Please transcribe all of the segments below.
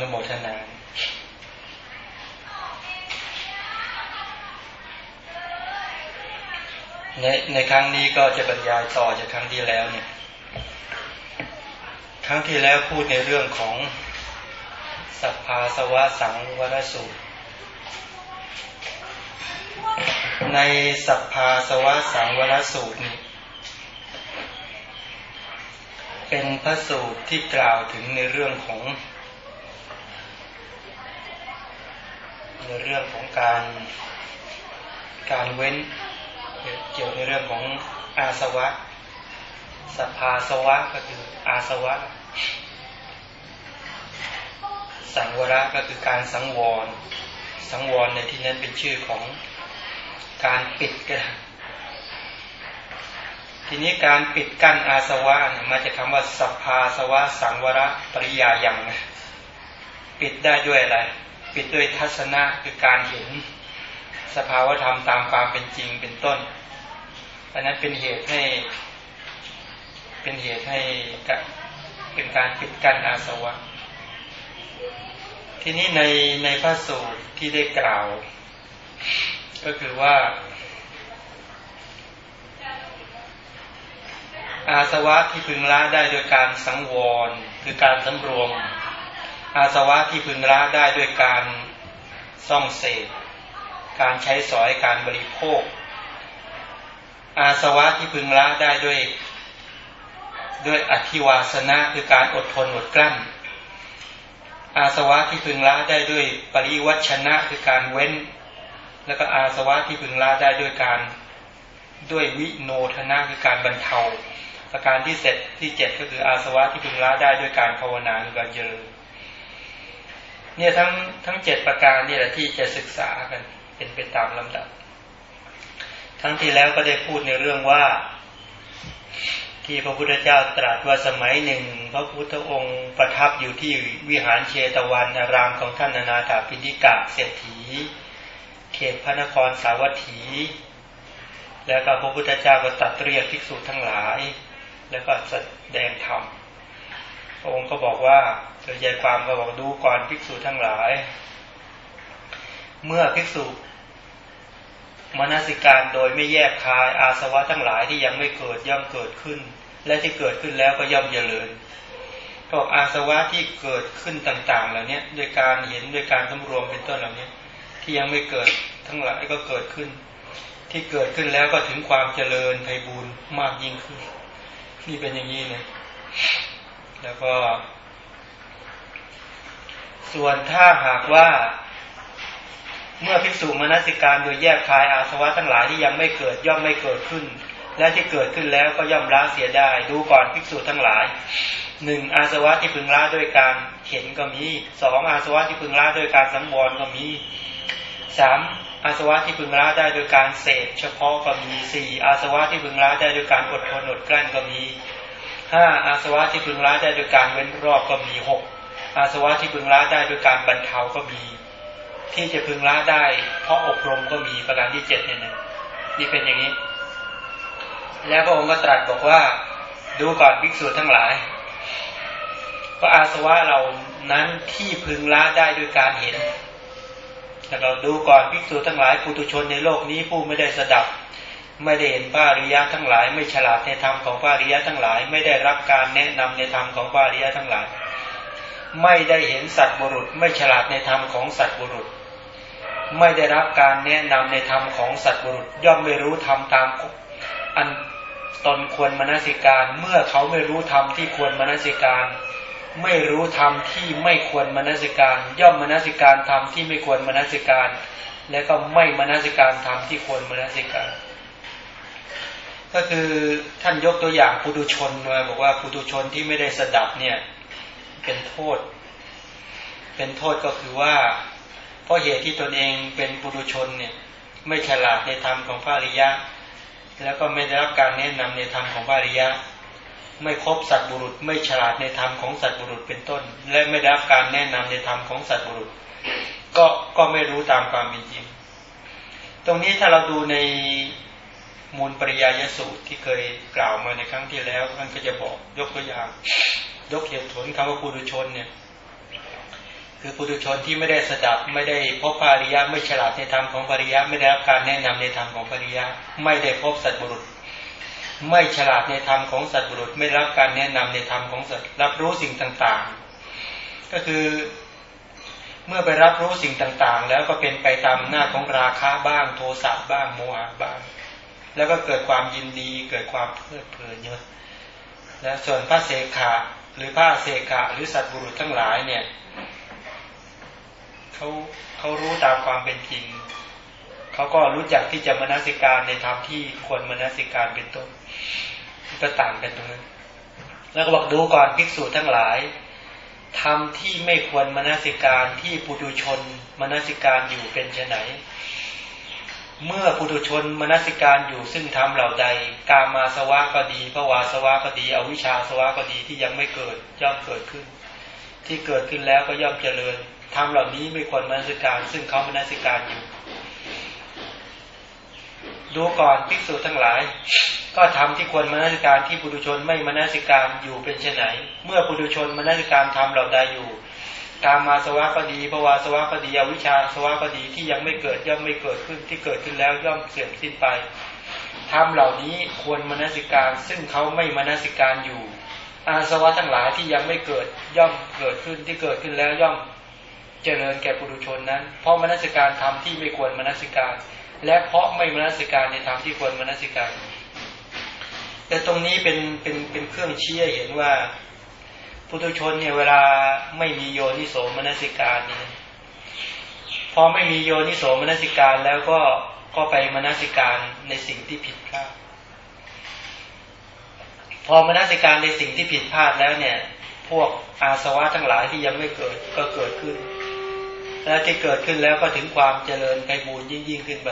อนุโมทนาในในครั้งนี้ก็จะบรรยายต่อจากครั้งที่แล้วเนี่ย ครั้งที่แล้วพูดในเรื่องของสัพพาสวะสังวรสูตร ในสัพพาสวะสังวรสูตรนี้เป็นพระสูตรที่กล่าวถึงในเรื่องของ ในเรื่องของ การการเว้น เกี่ยวในเรื่องของอาสวะสภาสวะก็คืออาสวะ สังวระก็คือการสังวร สังวรในที่นั้นเป็นชื่อของการปิดกันทีนี้การปิดกั้นอาสวะเนี่ยมาจากคาว่าสัพพาสวะ สังวระปริยายังปิดได้ด้วยอะไร ปิดด้วยทัศนะคือการเห็นสภาวธรรมตามความเป็นจริงเป็นต้นอันนั้นเป็นเหตุให้ เป็นเหตุให้เป็นการปิดกั้นอาสวะ ทีนี้ในในพระสูตรที่ได้กล่าว ก็คือว่า อาสวะที่พึงละได้โดยการสังวร คือการสำรวม อาสวะที่พึงละได้โดยการซ่องเสพการใช้สอยการบริโภค อาสวะที่พึงละได้ด้วยด้วยอธิวาสนะคือการอดทนอดกลั้น อาสวะที่พึงละได้ด้วยปริวัชนะคือการเว้น แล้วก็อาสวะที่พึงละได้ด้วยการด้วยวิโนทนะคือการบรรเทาประการที่เสร็จที่เจ็ดก็คืออาสวะที่พึงละได้ด้วยการภาวนาหรือการเจริญ เนี่ยทั้งทั้งเจ็ดประการนี่แหละที่จะศึกษากันเป็นไปตามลำดับ ทั้งที่แล้วก็ได้พูดในเรื่องว่า ที่พระพุทธเจ้าตรัสว่าสมัยหนึ่ง พระพุทธองค์ประทับอยู่ที่วิหารเชตวันอารามของท่านนาถาพินิกะเศรษฐี เขตพระนครสาวัตถี แล้วก็พระพุทธเจ้าก็ตัดเรียกภิกษุทั้งหลาย แล้วก็แสดงธรรม พระองค์ก็บอกว่าโดยใจความก็บอกดูก่อนภิกษุทั้งหลาย เมื่อภิกษุมนสิการโดยไม่แยกคายอาสวะทั้งหลายที่ยังไม่เกิดย่อมเกิดขึ้น และที่เกิดขึ้นแล้วก็ย่อมเจริญก็อาสวะที่เกิดขึ้นต่าง ๆ เหล่านี้ด้วยการเห็นด้วยการสำรวมเป็นต้นเหล่านี้ที่ยังไม่เกิดทั้งหลายก็เกิดขึ้น ที่เกิดขึ้นแล้วก็ถึงความเจริญไพบูรณ์มากยิ่งขึ้น นี่เป็นอย่างนี้เนะ แล้วก็ ส่วนถ้าหากว่าเมื่อภิกษุมนสิการโดยแยกคายอาสวะทั้งหลายที่ยังไม่เกิดย่อมไม่เกิดขึ้น และที่เกิดขึ้นแล้วก็ย่อมละเสียได้ ดูก่อนภิกษุทั้งหลายหนึ่งอาสวะที่พึงละด้วยการเห็นก็มีสองอาสวะที่พึงละด้วยการสังวรก็มีสามอาสวะที่พึงละได้โดยการเสพเฉพาะก็มีสี่อาสวะที่พึงละได้โดยการอดทนอดกลั้นก็มี ห้าอาสวะที่พึงละได้โดยการเว้นรอบก็มีหกอาสวะที่พึงละได้โดยการบรรเทาก็มี ที่จะพึงละได้ เพราะอบรมก็มีประการที่เจ็ดเนี่ยนะนี่เป็นอย่างนี้ แล้วพระองค์ก็ตรัสบอกว่า ดูก่อนภิกษุทั้งหลายว่าอาสวะเรานั้นที่พึงละได้ด้วยการเห็นแต่เราดูก่อนภิกษุทั้งหลายปุถุชนในโลกนี้ผู้ไม่ได้สดับ ไม่ได้เห็นพระอริยะทั้งหลาย ไม่ฉลาดในธรรมของพระอริยะทั้งหลาย ไม่ได้รับการแนะนำในธรรมของพระอริยะทั้งหลาย ไม่ได้เห็นสัตว์บุรุษ ไม่ฉลาดในธรรมของสัตว์บุรุษ ไม่ได้รับการแนะนำในธรรมของสัตว์บุรุษ ย่อมไม่รู้ธรรมตามอันตนควรมนสิการ เมื่อเขาไม่รู้ธรรมที่ควรมนสิการ ไม่รู้ธรรมที่ไม่ควรมนสิการ ย่อมมนสิการธรรมที่ไม่ควรมนสิการ และก็ไม่มนสิการธรรมที่ควรมนสิการ ก็คือท่านยกตัวอย่างปุถุชนมาบอกว่าปุถุชนที่ไม่ได้สดับเนี่ย เป็นโทษ เป็นโทษก็คือว่า เพราะเหตุที่ตนเองเป็นปุถุชนเนี่ย ไม่ฉลาดในธรรมของพระอริยะ แล้วก็ไม่ได้รับการแนะนำในธรรมของพระอริยะ ไม่ครบสัตบุรุษ ไม่ฉลาดในธรรมของสัตบุรุษเป็นต้น และไม่ได้รับการแนะนำในธรรมของสัตบุรุษ ก็ก็ไม่รู้ตามความเป็นจริง ตรงนี้ถ้าเราดูใน มูลปริยายสูตรที่เคยกล่าวมาในครั้งที่แล้วท่านก็จะบอกยกตัวอย่าง ยกเหตุผลคำว่าปุถุชนเนี่ย คือปุถุชนที่ไม่ได้สดับไม่ได้พบภาริยะไม่ฉลาดในธรรมของภริยะไม่ได้รับการแนะนำในธรรมของภริยะไม่ได้พบสัตบุรุษ ไม่ฉลาดในธรรมของสัตบุรุษ ไม่รับการแนะนำในธรรมของสัตรับรู้สิ่งต่างๆ ก็คือเมื่อไปรับรู้สิ่งต่างๆ แล้วก็เป็นไปตามหน้าของราคะบ้างโทสะบ้างโมหะบ้าง แล้วก็เกิดความยินดี เกิดความเพลิดเพลินเยอะและส่วนพระเสขะหรือพระเสขะหรือสัตบุรุษทั้งหลายเนี่ยเขาเขารู้ตามความเป็นจริงเขาก็รู้จักที่จะมนสิการในธรรมที่ควรมนสิการเป็นต้นก็ต่างกันตรงนั้น แล้วก็บอกดูก่อนภิกษุทั้งหลายธรรมที่ไม่ควรมนสิการที่ปุถุชนมนสิการอยู่เป็นไน เมื่อปุถุชนมนสิการอยู่ซึ่งทำเหล่าใด กามาสวะก็ดีภวาสวะก็ดี อวิชชาสวะก็ดีที่ยังไม่เกิดย่อมเกิดขึ้น ที่เกิดขึ้นแล้วก็ย่อมเจริญทำเหล่านี้ไม่ควรมนสิการ ซึ่งเขามนสิการอยู่ ดูก่อนภิกษุทั้งหลาย ก็ทำที่ควรมนสิการที่ปุถุชนไม่มนสิการอยู่เป็นไนเมื่อปุถุชนมนสิการทำเหล่าใดอยู่ กามมาสวะก็ดีภวาสวะก็ดีอวิชชาสวะก็ดีที่ยังไม่เกิดย่อมไม่เกิดขึ้นที่เกิดขึ้นแล้วย่อมเสื่อมสิ้นไปทำเหล่านี้ควรมนสิการ ซึ่งเขาไม่มนสิการอยู่ อาสวะทั้งหลายที่ยังไม่เกิดย่อมเกิดขึ้นที่เกิดขึ้นแล้วย่อมเจริญแก่ปุถุชนนั้น เพราะมนสิการทำที่ไม่ควรมนสิการ และเพราะไม่มนสิการในธรรมที่ควรมนสิการแต่ตรงนี้เป็นเป็นเป็นเครื่องชี้เห็นว่า ปุถุชนเนี่ยเวลาไม่มีโยนิโสมนสิการเนี่ยพอไม่มีโยนิโสมนสิการแล้วก็ก็ไปมนสิการในสิ่งที่ผิดพลาดพอมนสิการในสิ่งที่ผิดพลาดแล้วเนี่ย พวกอาสวะทั้งหลายที่ยังไม่เกิดก็เกิดขึ้น และที่เกิดขึ้นแล้วก็ถึงความเจริญไปบูรยิ่งยิ่งขึ้นไป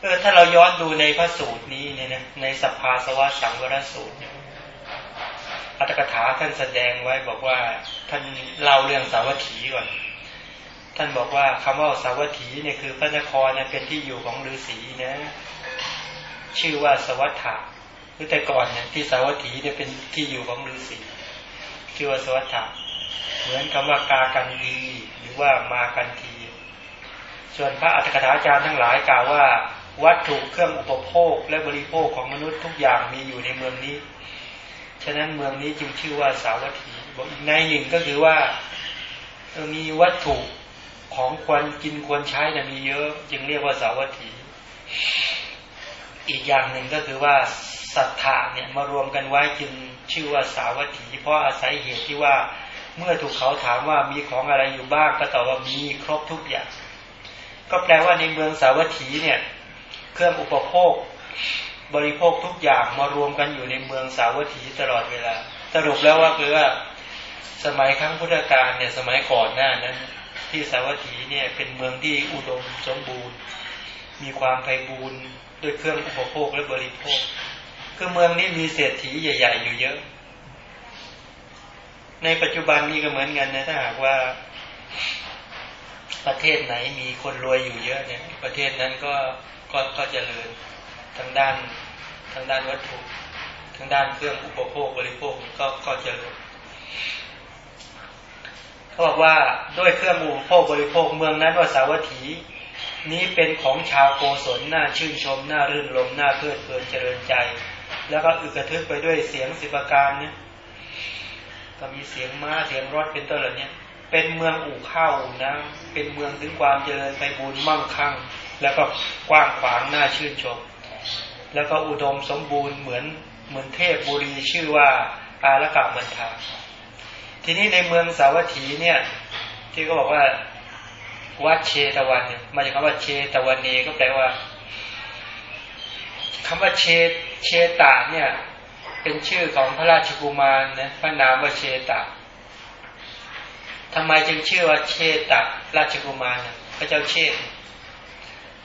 เออถ้าเราย้อนดูในพระสูตรนี้เนี่ยนะในสภาสวะสังวรสูตรเนี่ย อัตถกถาท่านแสดงไว้บอกว่าท่านเล่าเรื่องสาวัตถีก่อน ท่านบอกว่าคำว่าสาวัตถีเนี่ยคือพระนครเนี่ยเป็นที่อยู่ของฤาษีนะ ชื่อว่าสวัฏฐะคือแต่ก่อนเนี่ยที่สาวัตถีเนี่ยเป็นที่อยู่ของฤาษีชื่อว่าสวัฏฐะเหมือนคำว่ากากันดีหรือว่ามากันที ส่วนพระอัตถกถาจารย์ทั้งหลายกล่าวว่า วัตถุเครื่องอุปโภคและบริโภคของมนุษย์ทุกอย่างมีอยู่ในเมืองนี้ ฉะนั้นเมืองนี้จึงชื่อว่าสาวัตถีบอกอีกในหนึ่งก็คือว่ามีวัตถุของควรกินควรใช้นะมีเยอะจึงเรียกว่าสาวัตถี อีกอย่างหนึ่งก็คือว่าศรัทธาเนี่ยมารวมกันไว้จึงชื่อว่าสาวัตถี เพราะอาศัยเหตุที่ว่าเมื่อถูกเขาถามว่ามีของอะไรอยู่บ้างก็ตอบว่ามีครบทุกอย่าง ก็แปลว่าในเมืองสาวัตถีเนี่ย เครื่องอุปโภค บริโภคทุกอย่างมารวมกันอยู่ในเมืองสาวัตถีตลอดเวลา สรุปแล้วว่าคือว่าสมัยครั้งพุทธกาลเนี่ยสมัยก่อนหน้านั้น ที่สาวัตถีเนี่ยเป็นเมืองที่อุดมสมบูรณ์ มีความไพบูรณ์ด้วยเครื่องอุปโภคและบริโภค คือเมืองนี้มีเศรษฐีใหญ่ ๆ อยู่เยอะ ในปัจจุบันนี้ก็เหมือนกันนะถ้าหากว่าประเทศไหนมีคนรวยอยู่เยอะเนี่ย ประเทศนั้นก็ก็ก็จเจริญทางด้าน ทางด้านวัตถุ ทางด้านเครื่องอุปโภคบริโภคก็ก็เจริญเขาบอกว่าด้วยเครื่องอุปโภคบริโภคเมืองนั้นว่าสาวัตถี นี้เป็นของชาวโกศลน่าชื่นชมน่ารื่นรมน่าเพลิดเพลินเจริญใจ แล้วก็อึกระทึกไปด้วยเสียงสิบการเนี่ยก็มีเสียงม้าเสียงรถเป็นต้นเหล่านี้เป็นเมืองอู่ข้าวอู่น้ำเป็นเมืองถึงความเจริญไปบูรมั่งคั่ง แล้วก็กว้างขวางน่าชื่นชม แล้วก็อุดมสมบูรณ์เหมือนเหมือนเทพบุรีชื่อว่าอารกามันทาทีนี้ในเมืองสาวัตถีเนี่ย ที่เขาบอกว่าวัดเชตวันเนี่ยมาจากคำว่าเชตวันเนก็แปลว่าคำว่าเชเชตาเนี่ย เป็นชื่อของพระราชกุมารนะพระนามว่าเชตาทำไมจึงชื่อว่าเชตะราชกุมารพระเจ้าเชษ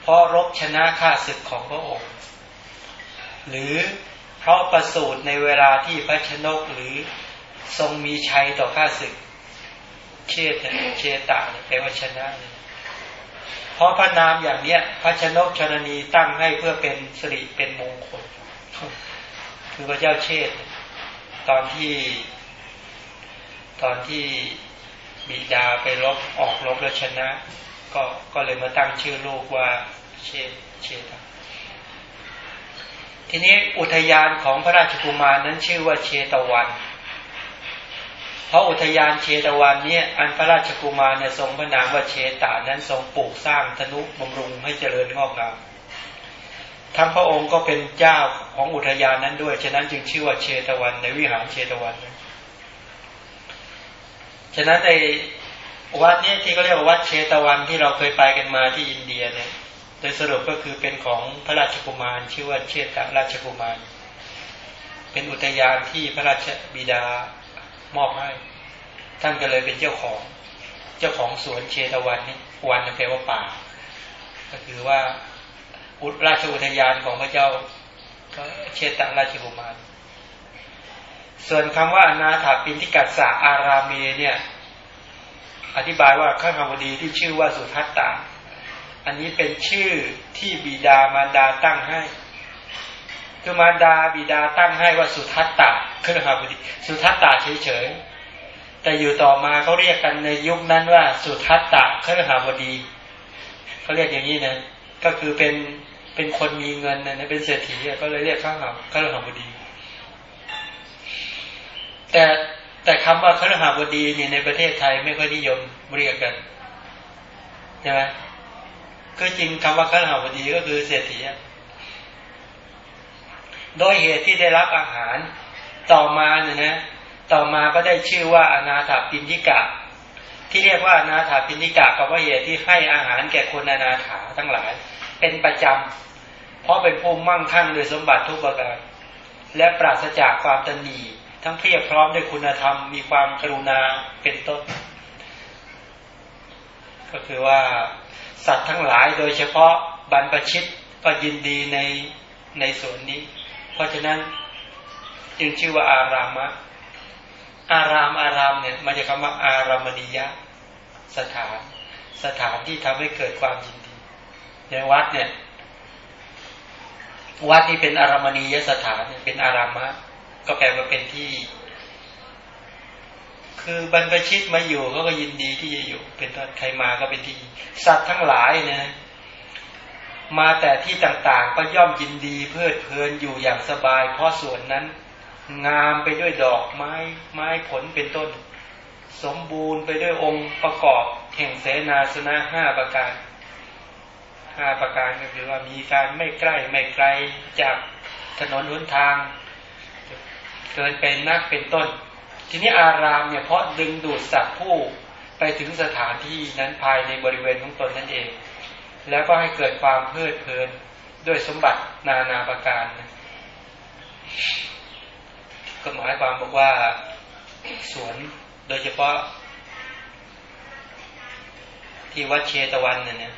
เพราะรบชนะข้าศึกของพระองค์ หรือเพราะประสูตรในเวลาที่พระชนกหรือทรงมีชัยต่อข้าศึกเชตเชตาแปลว่าชนะเพราะพระนามอย่างเนี้ย พระชนกชนนีตั้งให้เพื่อเป็นสิริเป็นมงคล คือพระเจ้าเชษตอนที่ ตอนที่บิดาไปรบออกรบแล้วชนะ ก็ก็เลยมาตั้งชื่อลูกว่าเชเชต ทีนี้อุทยานของพระราชกุมารนั้นชื่อว่าเชตวัน เพราะอุทยานเชตวันนี้อันพระราชกุมารเนี่ยทรงพระนามว่าเชตานั้นทรงปลูกสร้างธนุบำรุงให้เจริญงอกงามทั้งพระองค์ก็เป็นเจ้าของอุทยานนั้นด้วย ฉะนั้นจึงชื่อว่าเชตวัน ในวิหารเชตวันนะฉะนั้นในวัดนี้ที่เขาเรียกว่าวัดเชตวันที่เราเคยไปกันมาที่อินเดียเนี่ย โดยสรุปก็คือเป็นของพระราชกุมารชื่อว่าเชตราชกุมาร เป็นอุทยานที่พระราชบิดามอบให้ ท่านก็เลยเป็นเจ้าของ เจ้าของสวนเชตวันนี่วันแปลว่าป่า ก็คือว่าอุราชอุทยานของพระเจ้าก็เชตราชกุมาร ส่วนคำว่านาถาปินทิกัสสะอารามีเนี่ย อธิบายว่าข้าาวดีที่ชื่อว่าสุทัตตา อันนี้เป็นชื่อที่บิดามารดาตั้งให้ คือมารดาบิดาตั้งให้ว่าสุทัตตาข้าาวดีสุทัตตาเฉยๆ แต่อยู่ต่อมาเขาเรียกกันในยุคนั้นว่า สุทัตตาข้าาวดีเขาเรียกอย่างนี้นะ ก็คือเป็นเป็นคนมีเงินนะเป็นเศรษฐีก็เลยเรียกข้าหาข้าหาบดี แต่แต่คำว่าข้าหาบดีเนี่ยในประเทศไทยไม่ค่อยนิยมเรียกกันใช่ไหม ก็จริงคำว่าข้าหาบดีก็คือเศรษฐีโดยเหตุที่ได้รับอาหารต่อมาเนี่ยนะต่อมาก็ได้ชื่อว่าอนาถาปินิกะ ที่เรียกว่าอนาถาปินิกะก็เพราะเหตุที่ให้อาหารแก่คนอนาถาทั้งหลาย เป็นประจำเพราะเป็นผู้มั่งคั่งโดยสมบัติทุกประการและปราศจากความตนีทั้งเพียบพร้อมด้วยคุณธรรมมีความกรุณาเป็นต้น ก็คือว่า สัตว์ทั้งหลายโดยเฉพาะบรรพชิตก็ยินดีในในส่วนนี้ เพราะฉะนั้นจึงชื่อว่าอารามะ อารามอารามเนี่ยมันจะคำว่าอารามณียะ สถาน สถานที่ทำให้เกิดความยินดี ในวัดเนี่ยวัดที่เป็นอารามณียสถานเป็นอารามะ ก็แปลว่าเป็นที่ คือบรรพชิตมาอยู่เขาก็ยินดีที่จะอยู่ เป็นต้นใครมาก็เป็นที่สัตว์ทั้งหลายนี่ยมาแต่ที่ต่างๆก็ย่อมยินดีเพลิดเพลินอยู่อย่างสบาย เพราะส่วนนั้น งามไปด้วยดอกไม้ไม้ผลเป็นต้น สมบูรณ์ไปด้วยองค์ประกอบแห่งเสนาสนะห้าประการห้าประการก็คือว่ามีการไม่ใกล้ไม่ไกลจากถนนหนทาง เกินเป็นนักเป็นต้น ทีนี้อารามเนี่ยเพราะดึงดูดสัตว์ผู้ไปถึงสถานที่นั้นภายในบริเวณของตนนั่นเอง แล้วก็ให้เกิดความเพลิดเพลินด้วยสมบัตินานาประการก็หมายความบอกว่าสวนโดยเฉพาะ ที่วัดเชตวันเนี่ย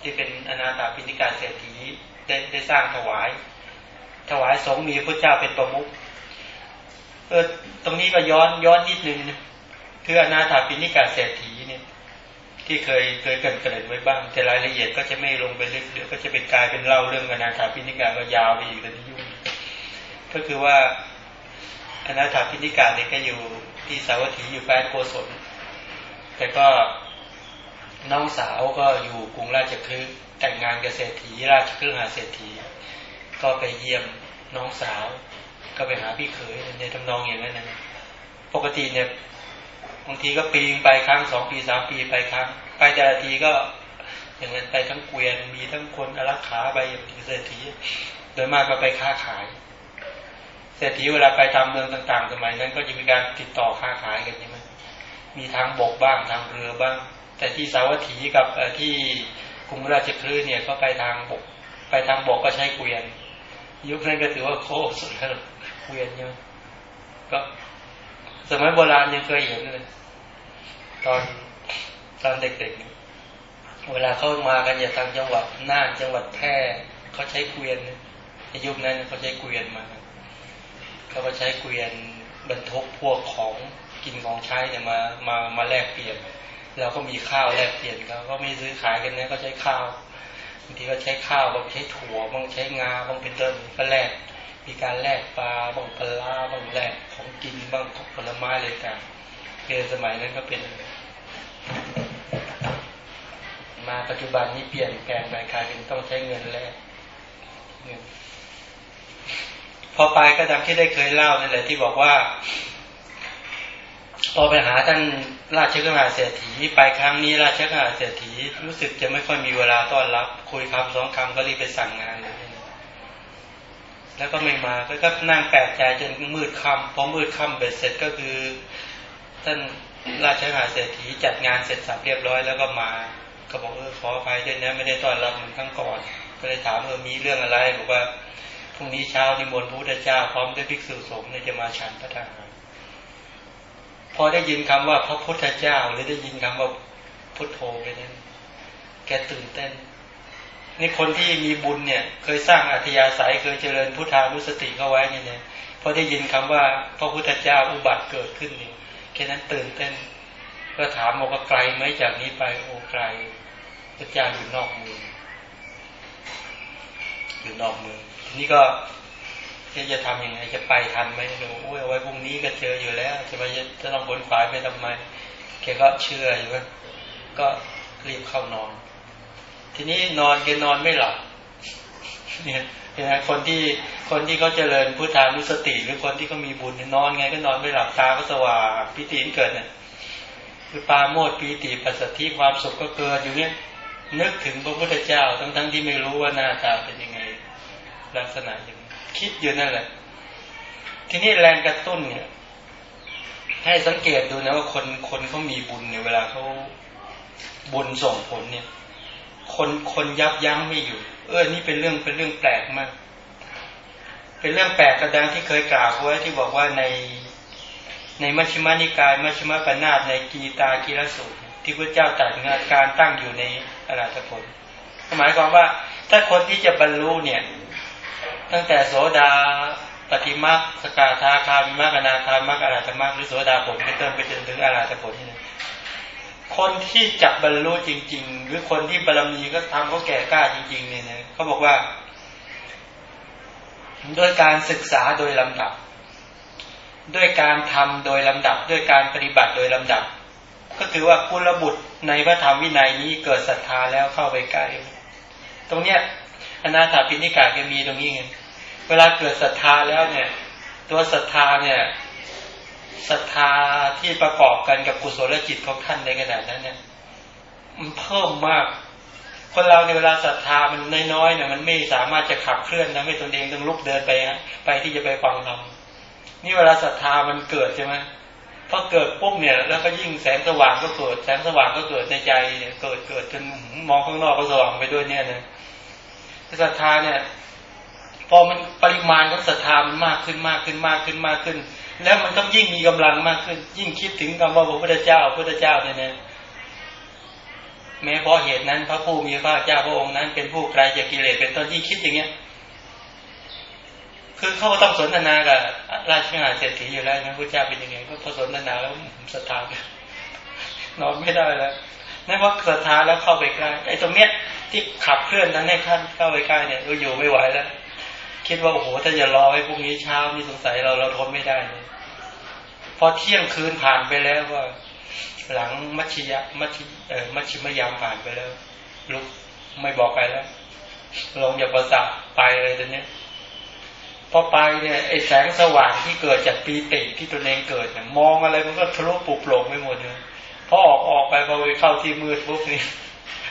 ที่เป็นอนาถาปิณิกาเศรษฐีได้ได้สร้างถวาย ถวายสงมีพระเจ้าเป็นประมุข เออตรงนี้ก็ย้อนย้อนนิดนึงนะคืออนาถาปิณิกาเศรษฐีเนี่ย ที่เคยเคยเกิดเกิดไว้บ้าง แต่รายละเอียดก็จะไม่ลงไปลึกเดี๋ยวก็จะเป็นกลายเป็นเล่าเรื่องอนาถาปิณิกาก็ยาวไปอีกเลยที่ยุ่งก็คือว่าอนาถาปิณิกาเนี่ยก็อยู่ที่สาวัตถีอยู่แปดโกศลแต่ก็น้องสาวก็อยู่กรุงราชคลึแต่งงานกับเศรษฐีราชคลึหาเศรษฐี ก็ไปเยี่ยมน้องสาว ก็ไปหาพี่เขยในทำนองอย่างนั้นนะปกติเนี่ยบางทีก็ปีไปครั้งสองปีสามปีไปครั้ง ไปแต่ละทีก็ อย่างนั้นไปทั้งเกวียนมีทั้งคนอารักขาไปเศรษฐีโดยมากก็ไปค้าขายเศรษฐีเวลาไปทำเมืองต่างๆสมัยนั้น ก็จะมีการติดต่อค้าขายกันใช่ไหมมีทางบกบ้างทางเรือบ้าง แต่ที่สาวัตถีกับที่กรุงราชคลื่นเนี่ยก็ไปทางบก ไปทางบกก็ใช้เกวียน ยุคนั้นก็ถือว่าโคสุดแล้ว เกวียนเยอะก็สมัยโบราณยังเคยเห็นเลย ตอนตอนเด็กๆ เวลาเข้ามากันอย่าทางจังหวัดน่านจังหวัดแพร่เขาใช้เกวียนในยุคนั้นเขาใช้เกวียนมาเขาก็ใช้เกวียนบรรทุกพวกของกินของใช้เนี่ยมามามาแลกเปลี่ยนเราก็มีข้าวแลกเปลี่ยนเขาก็ไม่ซื้อขายกันนะก็ใช้ข้าวบางทีก็ใช้ข้าวบางใช้ถั่วบางใช้งาบางเป็นต้นก็แลก มีการแลกปลาบางปลาบางแลกของกินบางผลไม้เลยต่างเรียนสมัยนั้นก็เป็น มาปัจจุบันนี้เปลี่ยนแปลงไปกลายเป็นต้องใช้เงินแล้วเงินพอไปก็ดังที่ได้เคยเล่านั่นแหละที่บอกว่า พอไปหาท่านราชกาเศรษฐีไปครั้งนี้ราชกาเศรษฐีรู้สึกจะไม่ค่อยมีเวลาต้อนรับ คุยคำสองคำก็รีบไปสั่งงาน แล้วก็ไม่มาก็นั่งแปลกใจจนมืดค่ำพอมืดค่ำเบ็ดเสร็จก็คือ ท่านราชกาเศรษฐีจัดงานเสร็จสับเรียบร้อยแล้วก็มา ก็บอกเออขออภัยด้วยนะไม่ได้ต้อนรับเหมือนครั้งก่อน ก็เลยถามเออมีเรื่องอะไรบอกว่าพรุ่งนี้เช้านิมนต์พระพุทธเจ้าพร้อมด้วยภิกษุสงฆ์จะมาฉันพระทหารพอได้ยินคำว่าพระพุทธเจ้าหรือได้ยินคำว่าพุทโธไปนั้นแกตื่นเต้น นี่คนที่มีบุญเนี่ย เคยสร้างอัธยาศัยเคยเจริญพุทธานุสติเข้าไว้นี่เนี่ยพอได้ยินคำว่าพระพุทธเจ้าอุบัติเกิดขึ้นนี่แค่นั้นตื่นเต้น ก็ถามบอกว่าไกลไหมจากนี้ไปโอ้ไกลพระเจ้าอยู่นอกเมืองอยู่นอกเมืองทีนี้ก็จะทำยังไงจะไปทันไหมหนูโอ้ยเอาไว้พรุ่งนี้ก็เจออยู่แล้ว จะไปจะต้องบนขวายไปทำไมแกก็เชื่ออยู่ว่าก็รีบเข้านอน ทีนี้นอนแกนอนไม่หลับเนี่ยนไหมคนที่คนที่เขาเจริญพุทธานุสติ หรือคนที่เขามีบุญนอนไงก็นอนไม่หลับตาก็สว่างพิธีเกิดเนี่ยคือปาโมดปีติปัสสติความสุขก็เกิดอยู่เนี่ยนึกถึงพระพุทธเจ้าทั้งทั้งที่ไม่รู้ว่าหน้าตาเป็นยังไง ลักษณะอย่างคิดอยู่นั่นแหละ ทีนี้แรงกระตุ้นเนี่ย ให้สังเกตดูนะว่าคนคนเขามีบุญเนี่ยเวลาเขาบุญส่งผลเนี่ย คนคนยับยั้งไม่อยู่ เออนี่เป็นเรื่องเป็นเรื่องแปลกมาก เป็นเรื่องแปลกกระดังที่เคยกล่าวไว้ที่บอกว่าในในมัชฌิมานิกายมัชฌิมาปนาตในกีตากีรสูตรที่พระเจ้าตรัสงานการตั้งอยู่ในอรหัตผลหมายความว่าถ้าคนที่จะบรรลุเนี่ย ตั้งแต่โสดาปฏิมาสกาธาคามิมาคนาคามักอรหัตมักหรือโสดาผลเป็นต้นไปจนถึงอรหัตผลนี่ คนที่จับบรรลุจริง ๆ หรือคนที่บารมีก็ทำเขาแก่กล้าจริง ๆ เนี่ยนะเขาบอกว่าด้วยการศึกษาโดยลำดับ ด้วยการทำโดยลำดับ ด้วยการปฏิบัติโดยลำดับ ก็คือว่ากุลบุตรในพระธรรมวินัยนี้เกิดศรัทธาแล้วเข้าไปใกล้ตรงเนี้ยอนาถาปิณิกาจะมีตรงนี้ไงเวลาเกิดศรัทธาแล้วเนี่ย ตัวศรัทธาเนี่ย ศรัทธาที่ประกอบกันกับกุศลจิตของท่านในขณะนั้นเนี่ยมันเพิ่มมาก คนเราในเวลาศรัทธามันน้อยๆเนี่ยมันไม่สามารถจะขับเคลื่อนทำให้ตนเองต้องลุกเดินไปไปที่จะไปฟังธรรมนี่เวลาศรัทธามันเกิดใช่ไหมพอเกิดปุ๊บเนี่ย แล้วก็ยิ่งแสงสว่างก็เกิด แสงสว่างก็เกิดในใจเนี่ยเกิดเกิดจนมองข้างนอกก็สว่างไปด้วยเนี่ยนะศรัทธาเนี่ย พอมันปริมาณของศรัทธามันมากขึ้นมากขึ้นมากขึ้นมากขึ้น แล้วมันต้องยิ่งมีกำลังมากขึ้น ยิ่งคิดถึงคำว่าพระพุทธเจ้าพระพุทธเจ้าเนี่ยนะแม้เพราะเหตุนั้น พระผู้มีพระเจ้าพระองค์นั้น เป็นผู้ไกลจากกิเลสเป็นต้นที่งคิดอย่างเงี้ย คือเขาต้องสนทนากับราชการเศรษฐีอยู่แล้วนะพระเจ้าเป็นยังไงก็พอสนทนาแล้วศรัทธานอนไม่ได้แล้วนั่นเพราศรัทธาแล้วเข้าไปใกล้ไอ้ตรงเนี้ยที่ขับเคลื่อนนั้นให้ขั้นเข้าไปใกล้เนี่ยเราอยู่ไม่ไหวแล้ว คิดว่าโอ้โหถ้าจะรอให้พรุ่งนี้เช้านี่สงสัยเราเราทนไม่ได้เลย พอเที่ยงคืนผ่านไปแล้วว่า หลังมัชยะมัชเออมัชชิมยามผ่านไปแล้ว ลุกไม่บอกใครแล้ว ลงอย่าประสาไปเลยตอนนี้พอไปเนี่ยไอ้แสงสว่างที่เกิดจากปีติที่ตัวเองเกิดเนี่ยมองอะไรมันก็ทะลุปุโปร่งไม่หมดเลยพอออกออกไปพอไปเข้าที่มืดปุ๊บนี่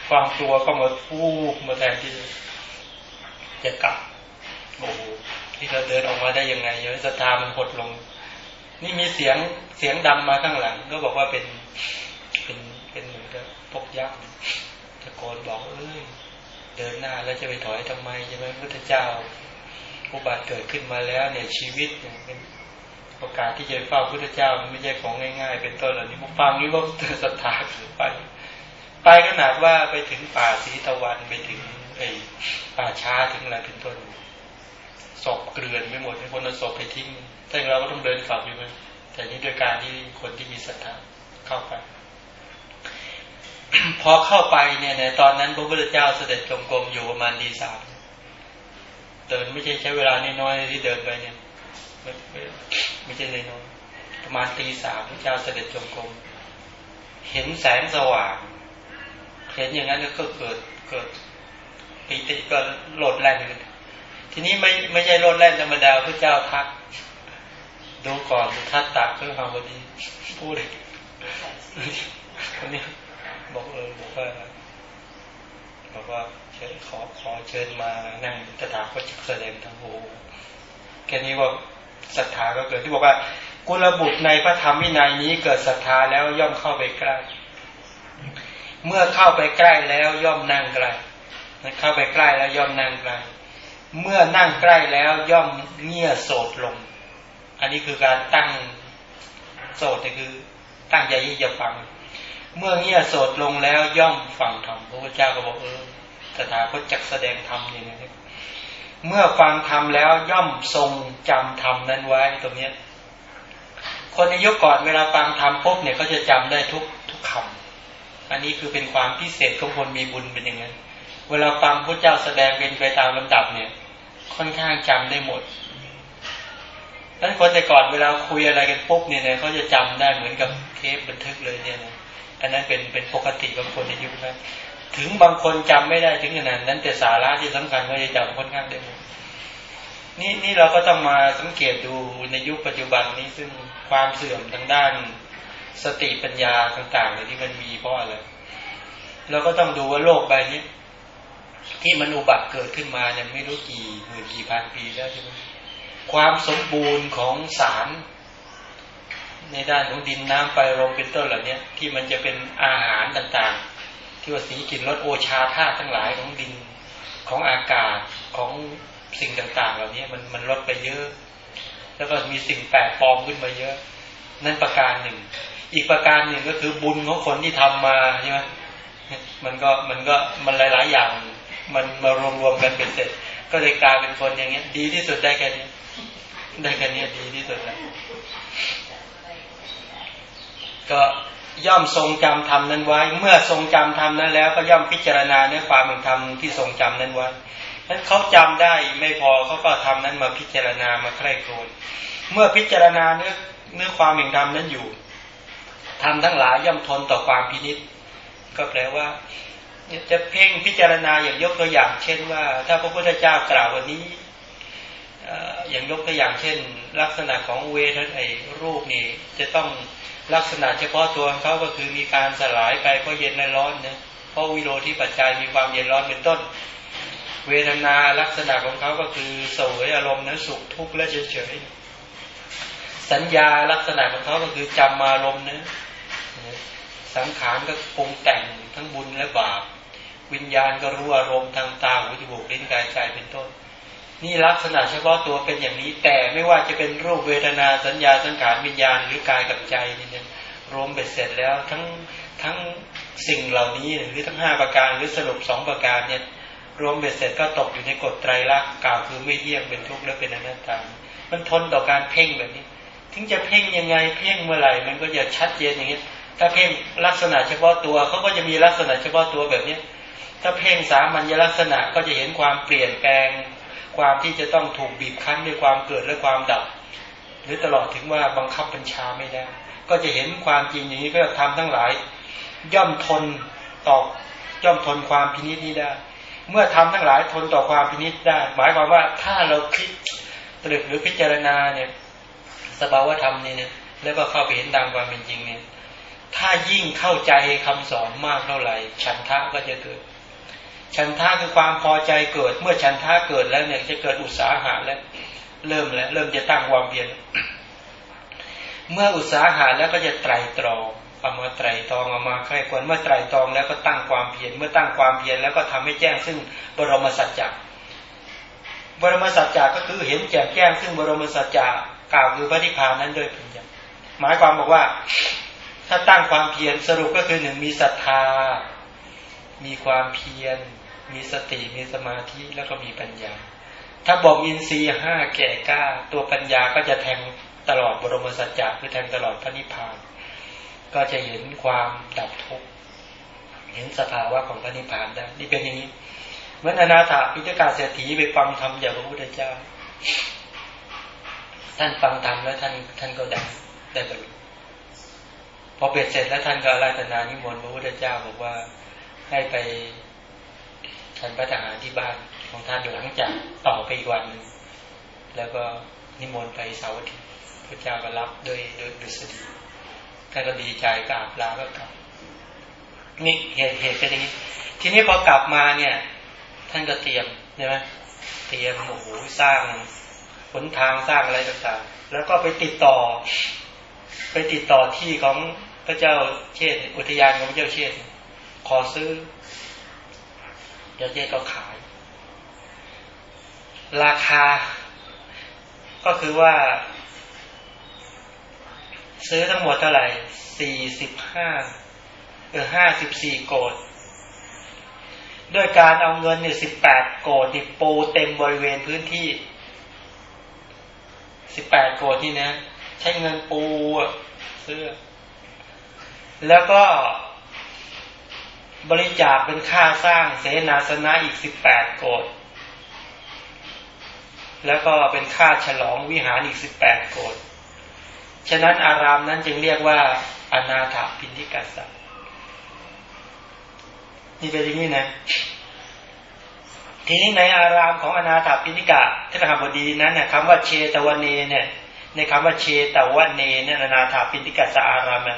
ความกลัวก็มาฟูมาแทนที่จะกลับโอ้โหที่เราเดินออกมาได้ยังไงเยอะศรัทธามันหดลง นี่มีเสียงเสียงดำมาข้างหลัง ก็บอกว่าเป็นเป็นเป็นเหมือนกับพกยักษ์ตะโกนบอกเอ้ยเดินหน้าแล้วจะไปถอยทำไมใช่ไหมพุทธเจ้าอุบัติเกิดขึ้นมาแล้วเนี่ยชีวิตเนี่ยเป็นโอกาสที่จะเฝ้าพุทธเจ้ามันไม่ใช่ของง่ายๆ เป็นต้นเหล่านี้ผมฟังนี้ก็ศรัทธาเกิดไป ไปขนาดว่าไปถึงป่าสีตะวันไปถึงไอ้ป่าช้าถึงอะไรเป็นต้นศพเกลื่อนไม่หมดให้คนเอาศพไปทิ้ง แต่เราก็ต้องเดินกลับอยู่มันแต่นี้โดยการที่คนที่มีศรัทธาเข้าไป พอเข้าไปเนี่ยในตอนนั้นพระพุทธเจ้าเสด็จจงกรมอยู่ประมาณดีสามเดินไม่ใช่ใช้เวลาน้อยๆที่เดินไปเนี่ยไม่ไม่ใช่น้อยประมาณตีสามพระเจ้าเสด็จจงกรมเห็นแสงสว่างเห็นอย่างนั้นก็เกิดเกิดปีติก็โหลดแล่นทีนี้ไม่ไม่ใช่โลดแล่นธรรมดาพระเจ้าทัก ดูก่อนทัตตะเพื่อความพอดีพูดเลยคนนี้บอกเออบอกว่าบอกว่าเชิญขอขอเชิญมานั่งตถาคตแสดงทั้งโอแค่นี้ว่าศรัทธาก็เกิดที่บอกว่า กุลบุตรในพระธรรมวินัยนี้เกิดศรัทธาแล้วย่อมเข้าไปใกล้ เมื่อเข้าไปใกล้แล้วย่อมนั่งไกล้เข้าไปใกล้แล้วย่อมนั่งไกล้เมื่อนั่งใกล้แล้วย่อมเงี่ยโสดลง อันนี้คือการตั้งโสดคือตั้งใจที่จะฟัง เมื่อเงี่ยโสดลงแล้วย่อมฟังธรรมพระพุทธเจ้าก็บอกเออตถาคตจักแสดงธรรมอย่างนี้เมื่อฟังธรรมแล้วย่อมทรงจำธรรมนั้นไว้ตรงเนี้ยคนในยุคก่อนเวลาฟังธรรมปุ๊บเนี่ยเขาจะจำได้ทุกทุกคำอันนี้คือเป็นความพิเศษของคนมีบุญเป็นอย่างนั้น เวลาฟังพระเจ้าแสดงเป็นไปตามลำดับเนี่ย ค่อนข้างจำได้หมด นั้นคนแต่ก่อนเวลาคุยอะไรกันปุ๊บเนี่ยเขาจะจำได้เหมือนกับเทปบันทึกเลยเนี่ยนะอันนั้นเป็นเป็นปกติของคนในยุคนั้นถึงบางคนจำไม่ได้ถึงขนาดนั้นแต่สาระที่สำคัญก็จะจำค่อนข้างได้หมดนี่นี่เราก็ต้องมาสังเกตดูในยุคปัจจุบันนี้ซึ่งความเสื่อมทางด้าน สติปัญญาต่างๆเลยที่มันมีเพราะอะไรเราก็ต้องดูว่าโลกใบนี้ ที่มันอุบัติเกิดขึ้นมาเนี่ยไม่รู้กี่หมื่นกี่พันปีแล้วใช่ไหม ความสมบูรณ์ของสารในด้านของดินน้ำไฟลมเป็นต้นเหล่านี้ที่มันจะเป็นอาหารต่างๆ ที่ว่าสีกลิ่นรสโอชาธาตุทั้งหลายของดินของอากาศของสิ่งต่างๆ เหล่านี้มันมันลดไปเยอะ แล้วก็มีสิ่งแปลกปลอมขึ้นมาเยอะ นั่นประการหนึ่ง อีกประการหนึ่งก็คือบุญของคนที่ทำมาใช่ไหมมันก็มันก็มันหลาย ๆ อย่าง มันมารวมรวมกันเป็นเสร็จ ก็เลยกลายเป็นคนอย่างเงี้ย ดีที่สุดได้แค่นี้ ได้แค่นี้ดีที่สุดแล้วก็ย่อมทรงจำธรรมนั้นไว้ เมื่อทรงจำธรรมนั้นแล้ว ก็ย่อมพิจารณาเนื้อความเป็นธรรมที่ทรงจำนั้นไว้นั้นเขาจำได้ไม่พอเขาก็ทำนั้นมาพิจารณามาใคร่ครวญเมื่อพิจารณาเนื้อเนื้อความเป็นธรรมนั้นอยู่ทำทั้งหลายย่อมทนต่อความพินิษก็แปลว่าจะเพ่งพิจารณาอย่างยกตัวอย่าง เช่นว่า ถ้าพระพุทธเจ้ากล่าววันนี้ อย่างยกตัวอย่างเช่น ลักษณะของเวทไอรูปนี่จะต้องลักษณะเฉพาะตัวเขาก็คือมีการสลายไปเพราะเย็นและร้อนนะเพราะวิโรที่ปัจจัยมีความเย็นร้อนเป็นต้น เวทนาลักษณะของเขาก็คือสวยอารมณ์นั้นสุขทุกข์และเฉยๆสัญญาลักษณะของเขาก็คือจำมาอารมณ์นะสังขารก็ปรุงแต่งทั้งบุญและบาปวิญญาณก็รู้อารมณ์ทางตาหูจมูกลิ้นกายใจเป็นต้น นี่ลักษณะเฉพาะตัวเป็นอย่างนี้ แต่ไม่ว่าจะเป็นรูปเวทนาสัญญาสังขารวิญญาณหรือกายกับใจนี่เนี่ยรวมเบ็ดเสร็จแล้วทั้งทั้งสิ่งเหล่านี้หรือทั้งห้าประการหรือสรุปสองประการเนี่ยรวมเบ็ดเสร็จก็ตกอยู่ในกฎไตรลักษณ์กล่าวคือไม่เที่ยงเป็นทุกข์และเป็นอนัตตา มันทนต่อการเพ่งแบบนี้ ถึงจะเพ่งยังไงเพ่งเมื่อไหร่ มันก็จะชัดเจนอย่างนี้ถ้าเพ่งลักษณะเฉพาะตัวเขาก็จะมีลักษณะเฉพาะตัวแบบนี้ถ้าเพ่งสามัญลักษณะก็จะเห็นความเปลี่ยนแปลง ความที่จะต้องถูกบีบคั้นด้วยความเกิดและความดับ หรือตลอดถึงว่าบังคับบัญชาไม่ได้ ก็จะเห็นความจริงอย่างนี้ก็ทำทั้งหลาย ย่อมทนต่อย่อมทนความพินิจนี้ได้ เมื่อทำทั้งหลายทนต่อความพินิจได้ หมายความว่าถ้าเราคิดตรึกหรือพิจารณาเนี่ยสภาวธรรมนี่เนี่ยแล้วก็เข้าไปเห็นตามความเป็นจริงเนี่ยถ้ายิ่งเข้าใจคำสอนมากเท่าไหร่ฉันทะก็จะเกิด ฉันทะคือความพอใจเกิด เมื่อฉันทะเกิดแล้วเนี่ยจะเกิดอุตสาหะแล้ว เริ่มแล้วเริ่มจะตั้งความเพียรเมื่ออุตสาหะแล้วก็จะไตรตรองเอามาไตรตรองเอามาใครควรเมื่อไตรตรองแล้วก็ตั้งความเพียรเมื่อตั้งความเพียรแล้วก็ทำให้แจ้งซึ่งบรมสัจจะบรมสัจจะก็คือเห็นแจ่มแจ้งซึ่งบรมสัจจะกล่าวคือพระนิพพานนั้นโดยปัญญาหมายความบอกว่า ถ้าตั้งความเพียรสรุปก็คือหนึ่งมีศรัทธา มีความเพียร มีสติมีสมาธิแล้วก็มีปัญญา ถ้าบอกอินทรีย์ห้าแก่กล้า ตัวปัญญาก็จะแทงตลอดบรมสัจจะคือแทงตลอดพระนิพพาน ก็จะเห็นความดับทุกข์เห็นสภาวะของพระนิพพานได้นี่เป็นอย่างนี้เมื่อนาถาพิจกาเศรษฐีไปฟังธรรมจากพระพุทธเจ้า ท่านฟังธรรมแล้วท่านท่านก็ได้ได้บรรลุพอเปลี่ยนเสร็จแล้วท่านก็อาราธนานิมนต์พระพุทธเจ้าบอกว่าให้ไป ฉันพระทหารที่บ้านของท่านหลังจากต่อไปอีกวันหนึ่งแล้วก็นิมนต์ไปเสาร์อาทิตย์พระเจ้าก็รับด้วยด้วยดุษฎีท่านก็ดีใจกราบลาก็กลับนี่เหตุเหตุเป็นอย่างนี้ ทีนี้พอกลับมาเนี่ย ท่านก็เตรียมใช่ไหมเตรียมโอ้โหสร้างหนทางสร้างอะไรต่างๆ แล้วก็ไปติดต่อ ไปติดต่อที่ของพระเจ้าเชษอุทยานของพระเจ้าเชษขอซื้อ เจ้าเชษก็ขาย ราคา ก็คือว่า ซื้อทั้งหมดเท่าไหร่สี่สิบห้าเออห้าสิบสี่โกดด้วยการเอาเงินเนี่ยสิบแปดโกดนี่ปูเต็มบริเวณพื้นที่สิบแปดโกดนี่นะ ใช้เงินปูเสื้อ แล้วก็ บริจาคเป็นค่าสร้างเสนาสนะอีกสิบแปดโกดแล้วก็เป็นค่าฉลองวิหารอีกสิบแปดโกดฉะนั้นอารามนั้นจึงเรียกว่าอนาถาพินทิกัสสะนี่เป็นอย่างนี้นะ ทีนี้ในอารามของอนาถาปิณิกะที่พระบดีนั้นนะคำว่าเชตวันเนเนี่ยในคำว่าเชตวันเนเนี่ยอนาถาปิณิกะสอาราม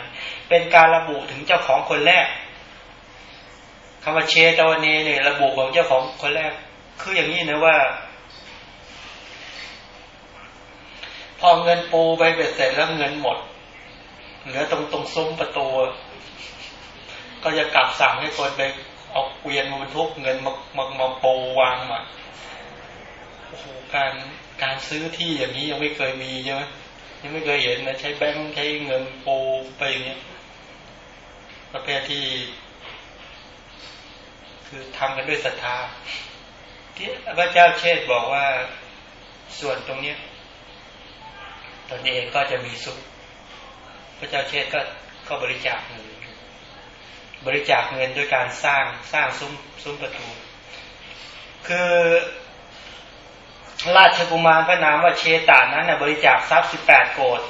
เป็นการระบุถึงเจ้าของคนแรก คำว่าเชตวันเนเนี่ยระบุของเจ้าของคนแรก คืออย่างนี้นะว่า พอเงินปูไปเบ็ดเสร็จแล้วเงินหมด เหลือตรงตรงซุ้มประตู ก็จะกลับสั่งให้คนไปเอาเกวียนมาบรรทุกเงินมามามาโปวางมาโอ้โหการการซื้อที่อย่างนี้ยังไม่เคยมีใช่ไหมยังไม่เคยเห็นนะใช้แบงค์ใช้เงินโปไปอย่างเงี้ยประเภทที่ คือทำกันด้วยศรัทธาที่พระเจ้าเชษบอกว่าส่วนตรงเนี้ยตนเองก็จะมีสุข พระเจ้าเชษก็ก็บริจาคเงินบริจาคเงินด้วยการสร้างสร้างซุ้มซุ้มประตู คือราชกุมารพระนามว่าเชตานั้นนะบริจาคทรัพย์สิบแปดโกด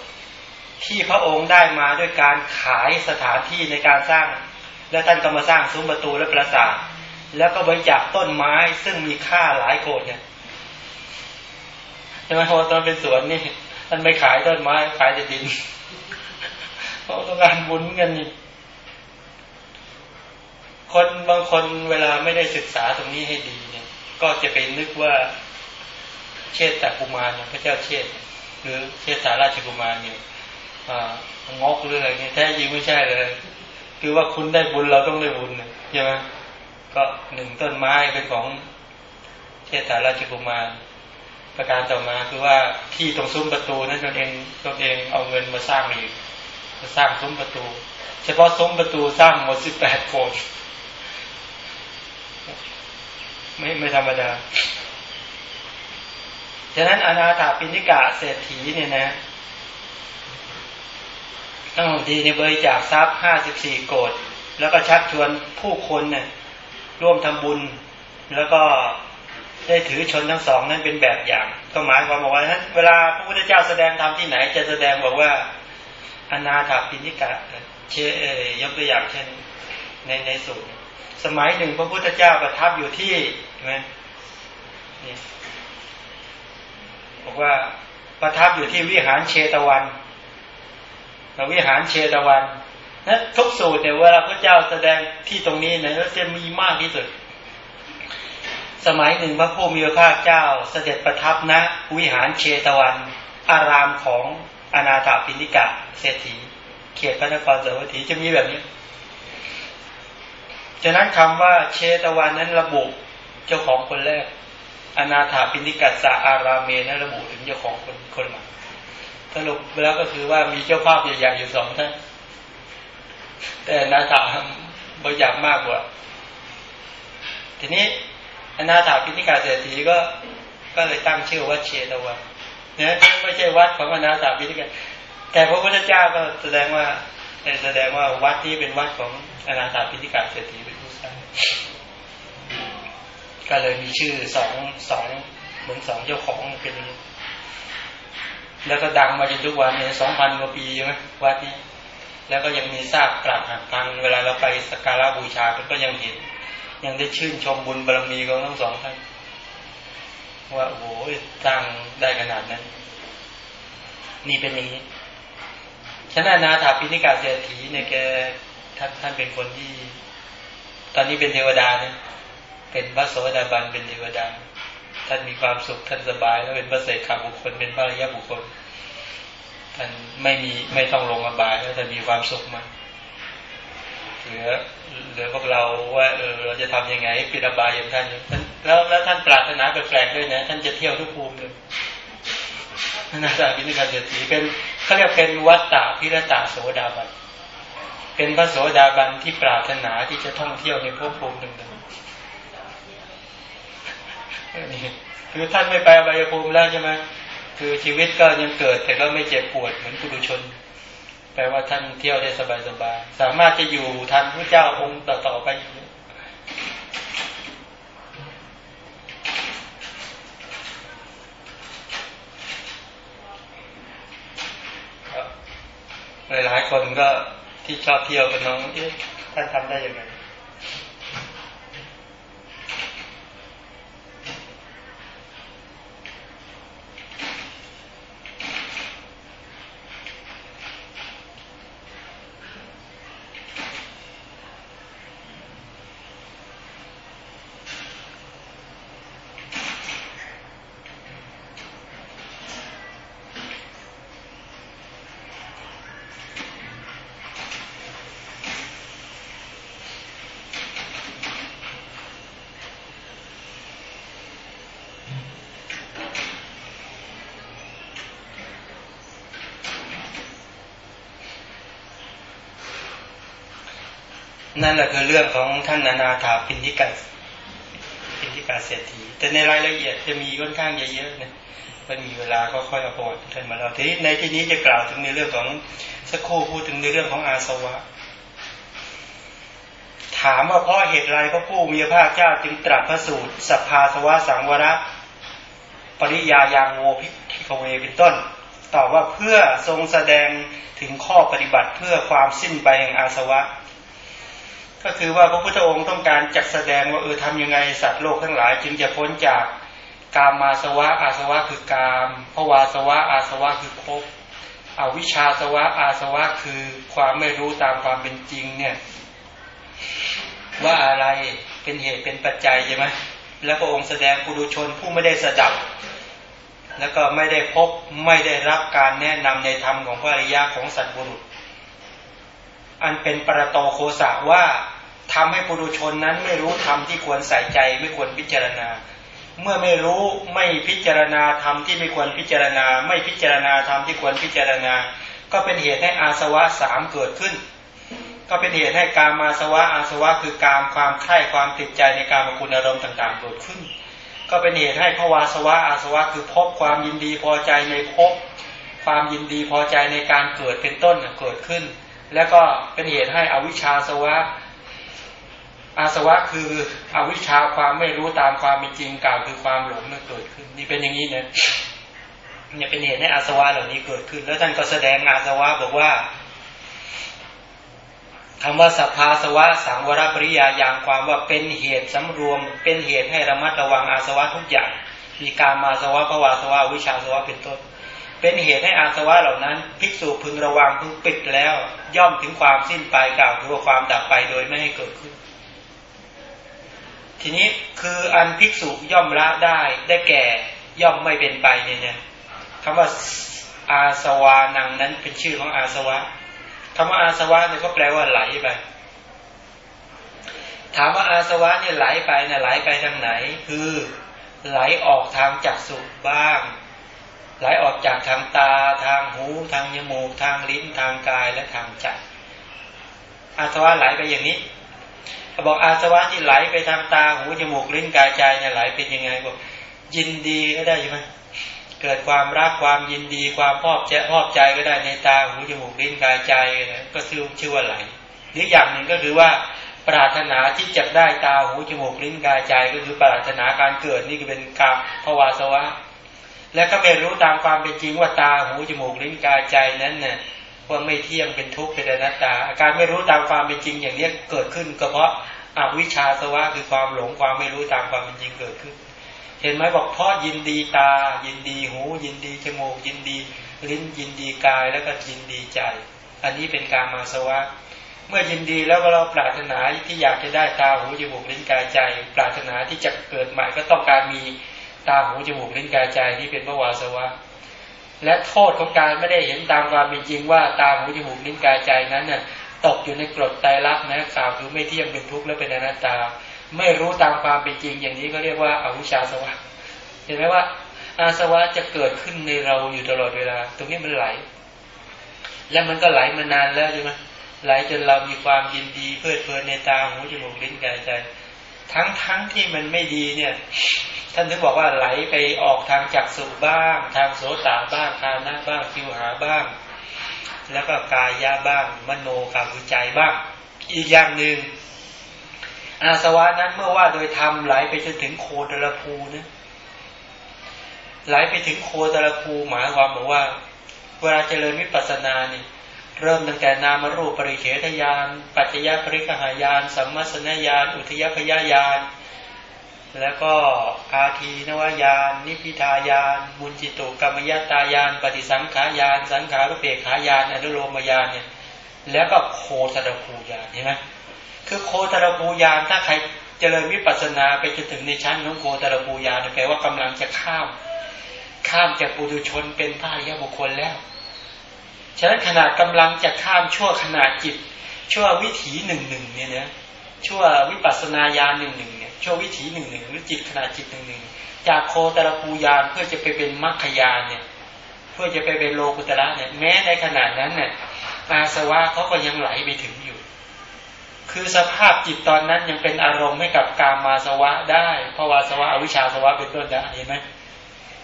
ที่พระองค์ได้มาด้วยการขายสถานที่ในการสร้าง แล้วท่านก็มาสร้างซุ้มประตูและปราสาท แล้วก็บริจาคต้นไม้ซึ่งมีค่าหลายโกดเนี่ยใช่ไหมพอตอนเป็นสวนนี่ท่านไม่ขายต้นไม้ขายแต่ดินเพราะต้องการบุญเงินนี่คนบางคนเวลาไม่ได้ศึกษาตรงนี้ให้ดีเนี่ย ก็จะไปนึกว่า เชษตกุมารพระเจ้าเชษหรือเชษฐาราชกุมารเนี่ยงอกเรื่อยเนี่ยแท้จริงไม่ใช่เลย คือว่าคุณได้บุญเราต้องได้บุญใช่ไหม ก็หนึ่งต้นไม้เป็นของเชษฐาราชกุมารประการต่อมาคือว่าที่ตรงซุ้มประตูนั้นตนเองตนเองเอาเงินมาสร้างอีกมาสร้างซุ้มประตู เฉพาะซุ้มประตูสร้างหมดสิบแปดโคนไม่ไม่ธรรมดาฉะนั้นอนาถาปิณิกาเศรษฐีเนี่ยนะตั้งทีในบริจาคทรัพย์ห้าสิบสี่โกดแล้วก็ชักชวนผู้คนเนี่ย ร่วมทำบุญ แล้วก็ได้ถือชนทั้งสองนั้นเป็นแบบอย่าง ก็หมายความบอกว่าเวลาพระพุทธเจ้าแสดงธรรมที่ไหน จะแสดงบอกว่าอนาถาปิณิกะเชยกตัวอย่างเช่นในในสูตรสมัยหนึ่งพระพุทธเจ้าประทับอยู่ที่ใช่ไหมนี่บอกว่าประทับอยู่ที่วิหารเชตวันวิหารเชตวัน นะทุกสูตรเนี่ยเวลาพระเจ้าแสดงที่ตรงนี้เนี่ยจะมีมากที่สุด สมัยหนึ่งพระผู้มีพระภาคเจ้าเสด็จประทับณนะวิหารเชตวัน อารามของอนาถาปิณิกะเศรษฐี เขตพระนครสวัสดีจะมีแบบนี้ฉะนั้นคำว่าเชตวันนั้นระบุเจ้าของคนแรก อนาถาปิณิกัสสอาราเมนั้นระบุถึงเจ้าของคนคนหลังสรุปแล้วก็คือว่ามีเจ้าภาพใหญ่ๆอยู่สองท่าน แต่นาถาบริจาคมากกว่า ทีนี้อนาถาปิณิกาเศรษฐีก็ก็เลยตั้งชื่อว่าเชตวันเนี่ยไม่ใช่วัดของอนาถาปิณิกาแต่พระพุทธเจ้าก็แสดงว่าแสดงว่าวัดที่เป็นวัดของอนาถาปิณิกาเศรษฐีเป็นผู้สร้างก็เลยมีชื่อสองสองเหมือนสองเจ้าของเป็น แล้วก็ดังมาจนทุกวันเนี่ยสองพันกว่าปีใช่ไหมวัดนี้ แล้วก็ยังมีซากปรักหักพังเวลาเราไปสักการะบูชาก็ยังเห็น ยังได้ชื่นชมบุญบารมีของทั้งสองท่านว่าโอ้โหสร้างได้ขนาดนั้น นี่เป็นอย่างนี้ฉะนั้นนาถาปิณิกาเศรษฐีเนี่ยแกท่านท่านเป็นคนที่ ตอนนี้เป็นเทวดาเนี่ยเป็นพระโสดาบันเป็นเทวดา ท่านมีความสุขท่านสบาย แล้วเป็นพระเศษขาบุคคลเป็นพระรยาบุคคล ท่านไม่มีไม่ต้องลงอบายแล้วจะมีความสุขมากเหลือเหลือพวกเราว่าเออเราจะทํำยังไงปิดอบายอย่างท่านแล้วแล้วท่านปรารถนาแปลกๆด้วยนะ ท่านจะเที่ยวทุกภูมิเลยนาจาพิณิการเศรษฐีเป็นเขาเรียกเป็นวัตตะพิรตาโสดาบันเป็นพระโสดาบันที่ปรารถนาที่จะท่องเที่ยวในภพภูมิหนึ่งคือท่านไม่ไปอบายภูมิแล้วใช่ไหม คือชีวิตก็ยังเกิดแต่ก็ไม่เจ็บปวดเหมือนปุถุชน แปลว่าท่านเที่ยวได้สบายสบายสามารถจะอยู่ทันพระเจ้าองค์ต่อๆไปหลายคนก็ที่ชอบเที่ยวกันน้องเอ๊ะท่านทำได้ยังไง นั่นแหละคือเรื่องของท่านนานาถาพินิกาพินิกาเศรษฐีแต่ในรายละเอียดจะมีค่อนข้างเยอะๆนะมันมีเวลาก็ค่อยเอาประวัติท่านมาเราทีในที่นี้จะกล่าวถึงในเรื่องของสักครู่พูดถึงในเรื่องของอาสวะ ถามว่าเพราะเหตุไรพระผู้มีพระเจ้าจึงตรัสพระสูตรสัพพาสวะสังวระปริยายังโวพิทิคเวเป็นต้นตอบว่าเพื่อทรงแสดงถึงข้อปฏิบัติเพื่อความสิ้นไปแห่งอาสวะ ก็คือว่าพระพุทธองค์ต้องการจัดแสดงว่าเออทำยังไงสัตว์โลกทั้งหลาย จึงจะพ้นจากกามมาสวะอาสวะคือกามภวาสวะอาสวะคือภพอวิชชาสวะอาสวะคือความไม่รู้ตามความเป็นจริงเนี่ย ว่าอะไรเป็นเหตุเป็นปัจจัยใช่ไหมแล้วพระองค์แสดงปุถุชนผู้ไม่ได้สดับ แล้วก็ไม่ได้พบไม่ได้รับการแนะนำในธรรมของพระอริยะของสัตว์บุรุษ อันเป็นประโตโคสะว่าทำให้ปุถุชนนั้นไม่รู้ธรรมที่ควรใส่ใจไม่ควรพิจารณา เมื่อไม่รู้ไม่พิจารณาธรรมที่ไม่ควรพิจารณา ไม่พิจารณาธรรมที่ควรพิจารณา ก็เป็นเหตุให้อาสวะสามเกิดขึ้น ก็เป็นเหตุให้การมาสวะอาสวะคือการความใคร่ความติดใจในการมคุณอารมณ์ต่างๆเกิดขึ้น ก็เป็นเหตุให้ภวาสวะอาสวะคือพบความยินดีพอใจในพบความยินดีพอใจในการเกิดเป็นต้นเกิดขึ้น แล้วก็เป็นเหตุให้อวิชชาสวะ อาสวะคืออวิชชาความไม่รู้ตามความเป็นจริงกล่าวคือความหลงนั่นเกิดขึ้น นี่เป็นอย่างนี้เนี่ยเนี่ยเป็นเหตุให้อาสวะเหล่านี้เกิดขึ้น แล้วท่านก็แสดงอาสวะบอกว่าคำว่าสัพพาสวะสังวรปริยาอย่างความว่าเป็นเหตุสำรวม เป็นเหตุให้ระมัดระวังอาสวะทุกอย่าง มีการมาสวะภวาสวะวิชาสวะเป็นต้น เป็นเหตุให้อาสวะเหล่านั้น ภิกษุพึงระวังพึงปิดแล้ว ย่อมถึงความสิ้นไปกล่าวคือความดับไปโดยไม่ให้เกิดขึ้น ทีนี้คืออันภิกษุย่อมละได้ได้แก่ย่อมไม่เป็นไปเนี่ยคำว่าอาสวานังนั้นเป็นชื่อของอาสวะคำว่าอาสวะเนี่ยก็แปลว่าไหลไปถามว่าอาสวะเนี่ยไหลไปเนี่ยไหลไปทางไหน คือไหลออกทางจักสุบ้าง ไหลออกจากทางตาทางหู ทางจมูกทางลิ้นทางกายและทางใจอาสวะไหลไปอย่างนี้บอกอาสวะที่ไหลไปทางตาหูจมูกลิ้นกายใจเนี่ยไหลเป็นยังไงบอกยินดีก็ได้ใช่ไหมเกิดความรักความยินดีความพอบใจพอบใจก็ได้ในตาหูจมูกลิ้นกายใจนะก็ชื่อชื่อว่าไหลหรืออย่างหนึ่งก็คือว่า ปรารถนาที่จะได้ตาหูจมูกลิ้นกายใจ ก็คือปรารถนาการเกิดนี่ก็เป็นกาภวาสวะ และก็ไม่รู้ตามความเป็นจริงว่าตาหูจมูกลิ้นกายใจนั้นเนี่ยว่าไม่เที่ยงเป็นทุกข์เป็นอนัตตา อาการไม่รู้ตามความเป็นจริงอย่างนี้เกิดขึ้น ก็เพราะอวิชชาสวะคือความหลงความไม่รู้ตามความเป็นจริงเกิดขึ้น เห็นไหมบอกเพราะยินดีตา ยินดีหู ยินดีจมูก ยินดีลิ้นยินดีกายแล้วก็ยินดีใจ อันนี้เป็นการมาสวะ เมื่อยินดีแล้วเราปรารถนาที่อยากจะได้ตาหูจมูกลิ้นกายใจ ปรารถนาที่จะเกิดใหม่ก็ต้องการมี ตาหูจมูกลิ้นกายใจนี่เป็นภวาสวะ และโทษของการไม่ได้เห็นตามความเป็นจริงว่าตาหูจมูกลิ้นกายใจนั้นน่ะตกอยู่ในกรดไตรลักษณ์นะข่าวคือไม่เที่ยงเป็นทุกข์และเป็นอนัตตา ไม่รู้ตามความเป็นจริง อย่างนี้ก็เรียกว่าอาวิชชาสวะเห็นไหมว่า อาสวะจะเกิดขึ้นในเราอยู่ตลอดเวลา ตรงนี้มันไหล และมันก็ไหลมานานแล้วใช่ไหมไหลจนเรามีความยินดีเพลิดเพลินในตาหูจมูกลิ้นกายใจ ทั้งทั้งที่มันไม่ดีเนี่ย ท่านถึงบอกว่าไหลไปออกทางจักสุบ้าง ทางโสตบ้างทางหน้าบ้างคิวหาบ้าง แล้วก็กายยาบ้าง มโนกาบุใจบ้าง อีกอย่างหนึ่งอาสวะนั้นเมื่อว่าโดยธรรมไหลไปจนถึงโคตรภูนะไหลไปถึงโคตรภูหมายความบอกว่า เวลาเจริญวิปัสสนาเนี่ยเริ่มตั้งแต่นามรูปปริเฉทญาณปัจจยปริกหายานสัมมาสนญาณอุทยพยญาณ แล้วก็อาทีนวายาน นิพิทายาน มุนจิตุกรรมยตายาน ปฏิสังขายาน สังขารุเปกขายานอนุโลมยานเนี่ย แล้วก็โคตรภูยานเห็นไหมคือโคตรภูยานถ้าใครเจริญวิปัสสนาไปจนถึงในชั้นของโคตรภูยานแปลว่ากำลังจะข้าม ข้ามจากปุถุชนเป็นพระยบุคคลแล้ว ฉะนั้นขนาดกำลังจะข้ามชั่วขนาดจิตชั่ววิถีหนึ่งหนึ่งเนี่ยนะ ชั่ววิปัสนาญาณหนึ่งหนึ่งเนี่ยชั่ววิถีหนึ่งหนึ่งหรือจิตขนาดจิตหนึ่งหนึ่งจากโคตรภูยานเพื่อจะไปเป็นมรรคยานเนี่ย เพื่อจะไปเป็นโลกุตระเนี่ยแม้ในขนาดนั้นเนี่ยอาสวะเขาก็ยังไหลไปถึงอยู่ คือสภาพจิตตอนนั้นยังเป็นอารมณ์ให้กับกามาสวะได้เพราะวาสวะอวิชชาสวะเป็นต้นได้เห็นไหม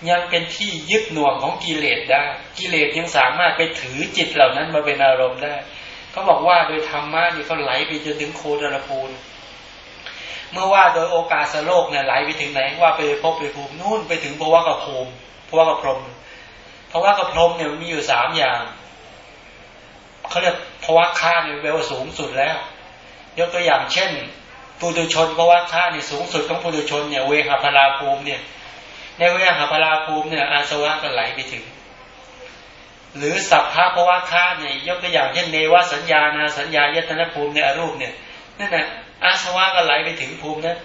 ยังเป็นที่ยึดหน่วงของกิเลสได้ กิเลสยังสามารถไปถือจิตเหล่านั้นมาเป็นอารมณ์ได้ เขาบอกว่าโดยธรรมะนี่เขาไหลไปจนถึงโคตรภูนเมื่อว่าโดยโอกาสโลกเนี่ยไหลไปถึงไหนว่าไปพบไปภูมินู่นไปถึงภาวะกับภูมิภาวะกับพรมภาวะกับพรมเนี่ยมีอยู่สามอย่างเขาเรียกภาวะค่าเนี่ยแปลว่าสูงสุดแล้ว ยกตัวอย่างเช่นปุถุชนภาวะค่าเนี่ยสูงสุดของปุถุชนเนี่ยเวหาพลาภูมิเนี่ยในเวหาพลาภูมิเนี่ยอาสวะก็ไหลไปถึง หรือสัพพะภวะคาเนี่ยยกตัวอย่างเช่นเนวสัญญานาสัญญายตนะภูมิในอรูปเนี่ยนั่นแหละอาสวะก็ไหลไปถึงภูมินั้น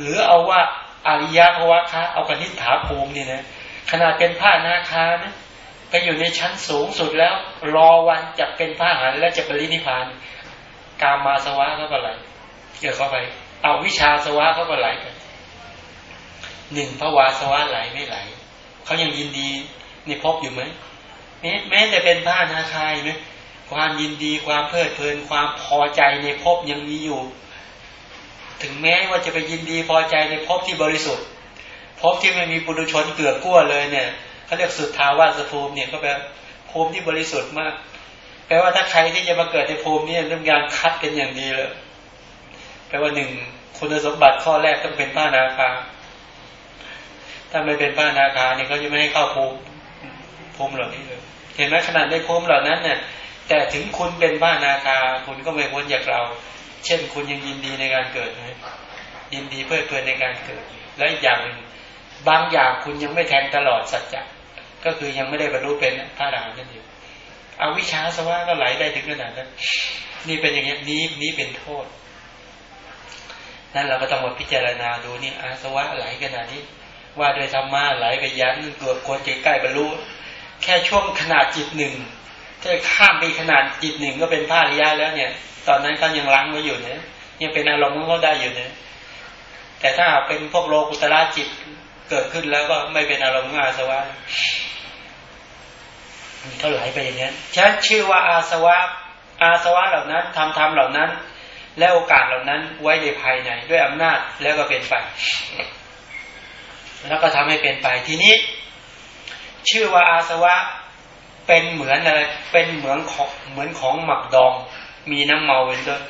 หรือเอาว่าอริยภวะคาเอากนิฐาภูมิเนี่ยนะขนาดเป็นผ้านาคานะไปอยู่ในชั้นสูงสุดแล้ว รอวันจะเป็นผ้าหันและจะปรินิพานกามาสวะเขาก็ไหลเกิดเข้าไป เอาวิชาสวะเขาก็ไหลกันหนึ่งพระวาสวะไหลไม่ไหลเขายังยินดีในพบอยู่ไหม แม้แม้แต่เป็นผ้านาคายไหมความยินดีความเพลิดเพลินความพอใจในภพยังมีอยู่ ถึงแม้ว่าจะไปยินดีพอใจในภพที่บริสุทธิ์ภพที่ไม่มีปุถุชนเกลือกกั้วเลยเนี่ยเขาเรียกสุดทาวาสภูมิเนี่ยก็แปลภูมิที่บริสุทธิ์มาก แปลว่าถ้าใครที่จะมาเกิดในภูมินี้เรื่องการคัดกันอย่างดีเลยแปลว่าหนึ่งคุณสมบัติข้อแรกต้องเป็นผ้านาคาถ้าไม่เป็นพระนาคาเนี่ยเขาจะไม่ให้เข้าภูมิ ภูมิเหล่านี้เลย เห็นไหมขนาดในภูมิเหล่านั้นเนี่ยแต่ถึงคุณเป็นพระนาคาคุณก็ไม่พ้นจากเรา เช่นคุณยังยินดีในการเกิดไหมยินดีเพื่อเพลินในการเกิด และอย่างบางอย่างคุณยังไม่แทงตลอดสัจจะก็คือยังไม่ได้บรรลุเป็นพระอรหันต์นั่นเองเอาวิชาสวะก็ไหลได้ถึงขนาดนั้นนี่เป็นอย่างนี้นี้นี้เป็นโทษ นั่นเราก็ต้องมาพิจารณาดูนี่อาสวะไหลขนาดนี้ ว่าโดยธรรมะไหลไปยันตัวคนจะใกล้บรรลุ แค่ช่วงขนาดจิตหนึ่งถ้าข้ามไปขนาดจิตหนึ่งก็เป็นพระริยะแล้วเนี่ย ตอนนั้นก็ยังล้างไว้อยู่เนี่ยยังเป็นอารมณ์ของเขาได้อยู่เนี่ยแต่ถ้าเป็นพวกโลกุตระจิตเกิดขึ้นแล้วก็ไม่เป็นอารมณ์อาสวะเขาไหลไปอย่างนี้ฉันชื่อว่าอาสวะ อาสวะเหล่านั้นทำทำเหล่านั้น และโอกาสเหล่านั้นไว้ในภายในด้วยอำนาจแล้วก็เป็นไปแล้วก็ทำให้เป็นไปทีนี้ ชื่อว่าอาสวะเป็นเหมือนอะไรเป็นเหมือนของเหมือนของหมักดอง มีน้ำเมาเป็นต้น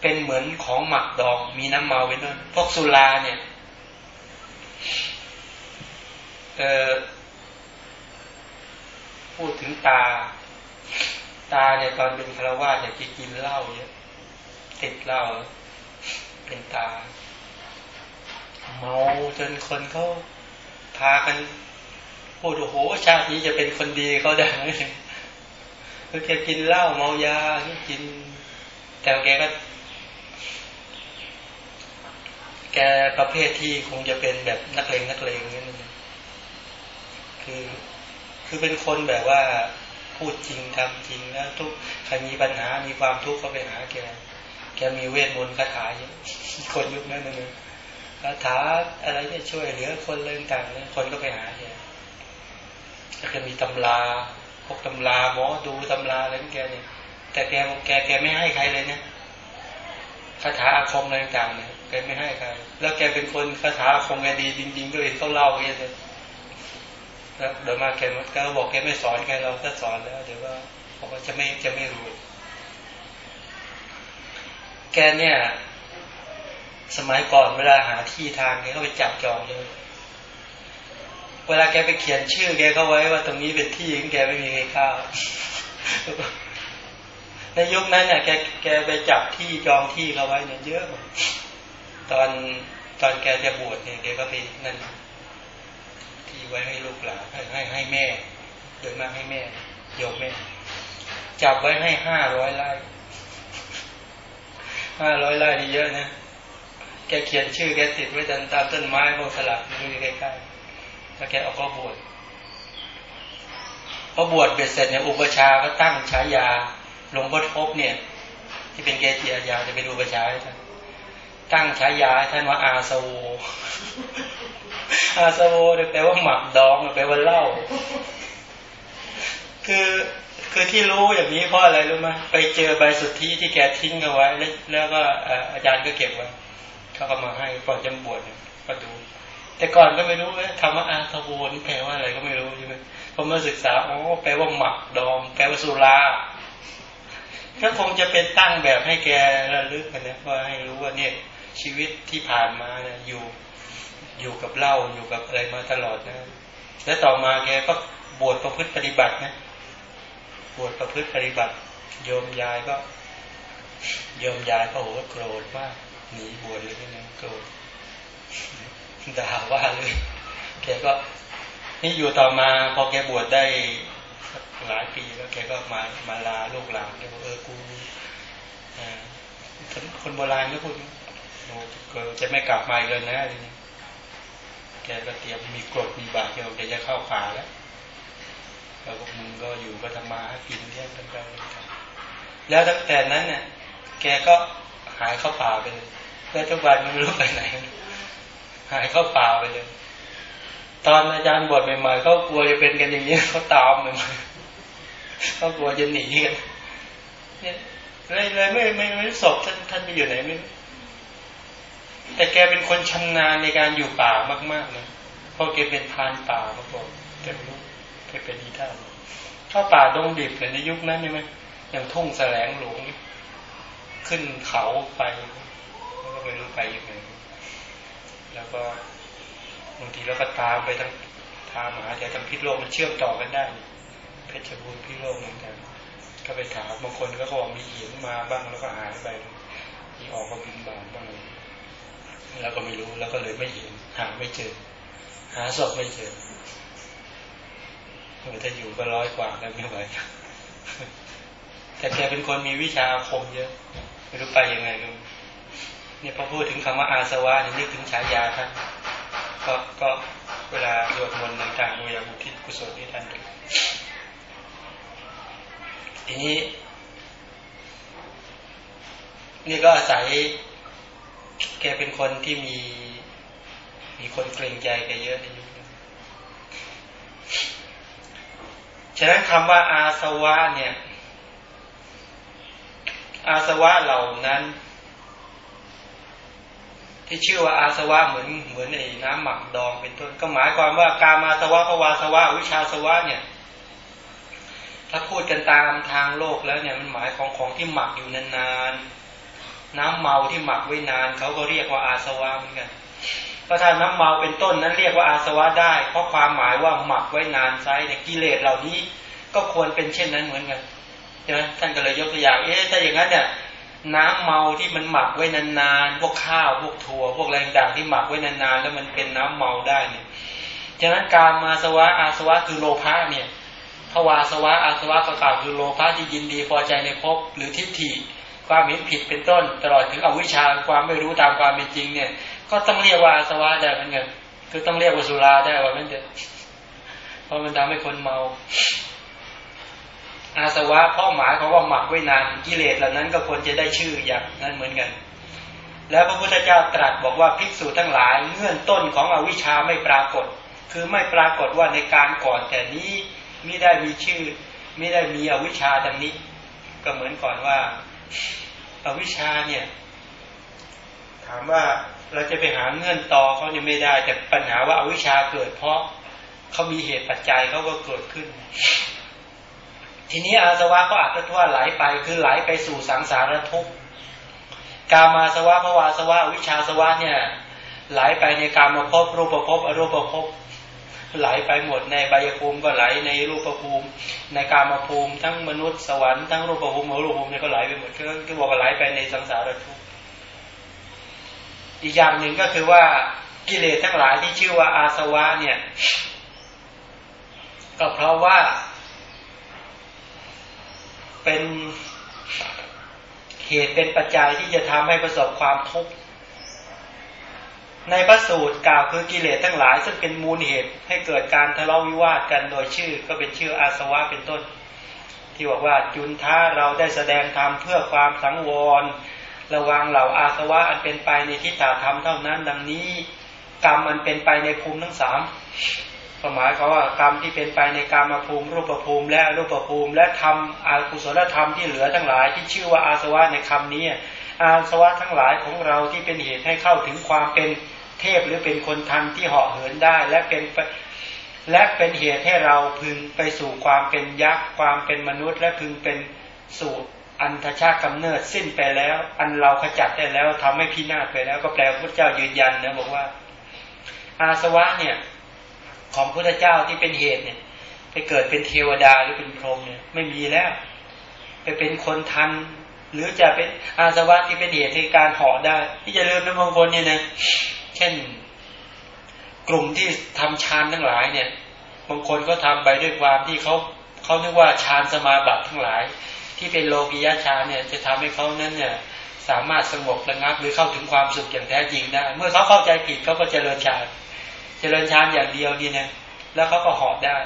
เป็นเหมือนของหมักดอง มีน้ำเมาเป็นต้นพวกสุราเนี่ยเออพูดถึงตา ตาเนี่ยตอนเป็นคารวะอยากจะกินเหล้าเยอะติดเหล้าเป็นตา เมาจนคนเขาพากันพูดโอ้โหชาตินี้จะเป็นคนดีเขาได้คือแกกินเหล้าเมายากิน แต่แกก็ แกประเภทที่คงจะเป็นแบบนักเลงนักเลงนี่คือ คือเป็นคนแบบว่าพูดจริงทำจริงแล้วทุกใครมีปัญหามีความทุกข์ก็ไปหาแกแกมีเวทมนต์คาถาเยอะคนยุคนั้นนะ คาถาอะไรที่ช่วยเหลือคนเรื่องต่างเนี่ยคนก็ไปหาแกก็จะมีตำราพวกตำราหมอดูตำราอะไรของแกเนี่ยแต่แกแกแกไม่ให้ใครเลยเนี่ยคาถาอาคมอะไรต่างเนี่ยแกไม่ให้ใคร แล้วแกเป็นคนคาถาอาคมแกดีจริงๆด้วยเขาเล่าเองเลยแล้วเดี๋ยวมาแกก็บอกแกไม่สอนใครเราถ้าสอนแล้วเดี๋ยวว่าบอกว่าจะไม่จะไม่รู้ แกเนี่ย สมัยก่อนเวลาหาที่ทางเนี่ยเขาไปจับจองเลย เวลาแกไปเขียนชื่อแกเขาไว้ว่าตรงนี้เป็นที่ของแกไม่มีใครเข้าในยุคนั้นเนี่ยแกแกไปจับที่จองที่เขาไว้เนี่ยเยอะ ตอนตอนแกจะบวชเนี่ยแกก็ไปนั่นที่ไว้ให้ลูกหลานให้ให้ให้แม่ โดยมากให้แม่โยมแม่ จับไว้ให้ห้าร้อยไร่ห้าร้อยไร่นี่เยอะนะ กเขียนชื่อแกติดไว้ตามต้นไม้พวกสลักอยู่ใกล้ๆแล้วแกเอาก็บวชพอบวชเบ็ดเสร็จเนี่ยอุปชาก็ตั้งฉายาหลวงพ่อทบเนี่ย ที่เป็นเกจิอาญาจะไปดูประชาให้ท่านตั้งฉายาท่านว่าอาสโวอาสโวแปลว่าหมักดองแปลว่าเหล้าคือคือที่รู้อย่างนี้เพราะอะไรรู้ไหมไปเจอใบสุทธิที่แกทิ้งเอาไว้ แล้วก็อาจารย์ก็เก็บไว้ เขาก็มาให้ก่อนจะบวชก็ดู แต่ก่อนก็ไม่รู้ว่าคำว่าอาสโวนี่แปลว่าอะไรก็ไม่รู้ใช่ไหมพอมาศึกษาอ๋อแปลว่าหมักดองแปลว่าสุราก็คงจะเป็นตั้งแบบให้แกระลึกนะว่าให้รู้ว่าเนี่ยชีวิตที่ผ่านมาเนี่ยอยู่อยู่กับเหล้าอยู่กับอะไรมาตลอดนะ แล้วต่อมาแกก็บวชประพฤติปฏิบัตินะบวชประพฤติปฏิบัติ โยมยายก็โยมยายก็โหโกรธมาก หนีบวชเลยนะโกรธด่าว่าเลยแกก็นี่อยู่ต่อมาพอแกบวชได้หลายปีแล้วแกก็มามาลาลูกหลานแกบอกเออกูคนโบราณก็พูดก็จะไม่กลับมาอีกเลยนะอะไรนี้แกก็เตรียมมีกรดมีบาตรแกจะเข้าป่าแล้วแล้วพวกมึงก็อยู่ก็ทำมากินเรี่ยงกันไปแล้วตั้งแต่นั้นเนี่ยแกก็หายเข้าป่าไปเลย แล้วทุกวันไม่รู้ไปไหน หายเข้าป่าไปเลย ตอนอาจารย์บวชใหม่ๆเขากลัวจะเป็นกันอย่างนี้เขาตามใหม่ๆเขากลัวจะหนีกันเนี่ยเลยเลยไม่ไม่ไม่ศพท่านท่านไปอยู่ไหนไม่แต่แกเป็นคนชำนาญในการอยู่ป่ามากๆเลยเพราะแกเป็นพานป่ามาก่อนแต่ไม่รู้แกเป็นดีท่าเข้าป่าดงดิบเลยในยุคนั้นใช่ไหมอย่างทุ่งแสลงหลวงขึ้นเขาไป ไม่รู้ไปยังไงแล้วก็บางทีเราก็ตามไปทั้งทางมหาแต่ทั้งพิษโลกมันเชื่อมต่อกันได้เพชรบูรณ์พิษโลกเหมือนกันก็ไปถามบางคนก็บอกมีเหียนมาบ้างแล้วก็หายไปมีออกมาบินบานบ้างแล้วก็ไม่รู้แล้วก็เลยไม่เห็นหาไม่เจอ หาศพไม่เจอถ้าอยู่ก็ร้อยกว่าแล้วไม่ไหวแต่แกเป็นคนมีวิชาคมเยอะ ไม่รู้ไปยังไงก็ เนี่ยพอพูดถึงคำว่าอาสวะนี่นึกถึงฉายาท่านก็ก็เวลาสวดมนต์ต่างๆโดยอย่างอุทิศกุศลที่ท่านทีนี้ นี่ก็อาศัยแกเป็นคนที่มี มีคนเกรงใจแกเยอะในยุคฉะนั้นคำว่าอาสวะเนี่ย อาสวะเหล่านั้น ที่ชื่อว่าอาสวะเหมือนเหมือนไอ้น้ำหมักดองเป็นต้นก็หมายความว่าการมาสวะภวาสวะวิชาสวะเนี่ย ถ้าพูดกันตามทางโลกแล้วเนี่ยมันหมายของของที่หมักอยู่นานๆน้ำเมาที่หมักไว้นานเขาก็เรียกว่าอาสวะเหมือนกันเพราะถ้าน้ำเมาเป็นต้นนั้นเรียกว่าอาสวะได้ เพราะความหมายว่าหมักไว้นานไซเนี่ยกิเลสเหล่านี้ก็ควรเป็นเช่นนั้นเหมือนกันใช่ไหมท่านก็เลยยกตัวอย่าง เอ๊ะถ้าอย่างนั้นเนี่ย น้ำเมาที่มันหมักไว้นานๆ พวกข้าวพวกถั่วพวกแรงด่างที่หมักไว้นานๆ แล้วมันเป็นน้ำเมาได้เนี่ยฉะนั้นการมาสวะอาสวะคือโลภะเนี่ยภวาสวะอาสวะประกาศคือโลภะที่ยินดีพอใจในภพหรือทิฏฐิความเห็นผิดเป็นต้น ตลอดถึงอวิชชาความไม่รู้ตามความเป็นจริงเนี่ย ก็ต้องเรียกว่าอาสวะได้เหมือนกันคือต้องเรียกว่าสุราได้ว่ามันเถอะเพราะมันทำให้คนเมา อาสวะข้อหมายเขาว่าหมักไว้นานกิเลสเหล่านั้นก็ควรจะได้ชื่ออย่างนั้นเหมือนกัน แล้วพระพุทธเจ้าตรัสบอกว่าภิกษุทั้งหลายเงื่อนต้นของอวิชชาไม่ปรากฏ คือไม่ปรากฏว่าในการก่อนแต่นี้ไม่ได้มีชื่อไม่ได้มีอวิชชาดังนี้ ก็เหมือนก่อนว่าอาวิชชาเนี่ย ถามว่าเราจะไปหาเงื่อนต่อเขาเนี่ยไม่ได้แต่ปัญหาว่าอาวิชชาเกิดเพราะเขามีเหตุปัจจัยเขาก็เกิดขึ้น ทีนี้อาสวะก็อาจจะทั่วไหลไปคือไหลไปสู่สังสารทุกข์กามาสวะภวาสวะวิชาสวะเนี่ย ไหลไปในการมาพรูปภพอรูปภพไหลไปหมดในใบภูมิก็ไหลในรูปภูมิ ในกามภูมิ ทั้งมนุษย์สวรรค์ทั้งรูปภูมิรูปภูมิเนี่ยก็ไหลไปหมดก็คือบอกว่าไหลไปในสังสารทุกข์อีกอย่างหนึ่งก็คือว่ากิเลสทั้งหลายที่ชื่อว่าอาสวะเนี่ย ก็เพราะว่า เป็นเหตุเป็นปัจจัยที่จะทำให้ประสบความทุกข์ในพระสูตรกล่าวคือกิเลสทั้งหลาย ซึ่งเป็นมูลเหตุให้เกิดการทะเลาะวิวาทกันโดยชื่อ ก็เป็นชื่ออาสวะเป็นต้น ที่บอกว่าจุนท้าเราได้แสดงธรรมเพื่อความสังวร ระวังเหล่าอาสวะอันเป็นไปในทิฏฐธรรมเท่านั้น ดังนี้ กรรมมันเป็นไปในภูมิทั้งสาม หมายเขาว่ากรรมที่เป็นไปในกรรมภูมิ รูปภูมิ และรูปภูมิ และทำอากุศลธรรมที่เหลือทั้งหลายที่ชื่อว่าอาสวะในคำนี้ อาสวะทั้งหลายของเราที่เป็นเหตุให้เข้าถึงความเป็นเทพหรือเป็นคนทันที่เหาะเหินได้ และเป็นและเป็นเหตุให้เราพึงไปสู่ความเป็นยักษ์ความเป็นมนุษย์ และพึงเป็นสู่อันทชาติกำเนิดสิ้นไปแล้ว อันเราขจัดได้แล้วทำให้พินาศไปแล้ว ก็แปลพระเจ้ายืนยันนะบอกว่า อาสวะเนี่ย ของพระเจ้าที่เป็นเหตุเนี่ย ไปเกิดเป็นเทวดาหรือเป็นพรหมเนี่ย ไม่มีแล้ว ไปเป็นคนทัน หรือจะเป็นอาสวะที่เป็นเหตุในการห่อได้ ที่จะเริ่มนะบางคนเนี่ยนะเช่น กลุ่มที่ทำฌานทั้งหลายเนี่ยบางคนก็ทำไปด้วยความที่เขาเขาเรียกว่าฌานสมาบัติทั้งหลาย ที่เป็นโลกิยาฌานเนี่ย จะทำให้เขานั้นเนี่ยสามารถสงบระงับหรือเข้าถึงความสุขอย่างแท้จริงได้ เมื่อเขาเข้าใจผิดเขาก็เจริญฌาน เจริญฌานอย่างเดียวนี่นะแล้วเขาก็หาะได้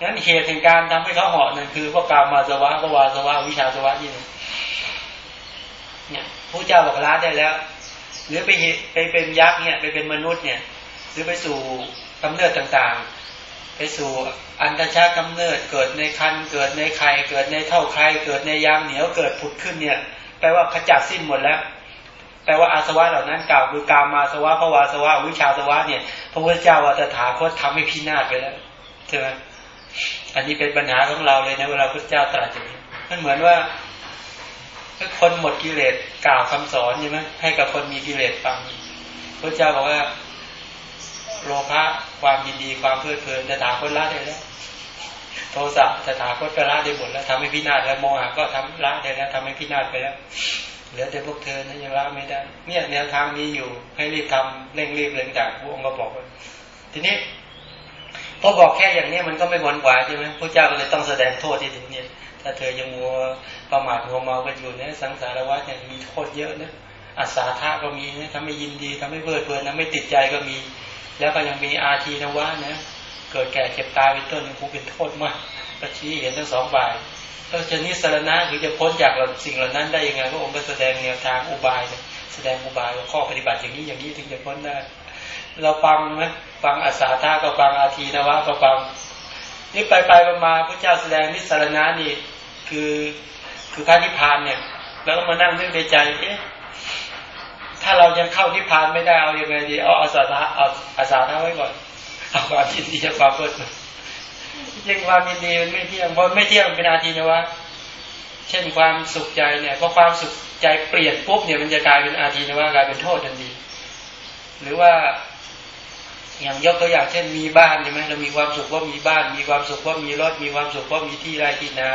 นั้นเหตุแห่งการทำให้เขาหาะนั่นคือว่ากามาสวะพระวาสวะวิชาสวะนี่เนี่ยผู้เจ้าบอกละได้แล้ว หรือไปไปเป็นยักษ์เนี่ยไปเป็นมนุษย์เนี่ย หรือไปสู่กำเนิดต่างๆ ไปสู่อันตชากำเนิดเกิดในคันเกิดในไข่เกิดในเท่าไข่เกิดในยางเหนียวเกิดผุดขึ้นเนี่ยแปลว่าขจัดสิ้นหมดแล้ว แปลว่าอาสวะเหล่านั้นกล่าวคือกามาสวะภวาสวะวิชาสวะเนี่ย พระพุทธเจ้าว่าตถาคตทำให้พินาศไปแล้วใช่ไหมอันนี้เป็นปัญหาของเราเลยนะเวลาพระเจ้าตรัสอย่างนี้มันเหมือนว่าคนหมดกิเลสกล่าวคำสอนใช่ไหมให้กับคนมีกิเลสฟังพระเจ้าบอกว่า โลภะความยินดีความเพลิดเพลินตถาคตละได้แล้วโทสะตถาคตก็ละได้หมดแล้วทำให้พินาศแล้วโมหะก็ทำละได้แล้วทำให้พินาศไปแล้ว เหลือแต่พวกเธอนะยังละไม่ได้ เนี่ยแนวทางนี้อยู่ ให้รีบทำเร่งรีบเร่งจากพระองค์ก็บอกทีนี้พอบอกแค่อย่างนี้มันก็ไม่หวนหวายใช่ไหมพระเจ้าก็เลยต้องแสดงโทษที่ถึงเนี่ย ถ้าเธอยังมัวประมาทมัวเมากันอยู่เนี่ยสังสารวัฏเนี่ยมีโทษเยอะนะอัศาธาก็มีนะทำให้ยินดีทำให้เพลิดเพลินนะไม่ติดใจก็มี แล้วก็ยังมีอาทีนวะนะเกิดแก่เจ็บตายเป็นต้นคงเป็นโทษมากก็ชี้เห็นทั้งสองฝ่าย ก็จะนิสรณะคือจะพ้นจากสิ่งเหล่านั้นได้ยังไงพระองค์ก็แสดงแนวทางอุบายแสดงอุบายว่าข้อปฏิบัติอย่างนี้อย่างนี้ถึงจะพ้นได้ เราฟังไหมฟังอาสาธาก็ฟังอาทีนวะก็ฟังนี่ไปไปมาพระเจ้าแสดงนิสรณะนี่คือคือพระนิพพานเนี่ย แล้วก็มานั่งนึกในใจเอ๊ะถ้าเรายังเข้านิพพานไม่ได้เอาอยัางไงดีเอาอาสาธาเอาอาสาธาไว้ก่อนเอาความยินดีความเพลิดเพลิน ยังความยินดีมันไม่เที่ยงเพราะไม่เที่ยงเป็นอาทีนะวะเช่นความสุขใจเนี่ยพอความสุขใจเปลี่ยนปุ๊บเนี่ยมันจะกลายเป็นอาทีนะวะกลายเป็นโทษทันทีหรือว่าอย่างยกตัวอย่างเช่นมีบ้านใช่ไหมเรามีความสุขว่ามีบ้าน มีความสุขว่ามีรถมีความสุขว่ามีที่ไร่ที่นา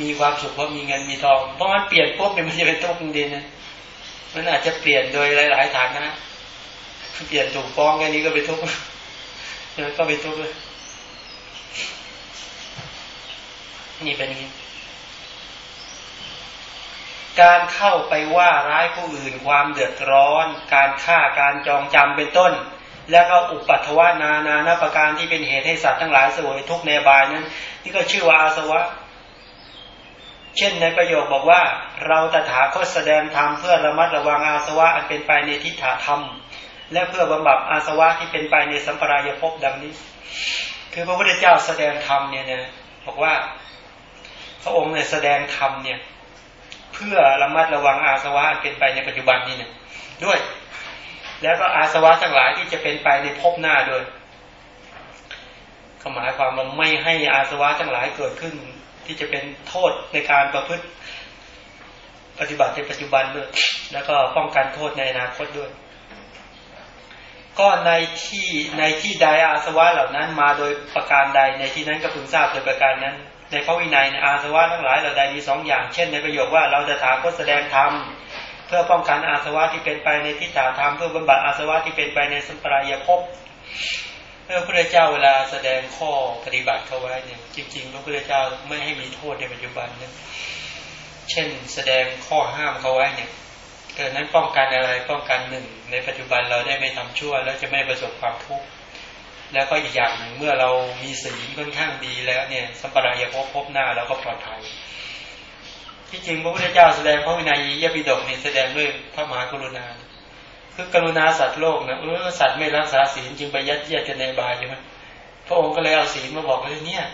มีความสุขว่ามีเงินมีทอง เพราะมันเปลี่ยนปุ๊บเนี่ยมันจะเป็นทุกข์จริงๆนะมันอาจจะเปลี่ยนโดยหลาย ๆ ฐานนะเปลี่ยนถูกฟ้องแค่นี้ก็เป็นทุกข์ก็เป็นทุกข์เลย นี่เป็นนี้ การเข้าไปว่าร้ายผู้อื่น ความเดือดร้อน การฆ่าการจองจำเป็นต้น แล้วก็อุปัตวานานานาประการที่เป็นเหตุให้สัตว์ทั้งหลายสวยทุกในบายนั้น นี่ก็ชื่อว่าอาสวะ เช่นในประโยคบอกว่า เราตถาคตแสดงธรรมเพื่อระมัดระวังอาสวะอันเป็นไปในทิฏฐธรรมและเพื่อบำบัดอาสวะที่เป็นไปในสัมปรายภพดังนี้ คือพระพุทธเจ้าแสดงธรรมเนี่ยนะบอกว่า พระองค์เนี่ยแสดงธรรมเนี่ย เพื่อระมัดระวังอาสวะเป็นไปในปัจจุบันนี้เนี่ยด้วย แล้วก็อาสวะทั้งหลายที่จะเป็นไปในภพหน้าด้วยก็หมายความว่าไม่ให้อาสวะทั้งหลายเกิดขึ้น ที่จะเป็นโทษในการประพฤติปฏิบัติในปัจจุบันด้วย แล้วก็ป้องกันโทษในอนาคตด้วย ก็ในที่ในที่ใดอาสวะเหล่านั้นมาโดยประการใดในที่นั้นก็พึงทราบโดยประการนั้น ในพระวินัยในอาสวะทั้งหลายเราได้มีสองอย่าง เช่นในประโยคว่าเราจะถามก็แสดงธรรมเพื่อป้องกันอาสวะที่เป็นไปในทิฏฐาธรรมเพื่อบำบัดอาสวะที่เป็นไปในสัมปรายภพเมื่อพระเจ้าเวลาแสดงข้อปฏิบัติเขาไว้เนี่ย จริงๆพระพุทธเจ้าไม่ให้มีโทษในปัจจุบันนี่ยเช่น แสดงข้อห้ามเขาไว้เนี่ยเกิดนั้นป้องกันอะไรป้องกันหนึ่งในปัจจุบันเราได้ไม่ทำชั่ว แล้วจะไม่ประสบความทุกข์ แล้วก็อีกอย่างหนึ่งเมื่อเรามีศีลค่อนข้างดีแล้วเนี่ยสัมปรายภพพบหน้าเราก็ปลอดภัยที่จริงพระพุทธเจ้าแสดงพระวินัยยปิฎกนี่แสดงด้วยพระมหากรุณา คือกรุณาสัตว์โลกนะเออสัตว์ไม่รักษาศีลจึงไปยัดเยียดกันในบายใช่ไหมพระองค์ก็เลยเอาศีลมาบอกเลยเนี่ย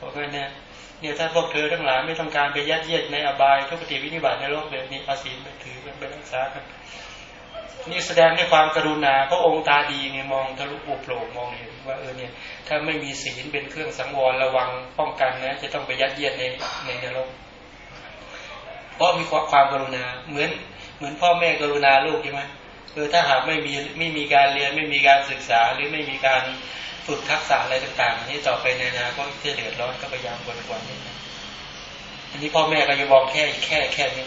บอกว่าเนี่ยเนี่ยถ้าพวกเธอทั้งหลายไม่ต้องการไปยัดเยียดในอบายทุกปฏิวินิบาตในโลกแบบนี้เอาศีลไปถือไปรักษากันนี่แสดงในความกรุณา พระองค์ตาดีไงมองทะลุปุโปร่งมองเห็น ว่าเออเนี่ย ถ้าไม่มีศีลเป็นเครื่องสังวรระวังป้องกันนะ จะต้องไปยัดเยียดในในนรกเพราะมีความกรุณา เหมือนเหมือนพ่อแม่กรุณาลูกใช่ไหมคือถ้าหากไม่มีไม่มีการเรียนไม่มีการศึกษาหรือไม่มีการฝึกทักษะอะไรต่างๆนี่ต่อไปในอนาคตจะเดือดร้อนก็พยายามกดกวนนี่อันนี้พ่อแม่ก็จะมองแค่แค่แค่นี้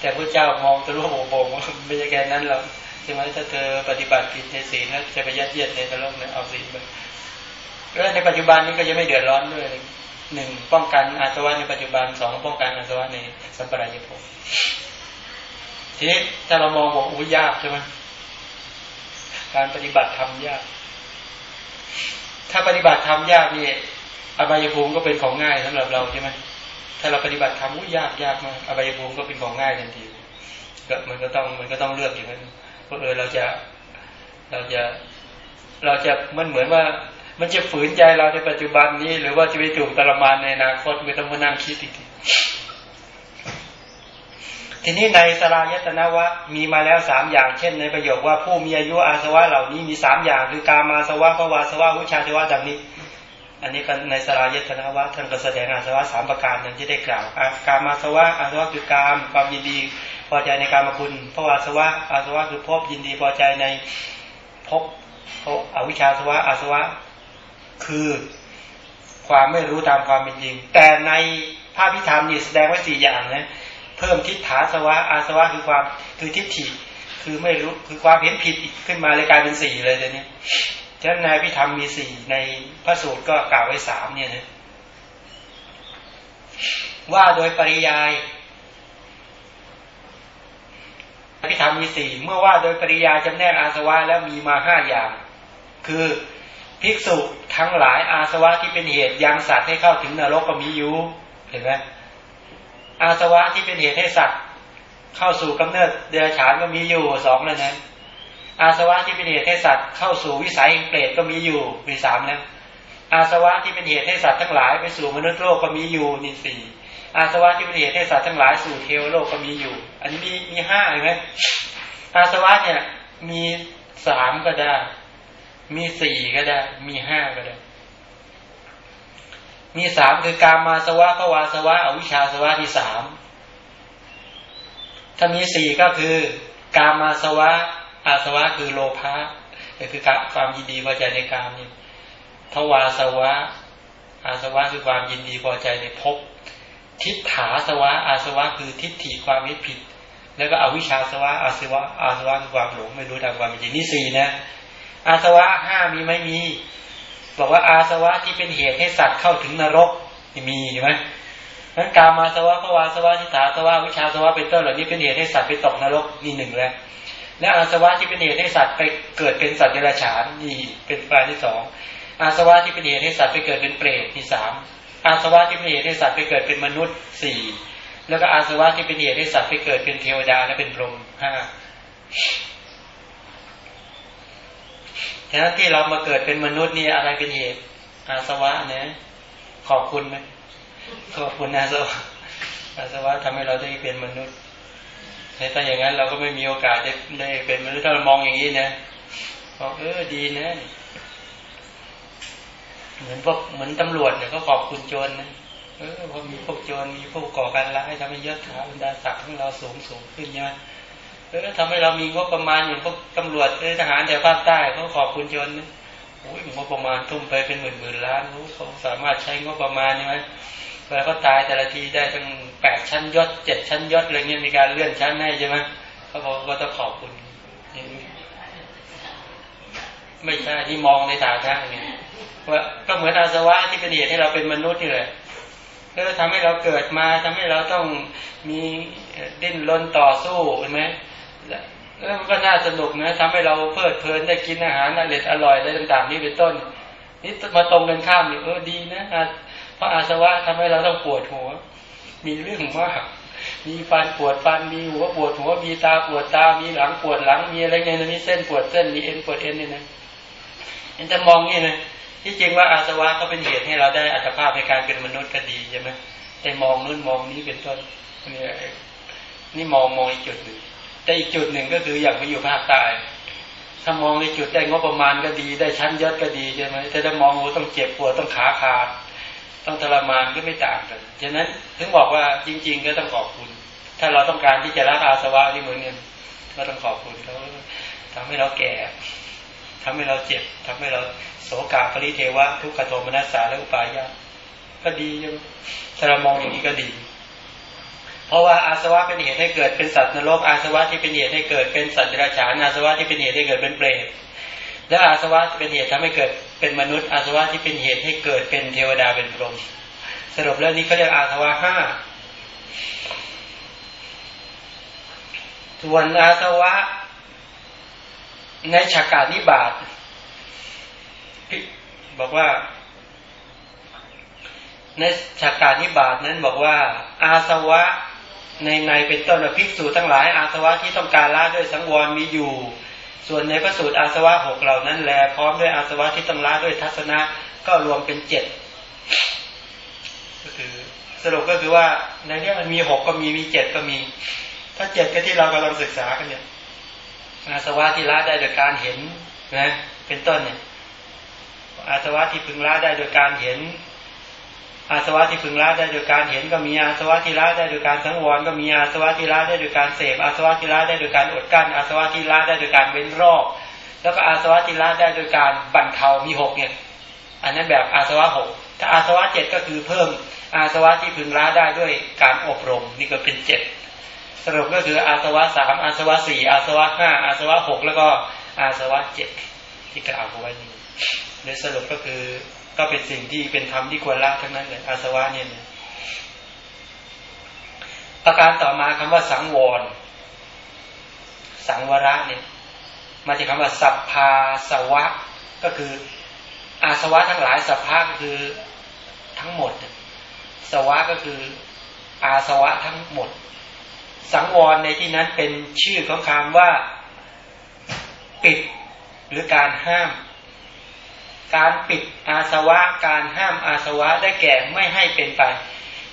แต่พระเจ้ามองตัวลูกโป่งไม่ใช่แค่นั้นหรอก ใช่ไหมถ้าเธอปฏิบัติผิดในศีลแล้วจะไปยัดเยียดในนรกเนี่ยเอาศีลไปแล้วในปัจจุบันนี้ก็จะไม่เดือดร้อนด้วยหนึ่งป้องกันอาสวะในปัจจุบันสองป้องกันอาสวะในสัมปรายภพทีนี้ถ้าเรามองบอกอุ้ยยากใช่ไหมการปฏิบัติทำยาก ถ้าปฏิบัติทำยากนี่อบายภูมิก็เป็นของง่ายสำหรับเราใช่ไหมถ้าเราปฏิบัติทำอุ้ยยากยากมากอบายภูมิก็เป็นของง่ายทันทีก็มันก็ต้องมันก็ต้องเลือกอย่างนั้น เออเราจะเราจะเราจะมันเหมือนว่า มันจะฝืนใจเราในปัจจุบันนี้ หรือว่าจะไปถูกตรมานในอนาคตไม่ต้องมานั่งคิดอีกทีทีนี้ในสลายตนะวะมีมาแล้วสามอย่าง เช่น ในประโยคว่าผู้มีอายุอาสวะเหล่านี้มีสามอย่าง คือกามาสวะภวาสวะวิชาสวะดังนี้ อันนี้ก็ในสลายตนะวะท่านก็แสดงอาสวะสามประการนั้นที่ได้กล่าวกามาสวะอาสวะคือกามความยินดี พอใจในการมาคุณเพราะอาสวะอาสวะคือพบยินดีพอใจในพบเพราอวิชชาสวะอาสวะคือความไม่รู้ตามความเป็นจริง แต่ในภาพพิธามนี่แสดงไว้สี่อย่างนะเพิ่มทิฏฐาสวะอาสวะคือความคือทิฏฐิคือไม่รู้คือความเห็นผิดขึ้นมาเลยกลายเป็นสี่เลยเดี๋ยวนี้ฉะนั้นในพิธามมีสี่ในพระสูตรก็กล่าวไว้สามเนี่ยนะว่าโดยปริยาย พิธรรมมีสี่เมื่อว่าโดยปริยาจำแนกอาสวะแล้วมีมาห้าอย่าง คือภิกษุทั้งหลายอาสวะที่เป็นเหตุยังสัตว์ให้เข้าถึงนรกก็มีอยู่เห็นไหมอาสวะที่เป็นเหตุให้สัตว์ เข้าสู่กำเนิดเดรัจฉานก็มีอยู่สองแล้วนะอาสวะที่เป็นเหตุให้สัตว์เข้าสู่วิสัยเปรตก็มีอยู่มีสามแล้วอาสวะที่เป็นเหตุให้สัตว์ทั้งหลายไปสู่มนุษย์โลกก็มีอยู่นี่สี่ อาสวะที่เป็นเหตุให้สัตว์ทั้งหลายสู่เทวโลกก็มีอยู่ อันนี้มีมีห้าเห็นไหมอาสวะเนี่ย มีสามก็ได้ มีสี่ก็ได้ มีห้าก็ได้ มีสามคือการมาสวะภวาสวะอวิชชาสวะที่สามถ้ามีสี่ก็คือ การมาสวะ อาสวะคือโลภะคือความยินดีพอใจในกามนี่ทวาสวะ อาสวะคือความยินดีพอใจในภพ ทิฏฐาสวะอาสวะคือทิฏฐิความมิผิด แล้วก็อวิชชาสวะอาสวะอาสวะคือความหลงไม่รู้ตามความจริงนี่สี่นะ อาสวะห้ามีไม่มี บอกว่าอาสวะที่เป็นเหตุให้สัตว์เข้าถึงนรกมีใช่ไหมนั้นกามาสวะภวาสวะทิฏฐาสวะวิชาสวะเป็นต้นเหล่านี้เป็นเหตุให้สัตว์ไปตกนรกนี่หนึ่งแล้วและอาสวะที่เป็นเหตุให้สัตว์ไปเกิดเป็นสัตว์เดรัจฉานนี่เป็นปลายที่สองอาสวะที่เป็นเหตุให้สัตว์ไปเกิดเป็นเปรตที่สาม อาสวะที่เป็นเหตุให้สัตว์ไปเกิดเป็นมนุษย์สี่แล้วก็อาสวะที่เป็นเหตุให้สัตว์ไปเกิดเป็นเทวดาและเป็นพรหมห้าฉะนั้นที่เรามาเกิดเป็นมนุษย์นี่อะไรเป็นเหตุ อาสวะเนี่ยขอบคุณไหมขอบคุณอาสวะอาสวะทำให้เราได้เป็นมนุษย์ถ้าอย่างนั้นเราก็ไม่มีโอกาสได้ได้เป็นมนุษย์ถ้าเรามองอย่างนี้นะบอกเออดีนะ เหมือนพวกเหมือนตำรวจเนี่ยก็ขอบคุณโจรนะเออพอมีพวกโจรมีพวกก่อการร้ายทำให้ยศถาบรรดาศักดิ์ของเราสูงสูงขึ้นใช่ไหมเออทำให้เรามีงบประมาณอย่างพวกตำรวจทหารแถวภาคใต้เขาขอบคุณโจรนะโอ้ยงบประมาณทุ่มไปเป็นหมื่นหมื่นล้านเขาสามารถใช้งบประมาณใช่ไหมเวลาเขาตายแต่ละทีได้ตั้งแปดชั้นยศเจ็ดชั้นยศอะไรเงี้ยมีการเลื่อนชั้นให้ใช่ไหมเขาบอกก็ต้องขอบคุณ ไม่ใช่ที่มองในฐานะไงว่า ก็เหมือนอาสวะที่เป็นเหตุให้เราเป็นมนุษย์นี่แหละแล้วทำให้เราเกิดมาทำให้เราต้องมีดิ้นรนต่อสู้เห็นไหมแล้วมันก็น่าสนุกนะทำให้เราเพลิดเพลินได้กินอาหารอร่อยอร่อยอะไรต่างๆนี่เป็นต้น นี่มาตรงกันข้ามนี่เออดีนะเพราะอาสวะทำให้เราต้องปวดหัว มีเรื่องมาก มีฟันปวดฟันมีหัวปวดหัวมีตาปวดตา มีหลังปวดหลังมีอะไรเงี้ยมีเส้นปวดเส้นมีเอ็นปวดเอ็นนี่นะเห็นจะมองนี่นะ ที่จริงว่าอาสวะก็เป็นเหตุให้เราได้อัตภาพในการเป็นมนุษย์ก็ดีใช่ไหมแต่มองนู่นมองนี้เป็นต้นนี่นี่มองมองอีกจุดหนึ่งแต่อีกจุดหนึ่งก็คืออย่างไปอยู่ภาคใต้ถ้ามองในจุดได้งบประมาณก็ดีได้ชั้นยศก็ดีใช่ไหมแต่ถ้ามองโอ้ต้องเจ็บปวดต้องขาขาดต้องทรมานก็ไม่ต่างกันฉะนั้นถึงบอกว่าจริง ๆ ก็ต้องขอบคุณ ถ้าเราต้องการที่จะละอาสวะที่เหมือนกันก็ต้องขอบคุณเขาทำให้เราแก่ทำให้เราเจ็บทำให้เรา โสกาปริเทวะ ทุกขโทมนัสสาและอุปายาก็ดียังถ้าเรามองอย่างนี้ก็ดี เพราะว่าอาสวะเป็นเหตุให้เกิดเป็นสัตว์นรกอาสวะที่เป็นเหตุให้เกิดเป็นสัตว์เดรัจฉานอาสวะที่เป็นเหตุให้เกิดเป็นเปรตและอาสวะเป็นเหตุทำให้เกิดเป็นมนุษย์ อาสวะที่เป็นเหตุให้เกิดเป็นเทวดาเป็นพรหมสรุปแล้วนี้เขาเรียกอาสวะห้าส่วนอาสวะในฉากานิบาต บอกว่า ในฉากานิบาตนั้นบอกว่า อาสวะในในเป็นต้นภิกษุทั้งหลาย อาสวะที่ต้องการละด้วยสังวรมีอยู่ ส่วนในพระสูตรอาสวะหกเหล่านั้นแลพร้อมด้วยอาสวะที่ต้องละด้วยทัศนะก็รวมเป็นเจ็ดก็คือสรุปก็คือว่าในนี้มันมีหกก็มีมีเจ็ดก็มี ถ้าเจ็ดก็ที่เรากำลังศึกษากันเนี่ยอาสวะที่ละได้โดยการเห็นนะเป็นต้นเนี่ย อาสวะที่พึงละได้โดยการเห็น อาสวะที่พึงละได้โดยการเห็นก็มีอาสวะที่ละได้โดยการสังวรก็มีอาสวะที่ละได้โดยการเสพอาสวะที่ละได้โดยการอดกั้นอาสวะที่ละได้โดยการเว้นรอบแล้วก็อาสวะที่ละได้โดยการบรรเทามีหกเนี่ย อันนั้นแบบอาสวะหกถ้าอาสวะเจ็ดก็คือเพิ่มอาสวะที่พึงละได้ด้วยการอบรมนี่ก็เป็นเจ็ดสรุปก็คืออาสวะสามอาสวะสี่อาสวะห้าอาสวะหกแล้วก็อาสวะเจ็ดที่กล่าวเอาไว้นี้ โดยสรุปก็คือก็เป็นสิ่งที่เป็นธรรมที่ควรละทั้งนั้นเลยอาสวะเนี่ยประการต่อมาคำว่าสังวร สังวระเนี่ยมาจากคำว่าสัพพาสวะ ก็คือ อาสวะทั้งหลายสัพพาก็คือทั้งหมด สวะก็คือ อาสวะทั้งหมด สังวรในที่นั้นเป็นชื่อของคำว่า ปิดหรือการห้าม การปิดอาสวะ การห้ามอาสวะได้แก่ไม่ให้เป็นไป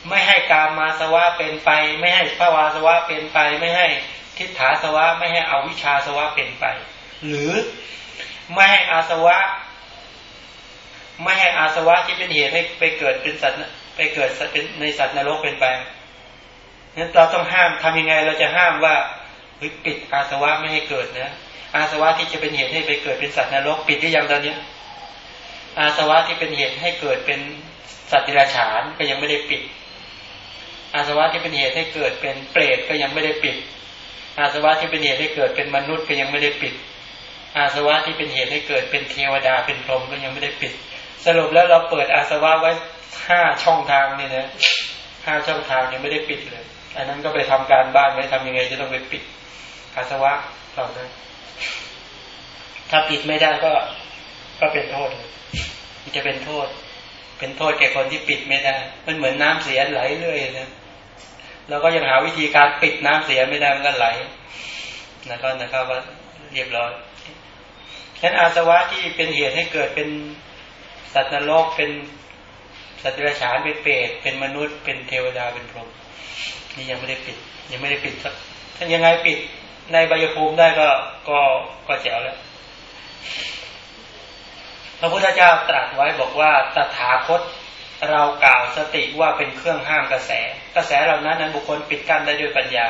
ไม่ให้การมาสวะเป็นไป ไม่ให้ภาวาสวะเป็นไป ไม่ให้ทิฏฐาสวะ ไม่ให้อวิชชาสวะเป็นไป หรือไม่ให้อาสวะ ไม่ให้อาสวะที่เป็นเหตุให้ไปเกิดเป็นสัตว์ไปเกิดเป็นในสัตว์นรกเป็นไปนั้นเราต้องห้ามทำยังไงเราจะห้ามว่าปิดอาสวะไม่ให้เกิดนะอาสวะที่จะเป็นเหตุให้ไปเกิดเป็นสัตว์นรกปิดได้ยังตอนนี้ อาสวะที่เป็นเหตุให้เกิดเป็นสัตว์ดิราฉานก็ยังไม่ได้ปิด อาสวะที่เป็นเหตุให้เกิดเป็นเปรตก็ยังไม่ได้ปิด อาสวะที่เป็นเหตุให้เกิดเป็นมนุษย์ก็ยังไม่ได้ปิด อาสวะที่เป็นเหตุให้เกิดเป็นเทวดาเป็นพรหมก็ยังไม่ได้ปิด สรุปแล้วเราเปิดอาสวะไว้ห้าช่องทางนี่นะห้าช่องทางยังไม่ได้ปิดเลย อันนั้นก็ไปทำการบ้านไว้ทำยังไงจะต้องไปปิดอาสวะต่อไปถ้าปิดไม่ได้ก็ ก็เป็นโทษมันจะเป็นโทษ เป็นโทษแก่คนที่ปิดไม่ได้ มันเหมือนน้ำเสียไหลเรื่อยนะเราก็ยังหาวิธีการปิดน้ำเสียไม่ได้มันก็ไหลนะครับนะครับว่าเรียบร้อยฉะนั้นอาสวะที่เป็นเหตุให้เกิดเป็นสัตว์นรกเป็นสัตว์เดรัจฉานเป็นเปรตเป็นมนุษย์ เป็นเทวดาเป็นพรหมนี่ยังไม่ได้ปิด ยังไม่ได้ปิดสักถ้านยังไงปิดในใบยภูมิได้ก็ก็ก็แจ๋วแล้ว พระพุทธเจ้าตรัสไว้บอกว่าตถาคตเรากล่าวสติว่าเป็นเครื่องห้ามกระแส กระแสเหล่านั้นนั้นบุคคลปิดกั้นได้ด้วยปัญญา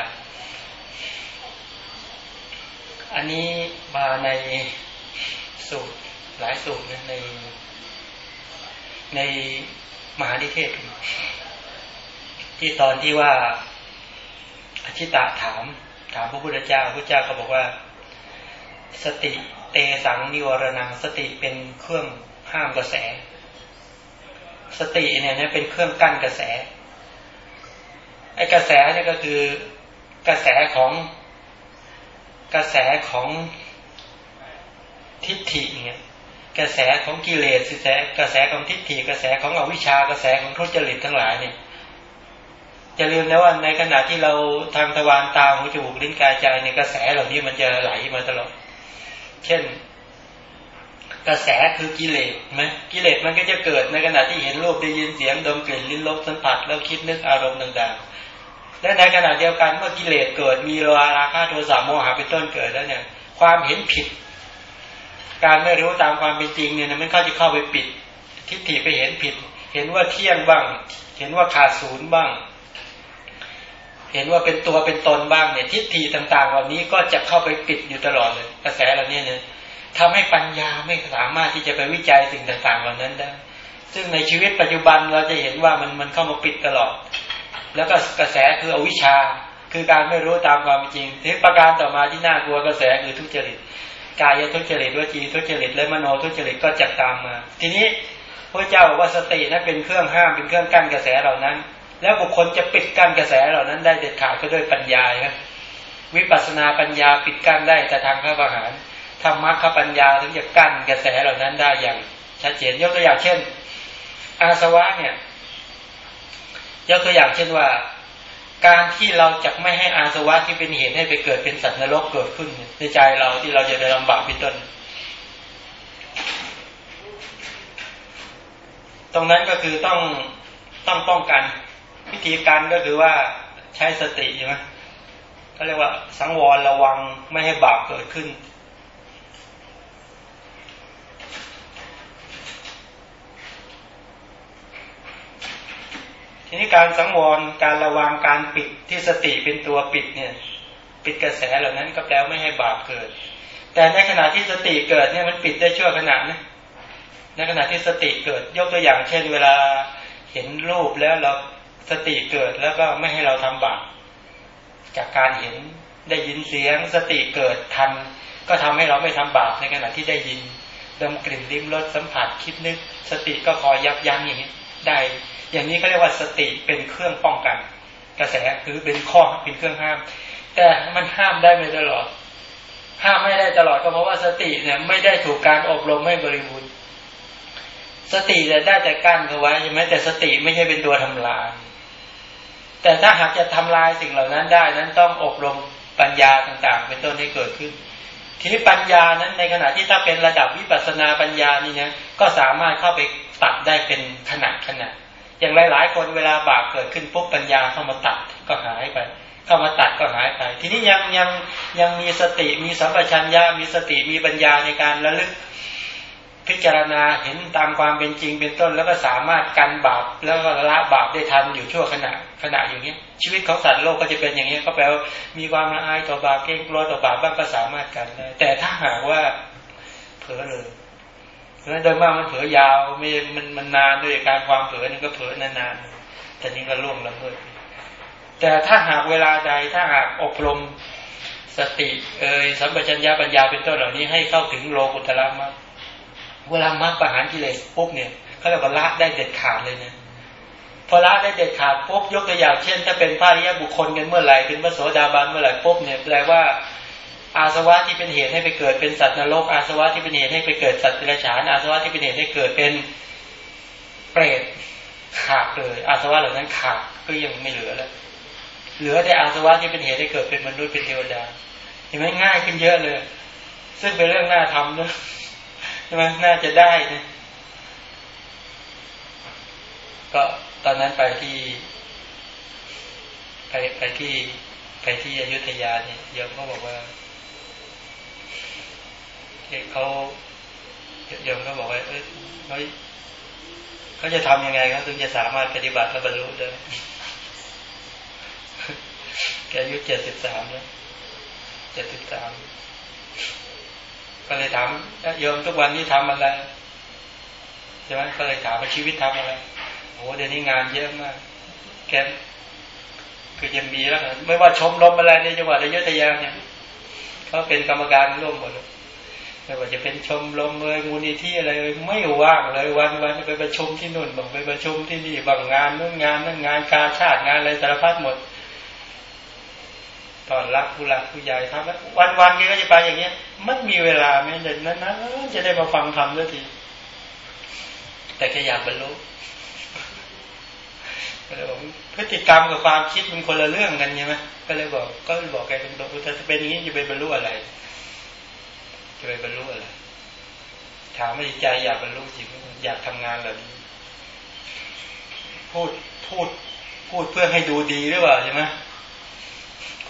อันนี้มาในสูตรหลายสูตรนใน ในมหาดิเทศ ที่ตอนที่ว่าอธิตะถาม ถามพระพุทธเจ้าพระพุทธเจ้าก็บอกว่า สติ เตสังนิวรณังสติเป็นเครื่องห้ามกระแส สติเนี่ยนะเป็นเครื่องกั้นกระแสไอ้กระแสเนี่ยก็คือกระแสของกระแสของทิฏฐิเนี่ยกระแสของกิเลสกระแสกระแสของทิฏฐิกระแสของอวิชชากระแสของทุจริตทั้งหลายเนี่ยจะลืมนะว่าในขณะที่เราทางทวารตาหูจมูกลิ้นกายใจในกระแสเหล่านี้มันจะไหลมาตลอด เช่น กระแสคือกิเลสไหมกิเลสมันก็จะเกิดในขณะที่เห็นรูปได้ยินเสียงดมกลิ่นลิ้นรสสัมผัสแล้วคิดนึกอารมณ์ต่างๆ และในขณะเดียวกันเมื่อกิเลสเกิดมีราราคะโทสะโมหะเป็นต้นเกิดแล้วเนี่ย ความเห็นผิด การไม่รู้ตามความเป็นจริงเนี่ยมันก็จะเข้าไปปิด ทิฏฐิไปเห็นผิด เห็นว่าเที่ยงบ้าง เห็นว่าขาดศูนย์บ้าง เห็นว่าเป็นตัวเป็นตนบ้างเนี่ยทิฏฐิต่าง ๆ เหล่านี้ก็จะเข้าไปปิดอยู่ตลอดเลย กระแสเหล่านี้เนี่ยทำให้ปัญญาไม่สามารถที่จะไปวิจัยสิ่งต่างๆเหล่านั้นได้ ซึ่งในชีวิตปัจจุบันเราจะเห็นว่ามันมันเข้ามาปิดตลอด แล้วก็กระแสคืออวิชชา คือการไม่รู้ตามความจริงทีประการต่อมาที่น่ากลัวกระแสคือทุจริต กายทุจริตวจีทุจริตและมโนทุจริตก็จะตามมา ทีนี้พระเจ้าบอกว่าสตินั้นเป็นเครื่องห้ามเป็นเครื่องกั้นกระแสเหล่านั้น แล้วบุคคลจะปิดกั้นกระแสเหล่านั้นได้เด็ดขาดก็ด้วยปัญญาครับวิปัสสนาปัญญาปิดกั้นได้แต่ทางพระประหารธรรมะขปัญญาถึงจะกั้นกระแสเหล่านั้นได้อย่างชัดเจนยกตัวอย่างเช่น อาสวะเนี่ยยกตัวอย่างเช่นว่า การที่เราจะไม่ให้อาสวะที่เป็นเหตุให้ไปเกิดเป็นสัตว์นรกเกิดขึ้นในใจเราที่เราจะได้ลำบากพิต้นตรงนั้นก็คือต้องต้องป้องกัน วิธีการก็คือว่าใช้สติใช่ไหมเขาเรียกว่าสังวรระวังไม่ให้บาปเกิดขึ้น ทีนี้การสังวรการระวังการปิดที่สติเป็นตัวปิดเนี่ยปิดกระแสเหล่านั้นก็แปลไม่ให้บาปเกิด แต่ในขณะที่สติเกิดเนี่ยมันปิดได้ชั่วขณะนะในขณะที่สติเกิดยกตัวอย่างเช่น เวลาเห็นรูปแล้วเรา สติเกิดแล้วก็ไม่ให้เราทำบาปจากการเห็นได้ยินเสียงสติเกิดทัน ก็ทำให้เราไม่ทำบาปในขณะที่ได้ยินดมกลิ่นลิ้มรสสัมผัสคิดนึก สติก็คอยยับยั้งอย่างนี้ได้ อย่างนี้เขาเรียกว่าสติเป็นเครื่องป้องกัน กระแสคือเป็นข้อเป็นเครื่องห้าม แต่มันห้ามได้ไม่ตลอด ห้ามไม่ได้ตลอดก็เพราะว่าสติเนี่ยไม่ได้ถูกการอบรมให้บริบูรณ์สติจะได้แต่กั้นเอาไว้ใช่ไหมแต่สติไม่ใช่เป็นตัวทำลาย แต่ถ้าหากจะทำลายสิ่งเหล่านั้นได้นั้นต้องอบรมปัญญาต่างๆ เป็นต้นให้เกิดขึ้น ทีนี้ปัญญานั้นในขณะที่ถ้าเป็นระดับวิปัสสนาปัญญานี่นะก็สามารถเข้าไปตัดได้เป็นขนาดขนาดอย่างหลาย ๆ คนเวลาบาปเกิดขึ้นปุ๊บปัญญาเข้ามาตัดก็หายไป เข้ามาตัดก็หายไป ทีนี้ยังยังยังมีสติมีสัมปชัญญะมีสติมีปัญญาในการระลึก พิจารณาเห็นตามความเป็นจริงเป็นต้น แล้วก็สามารถกันบาปแล้วก็ละบาปได้ทันอยู่ชั่วขณะขณะอย่างนี้ชีวิตของสัตว์โลกก็จะเป็นอย่างนี้ก็แปลว่ามีความละอายต่อบาปเกรงกลัวต่อบาปบ้างก็สามารถกันได้แต่ถ้าหากว่าเผลอเลยเพราะฉะนั้นโดยมากมันเผลอยาวไม่มันมันนานด้วยการความเผลอนี่ก็เผลอนานๆแต่นี้ก็ล่วงละเมิดแต่ถ้าหากเวลาใดถ้าหากอบรมสติเอ่ยสัมปชัญญะปัญญาเป็นต้นเหล่านี้ให้เข้าถึงโลกุตละมรรค เวลามรรคประหารกิเลสปุ๊บเนี่ยเขาเรียกว่าละได้เด็ดขาดเลยเนี่ยพอละได้เด็ดขาดปุ๊บยกตัวอย่างเช่น ถ้าเป็นพระริยบุคคลกันเมื่อไหร่เป็นพระโสดาบันเมื่อไหร่ปุ๊บเนี่ยแปลว่าอาสวะที่เป็นเหตุให้ไปเกิดเป็นสัตว์นรก อาสวะที่เป็นเหตุให้ไปเกิดสัตว์เดรัจฉานอาสวะที่เป็นเหตุให้เกิดเป็นเปรตขาดเลยอาสวะเหล่านั้นขาดก็ยังไม่เหลือแล้วเหลือแต่อาสวะที่เป็นเหตุให้เกิดเป็นมนุษย์เป็นเทวดาเห็นไหมง่ายขึ้นเยอะเลย ซึ่งเป็นเรื่องน่าทำนะ ช่ไหมน่าจะได้นะก็ตอนนั้นไปที่ ไปไปที่ไปที่อยุธยาเนี่ยโยมก็บอกว่าเขาโยมก็บอกว่า เอ้ยเขาเขาจะทำยังไงเขาถึงจะสามารถปฏิบัติและบรรลุได้แกอายุเจ็ดสิบสามแล้วเจ็ดสิบสาม ก็เลยถามโยมทุกวันนี้ทำอะไรใช่ไหมก็เลยถามว่าชีวิตทำอะไรโอ้เดี๋ยวนี้งานเยอะมาก แกคือยังมีแล้วไม่ว่าชมรมอะไรในจังหวัดระยะทยาเนี่ยเขาเป็นกรรมการร่วมหมดไม่ว่าจะเป็นชมรมเลยมูลนิธิอะไรไม่ว่างเลยวันวันไปประชุมที่นู่นบอกไปประชุมที่นี่บางงานนู่นงานนั่นงานการชาติงานอะไรสารพัดหมด ตอนรับผู้หลักผู้ใหญ่ทำวันวันแกก็จะไปอย่างเงี้ย มันมีเวลาไหมเด็นั้นนะจะได้มาฟังธรรมด้วยทีแต่แค่อยากบรรลุก็เลยบอกพฤติกรรมกับความคิดมันคนละเรื่องกันใช่ไหมก็เลยบอก ก็เลยบอกแกตรงๆถ้าเป็นอย่างนี้จะไปบรรลุอะไร จะไปบรรลุอะไรถามว่าใจอยากบรรลุจริงอยากทำงานแบบนี้พูดพูดพูดเพื่อให้ดูดีหรือเปล่าใช่ไหม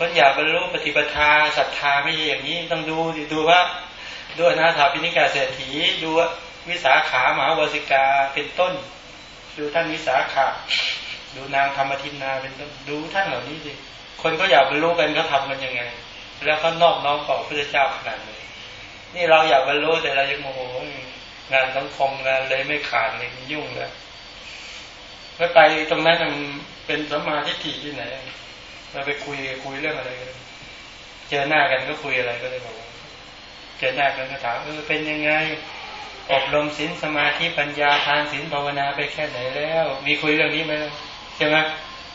คนอยากบรรลุปฏิปทาศรัทธาไม่ใช่อย่างนี้ต้องดูดูว่าด้วยนาถาปิณิกาเศรษฐีดูวิสาขามหาวสิกาเป็นต้น ดูท่านวิสาขาดูนางธรรมทินนาเป็นต้นดูท่านเหล่านี้สิคนก็อยากบรรลุกันเขาทากันยังไง แล้วเขานอบน้อมต่อพระเจ้าขนาดไหนนี่เราอยากบรรลุแต่เรายังโมโหงานสังคมงานเลยไม่ขาดเลยยุ่งเลยไม่ไปตรงนั้นมันเป็นสมาธิที่ไหน เราไปคุยคุยเรื่องอะไรกันเจอหน้ากันก็คุยอะไรก็เลยบอกว่าเจอหน้ากันก็ถามเออเป็นยังไง อบรมศีลสมาธิปัญญาทานศีลภาวนาไปแค่ไหนแล้ว มีคุยเรื่องนี้ไหมใช่ไหม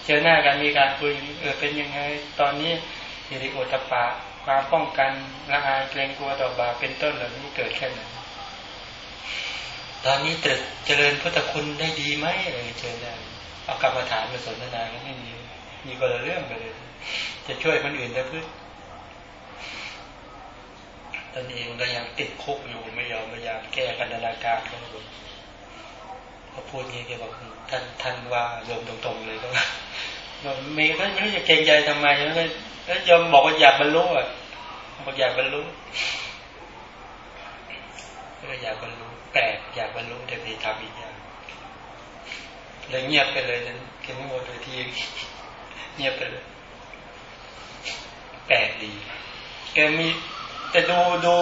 เจอหน้ากันมีการคุยเออเป็นยังไง ตอนนี้ฮิริโอตปะความป้องกันละอายเกรงกลัวต่อบาปเป็นต้นเหล่านี้เกิดแค่ไหนตอนนี้เจริญพุทธคุณได้ดีไหมอะไรเจอได้เอากรรมฐานมาสนทนาก็ไม่มี มีคนละเรื่องไปเลย จะช่วยคนอื่นได้พึ่งตอนเองก็ยังติดคุกอยู่ไม่ยอมพยายามแก้กันนาการเขาเขาพูดงี้แกบอกท่านท่านว่าโยมตรงๆเลยก็ว่าเมย์ก็ไม่รู้จะเกรงใจทำไมแล้วแล้วยอมบอกว่าอยากบรรลุอะบอกอยากบรรลุก็อยากบรรลุแปลกอยากบรรลุแต่ไปทำอีกอย่างเลยเงียบไปเลยนั้นแค่ไม่หมดเลยที เงียบไปเลยแปลกดี แกมีแต่ดูดู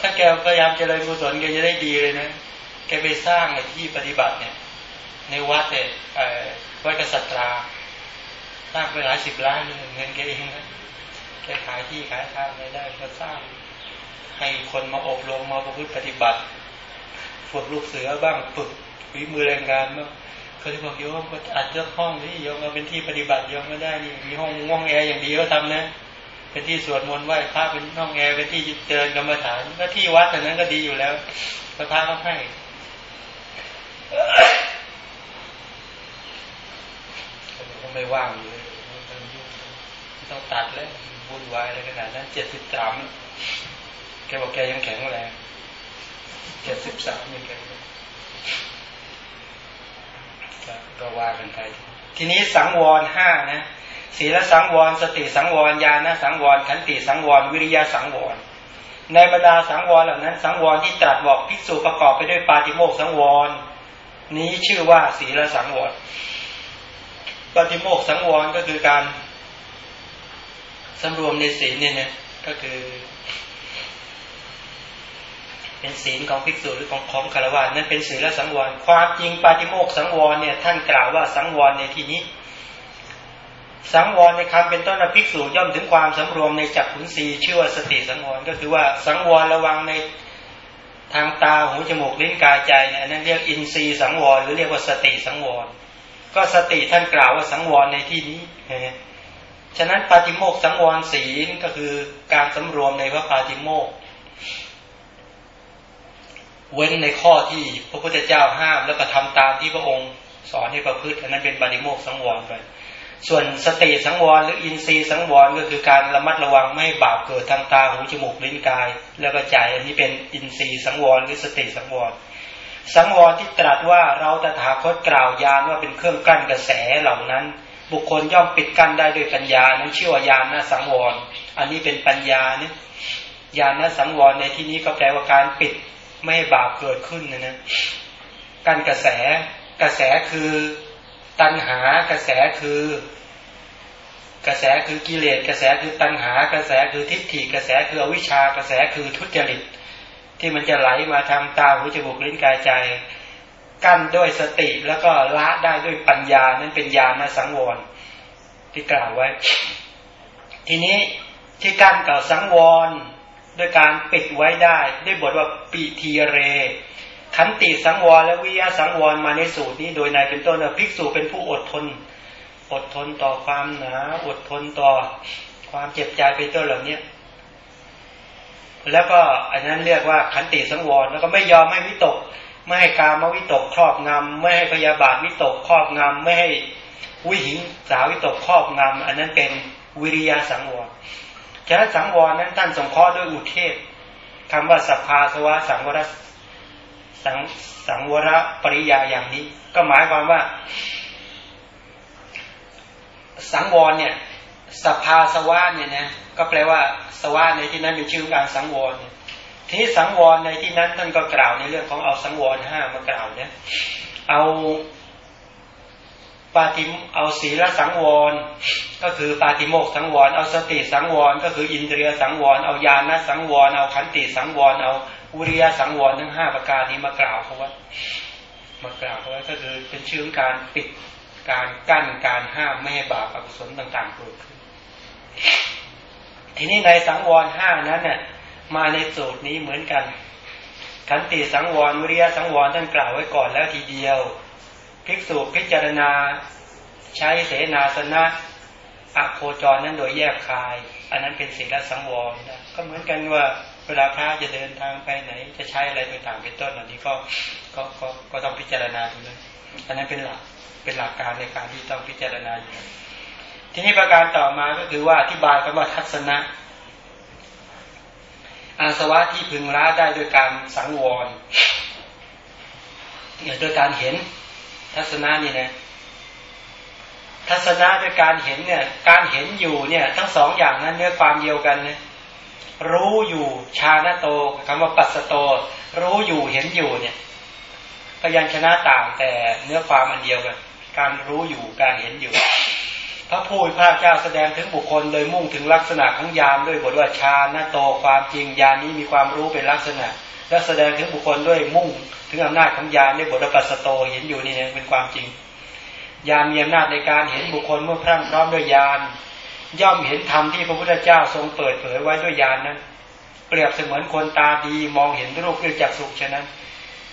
ถ้าแกพยายามเจริญกุศลแกจะได้ดีเลยนะแกไปสร้างในที่ปฏิบัติเนี่ย ในวัดเนี่ยวัดกษัตราสร้างไปหลายสิบล้านเงินแกเองนะแกขายที่ขายทางไม่ได้ก็สร้าง ให้คนมาอบรมมาประพฤติปฏิบัติฝึกลูกเสือบ้างฝึกวิมือแรงงานบ้าง เคยบอกโยมอัดเลือกห้องที่โยมมาเป็นที่ปฏิบัติโยมไม่ได้นี่มีห้องห้องแอร์อย่างดีก็ทำนะเป็นที่สวดมนต์ไหว้พระเป็นห้องแอร์เป็นที่เจริญกรรมฐานก็ที่วัดแต่นั้นก็ดีอยู่แล้วพระพระก็ให้ก็ไม่ว่างอยู่เลยต้องตัดแล้ววุ่นวายอะไรขนาดนั้นเจ็ดสิบสามแกบอกแกยังแข็งแรงเจ็ดสิบสามยังแข็ง ก็ว่ากันไป ทีนี้สังวรห้านะศีลสังวร สติสังวรญาณสังวรขันติสังวร วิริยะสังวร ในบรรดาสังวรเหล่านั้น สังวรที่ตรัสบอกภิกษุประกอบไปด้วยปาติโมกสังวร นี้ชื่อว่าศีลสังวรปาติโมกสังวรก็คือการสำรวมในศีลเนี่ยนะก็คือ เป็นศีลของภิกษุหรือของของคารวะนั่นเป็นศีลละสังวร ความจริงปาติโมกสังวรเนี่ยท่านกล่าวว่าสังวรในที่นี้ สังวรในคำเป็นต้นภิกษุย่อมถึงความสำรวมในจักขุนศีชื่อว่าสติสังวรก็คือว่าสังวรระวังในทางตาหูจมูกลิ้นกายใจเนี่ยนั่นเรียกอินทรีย์สังวรหรือเรียกว่าสติสังวร ก็สติท่านกล่าวว่าสังวรในที่นี้ฉะนั้นปาติโมกสังวรศีลก็คือการสำรวมในพระปาติโมก เว้นในข้อที่พระพุทธเจ้าห้าม แล้วก็ทำตามที่พระองค์สอนให้ประพฤติอันนั้นเป็นปาติโมกสังวรไป ส่วนสติสังวรหรืออินทรีย์สังวรก็คือการระมัดระวังไม่ให้บาปเกิดทางตาหูจมูกลิ้นกาย แล้วก็ใจอันนี้เป็นอินทรีย์สังวรหรือสติสังวร สังวรที่ตรัสว่าเราตถาคตกล่าวยานว่าเป็นเครื่องกั้นกระแสเหล่านั้น บุคคลย่อมปิดกั้นได้ด้วยปัญญานั้นชื่อว่ายานนะสังวร อันนี้เป็นปัญญาเนี่ยญาณสังวรในที่นี้ก็แปลว่าการปิด ไม่ให้บาปเกิดขึ้นนะนะกั้นกระแสกระแสคือตัณหากระแสคือ กระแสคือกิเลสกระแสคือตัณหากระแสคือทิฏฐิกระแสคืออวิชชากระแสคือทุจริต ที่มันจะไหลมาทางตาหูจมูกลิ้นกายใจ กั้นด้วยสติแล้วก็ละได้ด้วยปัญญานั้นเป็นญาณสังวรที่กล่าวไว้ ทีนี้ที่กั้นกับสังวร ด้วยการปิดไว้ได้ ได้บทว่าปิทีเร ขันติสังวรและวิยาสังวรมาในสูตรนี้โดยในเป็นต้นภิกษุเป็นผู้อดทน อดทนต่อความหนาอดทนต่อความเจ็บใจเป็นต้นเหล่านี้แล้วก็อันนั้นเรียกว่าขันติสังวรแล้วก็ไม่ยอมไม่วิตก ไม่ให้กามวิตกครอบงำไม่ให้พยาบาทวิตกครอบงำไม่ให้วิหิงสาวิตกครอบงำอันนั้นเป็นวิริยะสังวร ฉะนั้นสังวรนั้นท่านสงเคราะห์ด้วยอุเทศคำว่าสัพพาสวะสังวรสังสังวรปริยาอย่างนี้ ก็หมายความว่า สังวรเนี่ย สภาสวะเนี่ยนะก็แปลว่า สวะในที่นั้นเป็นชื่อการสังวรทีนี้สังวรในที่นั้นท่านก็กล่าวในเรื่องของเอาสังวรห้ามากล่าวเนี่ยเอา ปาติมเอาศีลสังวร ก็คือปาติโมกสังวร เอาสติสังวร ก็คืออินเดียสังวร เอาญาณสังวร เอาขันติสังวร เอาอุริยสังวรทั้งห้าประการนี้มากล่าวเขาว่ามากล่าวเขาว่าก็คือเป็นชื่อการปิดการกั้นการห้ามไม่ให้บาปอกุศลต่างๆเกิดขึ้น ทีนี้ในสังวรห้านั้นเนี่ยมาในสูตรนี้เหมือนกันขันติสังวรวิริยสังวรท่านกล่าวไว้ก่อนแล้วทีเดียว ภิกษุพิจารณา ใช้เสนาสนะอโคจรนั้นโดยแยกคาย อันนั้นเป็นศีลสังวรนะก็เหมือนกันว่าเวลาพระจะเดินทางไปไหน จะใช้อะไรต่างๆเป็นต้นเหล่านี้ก็ก็ก็ก็ต้องพิจารณาดูเลยอันนั้นเป็นหลักเป็นหลักการในการที่ต้องพิจารณาอยู่ทีนี้ประการต่อมาก็คือว่าอธิบายคำว่าทัศนะ อาสวะที่พึงละได้โดยการสังวรโดยการเห็น ทัศนะนี่นะทัศนะด้วยการเห็นเนี่ย การเห็นอยู่เนี่ย ทั้งสองอย่างนั้นเนื้อความเดียวกันนะรู้อยู่ชาณโตคำว่าปัสโต รู้อยู่เห็นอยู่เนี่ยพยัญชนะต่างแต่เนื้อความอันเดียวกัน การรู้อยู่การเห็นอยู่ พระผู้พระเจ้าแสดงถึงบุคคลโดยมุ่งถึงลักษณะของยามด้วยบทว่าชาณโตความจริงยานนี้มีความรู้เป็นลักษณะ และแสดงถึงบุคคลด้วยมุ่งถึงอำนาจของยานด้วยบทว่าปัสโตเห็นอยู่นี่เนี่ยเป็นความจริงยานมีอำนาจในการเห็นบุคคลเมื่อพรั่งพร้อมด้วยยานย่อมเห็นธรรมที่พระพุทธเจ้าทรงเปิดเผยไว้ด้วยญาณนั้นเปรียบเสมือนคนตาดีมองเห็นรูปด้วยจักสุขฉะนั้น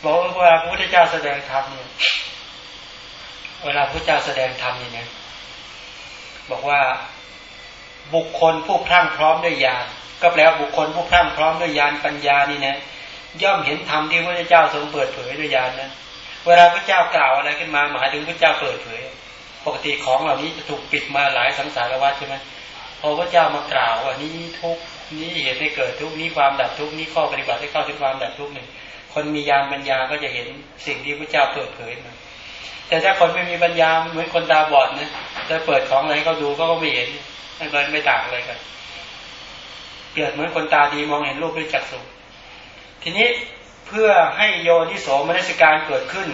บอกว่าพระพุทธเจ้าแสดงธรรมเนี่ยเวลาพระพุทธเจ้าแสดงธรรมนี่นะ บอกว่าบุคคลผู้พรั่งพร้อมด้วยญาณก็แปลว่าบุคคลผู้พรั่งพร้อมด้วยญาณปัญญานี่นะย่อมเห็นธรรมที่พระเจ้าทรงเปิดเผยด้วยญาณนะเวลาพระเจ้ากล่าวอะไรขึ้นมาหมายถึงพระเจ้าเปิดเผย ปกติของเหล่านี้จะถูกปิดมาหลายสังสารวัฏใช่ไหมพอพระเจ้ามากล่าวว่านี้ทุกนี้เหตุให้เกิดทุกนี้ความดับทุกนี้ข้อปฏิบัติให้เข้าถึงความดับทุกหนึ่งคนมียานปัญญาก็จะเห็นสิ่งที่พระเจ้าเปิดเผยมา แต่ถ้าคนไม่มีปัญญาเหมือนคนตาบอดนะจะเปิดของอะไรเขาดูก็ไม่เห็นมันไม่ต่างอะไรกันเปรียบเหมือนคนตาดีมองเห็นรูปด้วยจักษุทีนี้เพื่อให้โยนิโสมนสิการเกิดขึ้น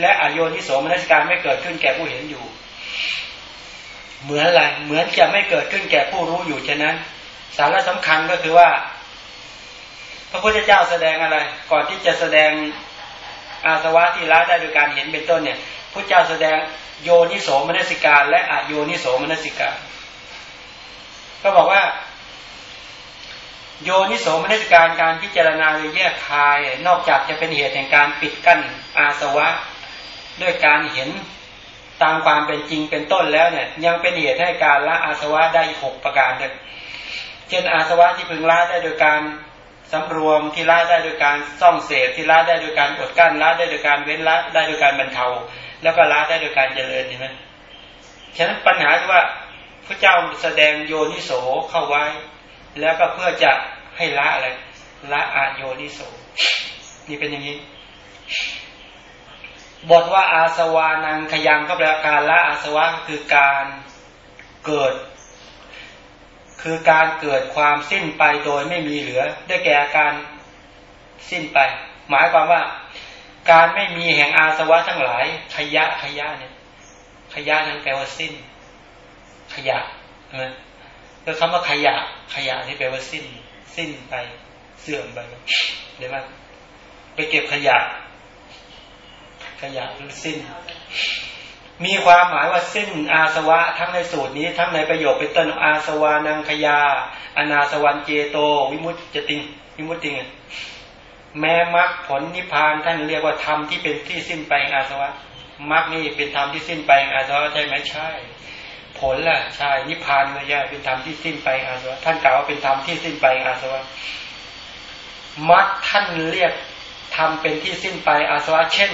และอโยนิโสมนสิการไม่เกิดขึ้นแก่ผู้เห็นอยู่ เหมือนอะไรเหมือนจะไม่เกิดขึ้นแก่ผู้รู้อยู่ฉะนั้น สาระสำคัญก็คือว่า พระพุทธเจ้าแสดงอะไร ก่อนที่จะแสดงอาสวะที่ละได้โดยการเห็นเป็นต้นเนี่ย พระเจ้าแสดงโยนิโสมนสิการ และอโยนิโสมนสิการ ก็บอกว่า โยนิโสมนสิการการพิจารณาโดยแยกคาย นอกจากจะเป็นเหตุแห่งการปิดกั้นอาสวะ ด้วยการเห็นตามความเป็นจริงเป็นต้นแล้วเนี่ย ยังเป็นเหตุให้การละอาสวะได้หกประการเลยเช่นอาสวะที่พึงละได้โดยการสำรวมที่ละได้โดยการซ่องเสพที่ละได้โดยการอดกั้นละได้โดยการเว้นละได้โดยการบรรเทา แล้วก็ละได้โดยการเจริญใช่ไหมฉะนั้นปัญหาที่ว่าพระเจ้าแสดงโยนิโสเข้าไว้ แล้วก็เพื่อจะให้ละอะไรละอาโยนิโสนี่เป็นอย่างนี้ บทว่าอาสวานังขยังก็แปลการละอาสวะคือการเกิด คือการเกิดความสิ้นไปโดยไม่มีเหลือ ได้แก่การสิ้นไป หมายความว่า การไม่มีแห่งอาสวะทั้งหลาย ขยะขยะเนี่ย ขยะนั้นแปลว่าสิ้น ขยะใช่ไหมแล้วคำว่าขยะ ขยะนี่แปลว่าสิ้น สิ้นไปเสื่อมไปเดี๋ยวมาไปเก็บขยะ ขยะหรือสิ้น มีความหมายว่าสิ้นอาสวะทั้งในสูตรนี้ ทั้งในประโยคเป็นต้นอาสวานังขยาอนาสวันเจโต วิมุตจติงวิมุตติง แม้มรรคผลนิพพานท่านเรียกว่าธรรมที่เป็นที่สิ้นไปอาสวะมรรคนี่เป็นธรรมที่สิ้นไปอาสวะใช่ไหมใช่ ผลล่ะใช่นิพพานไม่ใช่เป็นธรรมที่สิ้นไปอาสวะท่านกล่าวว่าเป็นธรรมที่สิ้นไปอาสวะมัดท่านเรียกทำเป็นที่สิ้นไปอาสวะเช่น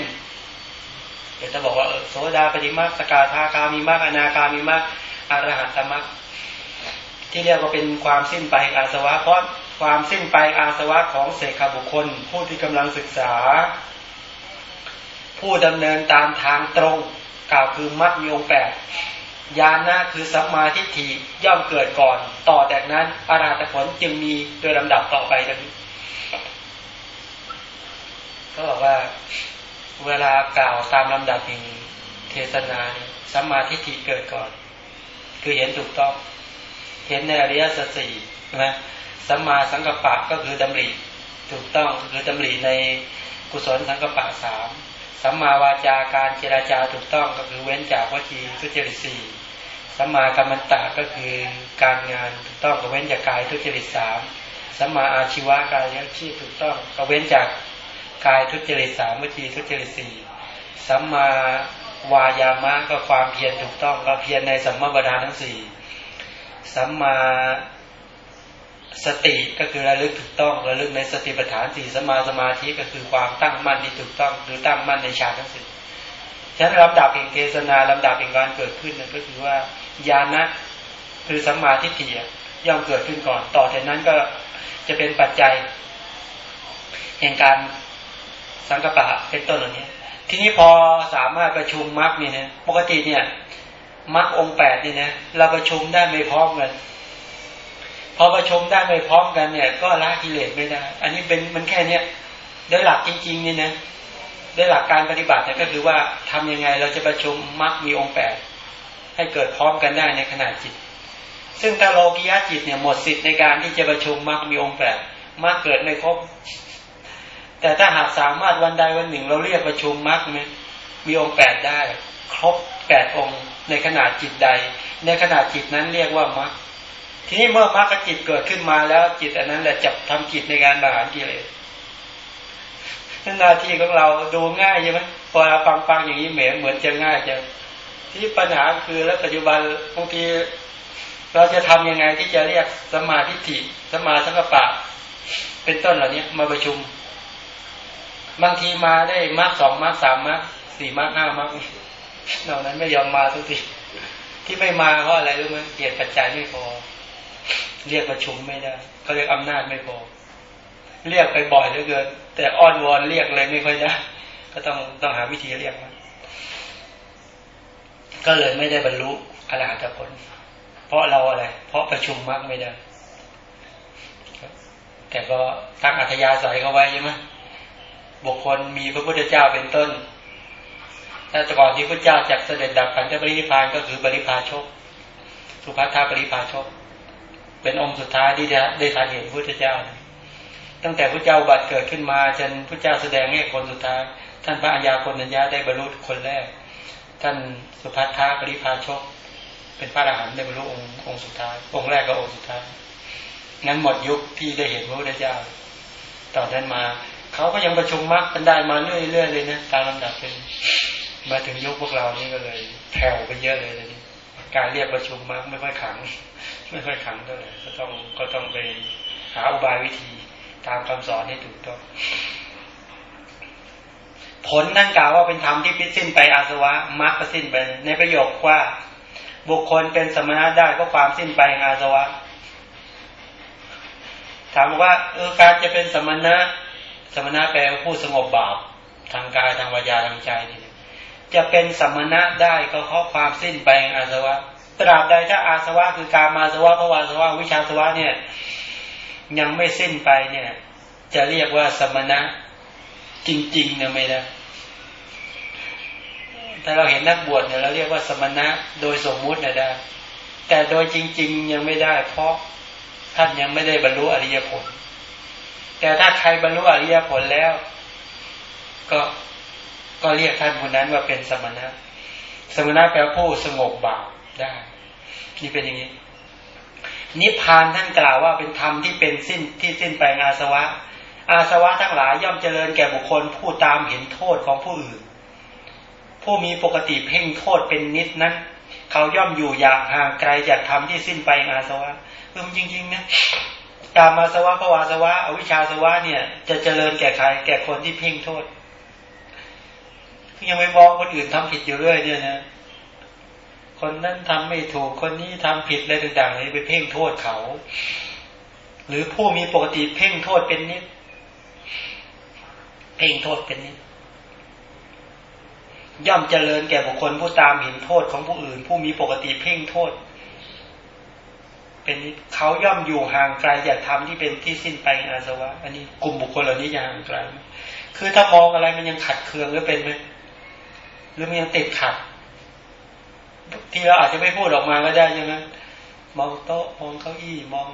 เดี๋ยวจะบอกว่าโสดาปฏิมาสกาธาคามีมากอนาคามีมากอรหัตมรรคที่เรียกว่าเป็นความสิ้นไปอาสวะเพราะ ความสิ้นไปอาสวะของเสกขบุคคล ผู้ที่กำลังศึกษา ผู้ดำเนินตามทางตรง กล่าวคือมัดมีองแปดญาณนะคือสัมมาทิฏฐิย่อมเกิดก่อน ต่อจากนั้นอรหัตผลจึงมีโดยลำดับต่อไปดังนี้ก็บอกว่าเวลากล่าวตามลำดับแห่งเทศนาเนี่ยสัมมาทิฏฐิเกิดก่อน คือเห็นถูกต้อง เห็นในอริยสัจสี่ใช่ไหม สัมมาสังกัปปะก็คือดำริถูกต้องคือดำริในกุศลสังกัปปะสามสัมมาวาจาการเจราจาถูกต้องก็คือเว้นจากวจีทุจริตสี่สัมมากรรมตะก็คือการงานถูกต้องก็เว้นจากกายทุจริตสามสัมมาอาชีวะกายเลี้ยงชีพถูกต้องก็เว้นจากกายทุจริตสามวจีทุจริตสี่สัมมาวายามะก็ความเพียรถูกต้องก็เพียรในสัมมาบดาทั้งสี่สัมมา สติก็คือระลึกถูกต้องระลึกในสติปัฏฐานสี่สมาสมาธิก็คือความตั้งมั่นที่ถูกต้องหรือตั้งมั่นในฌานทั้งสี่ฉะนั้นลำดับแห่งเทศนาลำดับแห่งการเกิดขึ้นก็คือว่าญาณะคือสัมมาทิฏฐิย่อมเกิดขึ้นก่อน ต่อจากนั้นก็จะเป็นปัจจัย แห่งการสังกปะเป็นต้นเหล่านี้ ทีนี้พอสามารถประชุมมรรคนี่นะปกติเนี่ยมรรคองแปดนี่นะเราประชุมได้ไม่พร้อมกัน พอประชุมได้ไม่พร้อมกันเนี่ย ก็ละกิเลสไม่ได้ อันนี้เป็นมันแค่เนี้ยโดยหลักจริงๆนี่นะโดยหลักการปฏิบัติเนี่ยก็คือว่าทำยังไงเราจะประชุมมรรคมีองค์แปดให้เกิดพร้อมกันได้ในขณะจิต ซึ่งถ้าโลกิยาจิตเนี่ยหมดสิทธิ์ในการที่จะประชุมมรรคมีองค์แปดมรรคเกิดไม่ครบ แต่ถ้าหากสามารถวันใดวันหนึ่ง เราเรียกประชุมมรรคไหมมีองค์แปดได้ ครบแปดองค์ในขณะจิตใด ในขณะจิตนั้นเรียกว่ามรรค ทีนี้เมื่อมรรคจิตเกิดขึ้นมาแล้วจิตอันนั้นแหละจับทำจิตในการบาหารกิเลสหน้าที่ของเราดูง่ายใช่ไหมพอเราฟังฟังอย่างนี้เหมือนเหมือนจะง่ายจะที่ปัญหาคือแล้วปัจจุบันบางทีเราจะทํำยังไงที่จะเรียกสมาธิฐิสมาสังกปะ เป็นต้นเหล่านี้มาประชุม บางทีมาได้มากสองมากสามมากสี่มากห้ามากนอกนั้นไม่ยอมมาทุกทีที่ไม่มาเพราะอะไรรู้ไหมเหตุปัจจัยไม่พอ เรียกประชุมไม่ได้เขาเรียกอำนาจไม่พอ เรียกไปบ่อยเหลือเกินแต่อ้อนวอนเรียกอะไรไม่ค่อยได้ก็ต้องต้องหาวิธีเรียกมาก็เลยไม่ได้บรรลุอรหัตผล เพราะเราอะไร เพราะประชุมมากไม่ได้แต่ก็ตั้งอัธยาศัยเขาไว้ใช่ไหมบุคคลมีพระพุทธเจ้าเป็นต้นถ้าแต่ก่อนที่พระเจ้าจักเสด็จดับขันธปรินิพานก็คือบริพาชก สุภัทธาปริพาชก เป็นองค์สุดท้ายที่ได้ทานเห็นพระพุทธเจ้า ตั้งแต่พระเจ้าบัตรเกิดขึ้นมาจนพระเจ้าแสดงให้คนสุดท้าย ท่านพระอัญญาคนนัญญาได้บรรลุคนแรก ท่านสุภัทธาปริพาชก เป็นพระอรหันต์ได้บรรลุองค์องค์สุดท้าย องค์แรกก็องค์สุดท้ายงั้นหมดยุคที่ได้เห็นพระพุทธเจ้าต่อนั้นมาเขาก็ยังประชุมมรรคกันได้มาเรื่อยๆเลยนะตามลำดับเป็นมาถึงยุคพวกเรานี่ก็เลยแผ่วไปเยอะเลยเลยการเรียกประชุมมรรคไม่ค่อยขัง ไม่ค่อยขังเท่าไหร่ก็ต้องก็ต้องไปหาอุบายวิธีตามคำสอนให้ถูกต้อง ผลนั่นกล่าวว่าเป็นธรรมที่พิสิ้นไปอาสวะมรรคสิ้นไปในประโยคว่า บุคคลเป็นสมณะได้ก็ความสิ้นไปอาสวะ ถามว่าเออการจะเป็นสมณะ สมณะแปลว่าผู้สงบบาปทางกายทางวาจาทางใจนี่จะเป็นสมณะได้ก็เพราะความสิ้นไปอาสวะ ตราบใดถ้าอาสวะคือการมาสวะภวาสวะวิชาสวะเนี่ย ยังไม่สิ้นไปเนี่ย จะเรียกว่าสมณะจริงๆเนี่ยไม่ได้ถ้าเราเห็นนักบวชเนี่ยเราเรียกว่าสมณะโดยสมมุตินะได้ แต่โดยจริง ๆ ยังไม่ได้ เพราะท่านยังไม่ได้บรรลุอริยผล แต่ถ้าใครบรรลุอริยผลแล้ว ก็ก็เรียกท่านคนนั้นว่าเป็นสมณะ สมณะแปลผู้สงบบาป ได้นี่เป็นอย่างนี้ นิพพานท่านกล่าวว่าเป็นธรรมที่เป็นสิ้นที่สิ้นไปอาสวะ อาสวะทั้งหลายย่อมเจริญแก่บุคคลผู้ตามเห็นโทษของผู้อื่น ผู้มีปกติเพ่งโทษเป็นนิดนั้นเขาย่อมอยู่อย่างห่างไกลจากธรรมที่สิ้นไปอาสวะเออจริงๆนะกามาสวะภวาสวะอวิชชาสวะเนี่ย จะเจริญแก่ใครแก่คนที่เพ่งโทษยังไม่มองคนอื่นทำผิดอยู่เรื่อยเนี่ยนะ คนนั้นทำไม่ถูกคนนี้ทำผิดอะไรต่างๆนี่ไปเพ่งโทษเขา หรือผู้มีปกติเพ่งโทษเป็นนิด เพ่งโทษเป็นนิด ย่อมเจริญแก่บุคคลผู้ตามเห็นโทษของผู้อื่น ผู้มีปกติเพ่งโทษ เป็นนิดเขาย่อมอยู่ห่างไกลจากธรรมที่เป็นที่สิ้นไปอาสวะ อันนี้กลุ่มบุคคลเหล่านี้ยังห่างไกลคือถ้ามองอะไรมันยังขัดเคืองหรือเป็นไหมหรือมันยังติดขัด ที่เราอาจจะไม่พูดออกมาก็ได้ใช่ไหมมองโต๊ะมองเก้าอี้มอง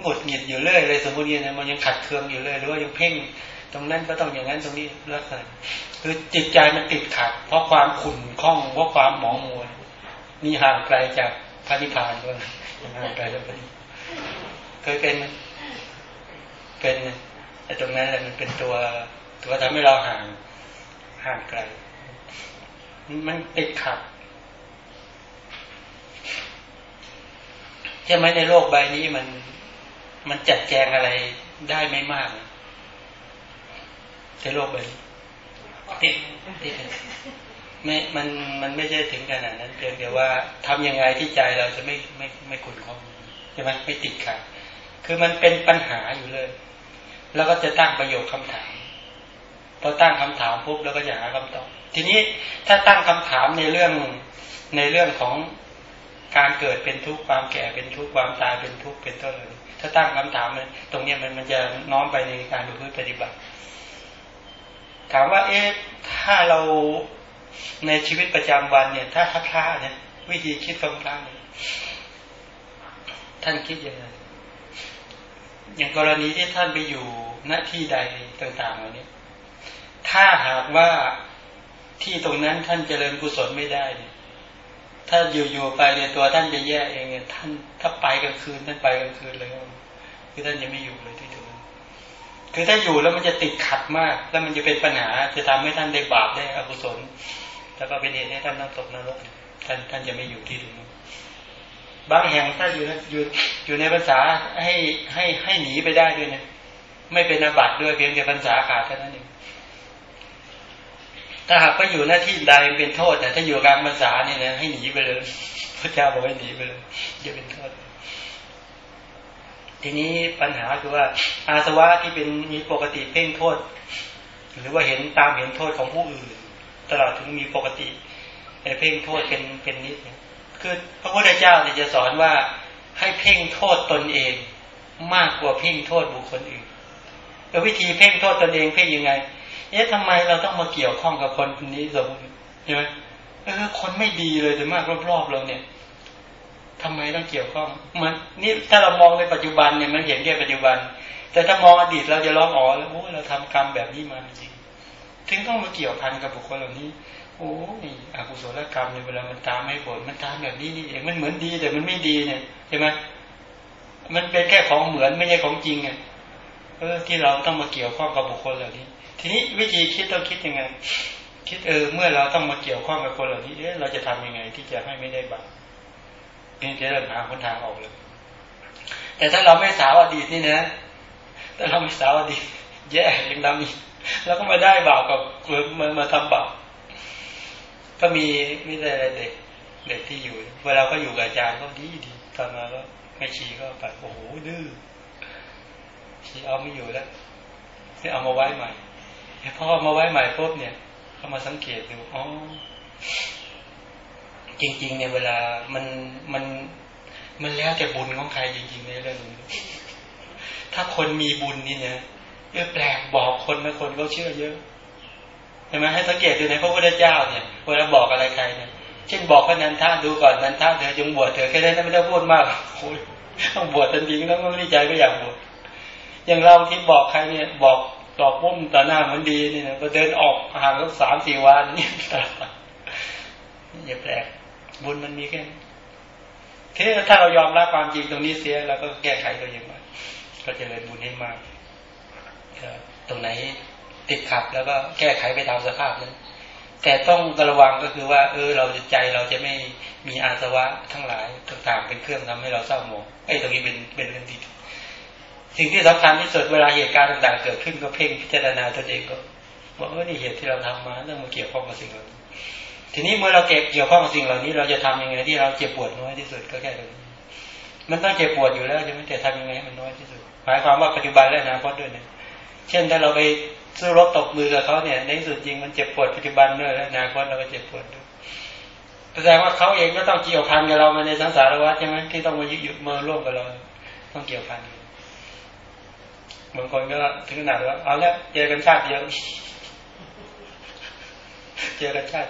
หงุดหงิดอยู่เรื่อยเลยสมมติเนี่ยมันยังขัดเคืองอยู่เลยหรือว่ายังเพ่งตรงนั้นก็ต้องอย่างนั้นตรงนี้ลักษณะคือจิตใจมันติดขัด เพราะความขุ่นข้องเพราะความหมองมัวนี่ห่างไกลจากพระนิพพานด้วยห่างไกลแล้วเป็นเคยเป็นไหมเป็นแต่ตรงนั้นแหละมันเป็นตัวตัวทำให้เราห่างห่างไกล มันติดขัด ใช่ไหมในโลกใบนี้มันมันจัดแจงอะไรได้ไม่มากในโลกใบนี้ติดติดไม่มันมันไม่ใช่ถึงขนาดนั้นเพียงแต่ว่าทำยังไงที่ใจเราจะไม่ไม่ไม่ขุ่นข้องใช่ไหมไม่ติดขัดคือมันเป็นปัญหาอยู่เลย แล้วก็จะตั้งประโยคคำถามพอตั้งคำถามปุ๊บแล้วก็จะหาคำตอบทีนี้ถ้าตั้งคำถามในเรื่องในเรื่องของ การเกิดเป็นทุกข์ความแก่เป็นทุกข์ความตายเป็นทุกข์เป็นต้นเลยถ้าตั้งคำถามเลยตรงนี้มันมันจะน้อมไปในการดูพื้นปฏิบัติ ถามว่าเอ๊ะถ้าเราในชีวิตประจำวันเนี่ย ถ้าทัพพลาเนี่ย วิธีคิดของพลาเนี่ยท่านคิดยังไงอย่างกรณีที่ท่านไปอยู่หน้าที่ใดต่างๆเหล่านี้ถ้าหากว่าที่ตรงนั้นท่านเจริญกุศลไม่ได้เนี่ย ถ้าอยู่ๆไปเนี่ยตัวท่านจะแย่เองเนี่ยท่านถ้าไปกลางคืนท่านไปกลางคืนเลยคือท่านจะไม่อยู่เลยที่ตรงนั้นคือถ้าอยู่แล้วมันจะติดขัดมาก แล้วมันจะเป็นปัญหาจะทำให้ท่านได้บาปได้อกุศล แล้วก็เป็นเหตุให้ท่านต้องตกนรกท่านท่านจะไม่อยู่ที่ตรงนั้นบางแห่งถ้าอยู่อยู่อยู่ในภาษาให้ให้ให้หนีไปได้ด้วยนะไม่เป็นอาบัติด้วยเพียงแต่ภาษาขาดเท่านั้นเอง ถ้าหากว่าอยู่หน้าที่ใดเป็นโทษแต่ถ้าอยู่การภาษาเนี่ยนะให้หนีไปเลยพระเจ้าบอกให้หนีไปเลยจะเป็นโทษ ทีนี้ปัญหาคือว่า อาสวะที่เป็นมีปกติเพ่งโทษ หรือว่าเห็นตามเห็นโทษของผู้อื่น ตลอดถึงมีปกติเพ่งโทษเป็นเป็นนิดคือพระพุทธเจ้าจะสอนว่าให้เพ่งโทษตนเอง มากกว่าเพ่งโทษบุคคลอื่นแล้ววิธีเพ่งโทษตนเองเพ่งยังไง เอ๊ะทำไมเราต้องมาเกี่ยวข้องกับคนคนนี้สมใช่ไหมเออคนไม่ดีเลยแต่มากรอบๆเราเนี่ยทำไมต้องเกี่ยวข้องมันนี่ถ้าเรามองในปัจจุบันเนี่ยมันเห็นแค่ปัจจุบัน แต่ถ้ามองอดีตเราจะร้องอ๋อแล้วโอ้เราทำกรรมแบบนี้มาจริงถึงต้องมาเกี่ยวพันกับบุคคลเหล่านี้โอ้ยอกุศลกรรมในเวลามันตามไม่ผลมันตามแบบนี้นี่เองมันเหมือนดีแต่มันไม่ดีเนี่ยใช่ไหมมันเป็นแค่ของเหมือนไม่ใช่ของจริงไงเออที่เราต้องมาเกี่ยวข้องกับบุคคลเหล่านี้ ทีนี้วิธีคิดต้องคิดยังไง คิดเออเมื่อเราต้องมาเกี่ยวข้องกับคนเหล่านี้เออเราจะทำยังไง ที่จะให้ไม่ได้บาปนี่จะเริ่มหาคนทางออกเลย แต่ถ้าเราไม่สาวอดีตนี่นะถ้าเราไม่สาวอดีตแย่ยังดำอีกแล้วก็มาได้บาปกับมามาทำบาปก็มีไม่ได้เด็กเด็กที่อยู่ เวลาก็อยู่กับอาจารย์ก็ดีดีตอนมาก็ไม่ชีก็ไปโอ้โหดื้อชีเอาไม่อยู่แล้วให้เอามาไว้ใหม่ พอเอมาไว้ใหม่ปุ๊บเนี่ยเขามาสังเกตดูอ๋อจริงๆเนี่ยเวลามันมันมันแล้วแต่บุญของใครจริงๆในเรื่องนี้ถ้าคนมีบุญนี่เนี่ยเออแปลกบอกคนไม่คนก็เชื่อเยอะเห็นไหมให้สังเกตดูในพระพุทธเจ้าเนี่ยเวลาบอกอะไรใครเนี่ยเช่นบอกพระนันท่าดูก่อนนันท่าเธอจงบวชเถอะแค่นั้นไม่ต้พูดมากโอ้ยต้องบวชทันทีก็ต้องไม่ใจก็อยากบวชอย่างเราที่บอกใครเนี่ยบอก ตอกปุ้มต่อหน้ามันดีนี่นะพอเดินออกห่างสักสามสี่วันนี่อย่าแปลกบุญมันมีแค่แค่ถ้าเรายอมรับความจริงตรงนี้เสียเราก็แก้ไขตัวเองมาก็จะเลยบุญให้มากตรงไหนติดขัดแล้วก็แก้ไขไปตามสภาพนั้นแต่ต้องระวังก็คือว่า เออ เราจะใจเราจะไม่มีอาสวะทั้งหลายต่างๆเป็นเครื่องทำให้เราเศร้าหมองไอ้ตรงนี้เป็นเป็นเรื่องดี สิ่งที่สำคัญที่สุดเวลาเหตุการณ์ต่างๆเกิดขึ้นก็เพ่งพิจารณาตัวเองก็บอกว่านี่เหตุที่เราทำมาเรื่องมาเกี่ยวข้องกับสิ่งเหล่านี้ทีนี้เมื่อเราเก็บเกี่ยวข้องกับสิ่งเหล่านี้ เราจะทำยังไงที่เราเจ็บปวดน้อยที่สุดก็แค่ตรงนี้มันต้องเจ็บปวดอยู่แล้วใช่ไหมแต่ทำยังไงให้มันน้อยที่สุด หมายความว่าปัจจุบันและอนาคตด้วยเนี่ยเช่นถ้าเราไปสู้รบตบมือกับเขาเนี่ยในสุดจริงมันเจ็บปวดปัจจุบันด้วยและอนาคตเราก็เจ็บปวดด้วยแสดงว่าเขาเองก็ต้องเกี่ยวพันกับเรามาในสังสารวัฏใช่ไหมที่ต้องมายึดมาร่วมกับเรา ต้องเกี่ยวพัน บางคนก็ถึงขนาดว่าเอาแล้วเจอกันชาติเดียวเจอกันชาติ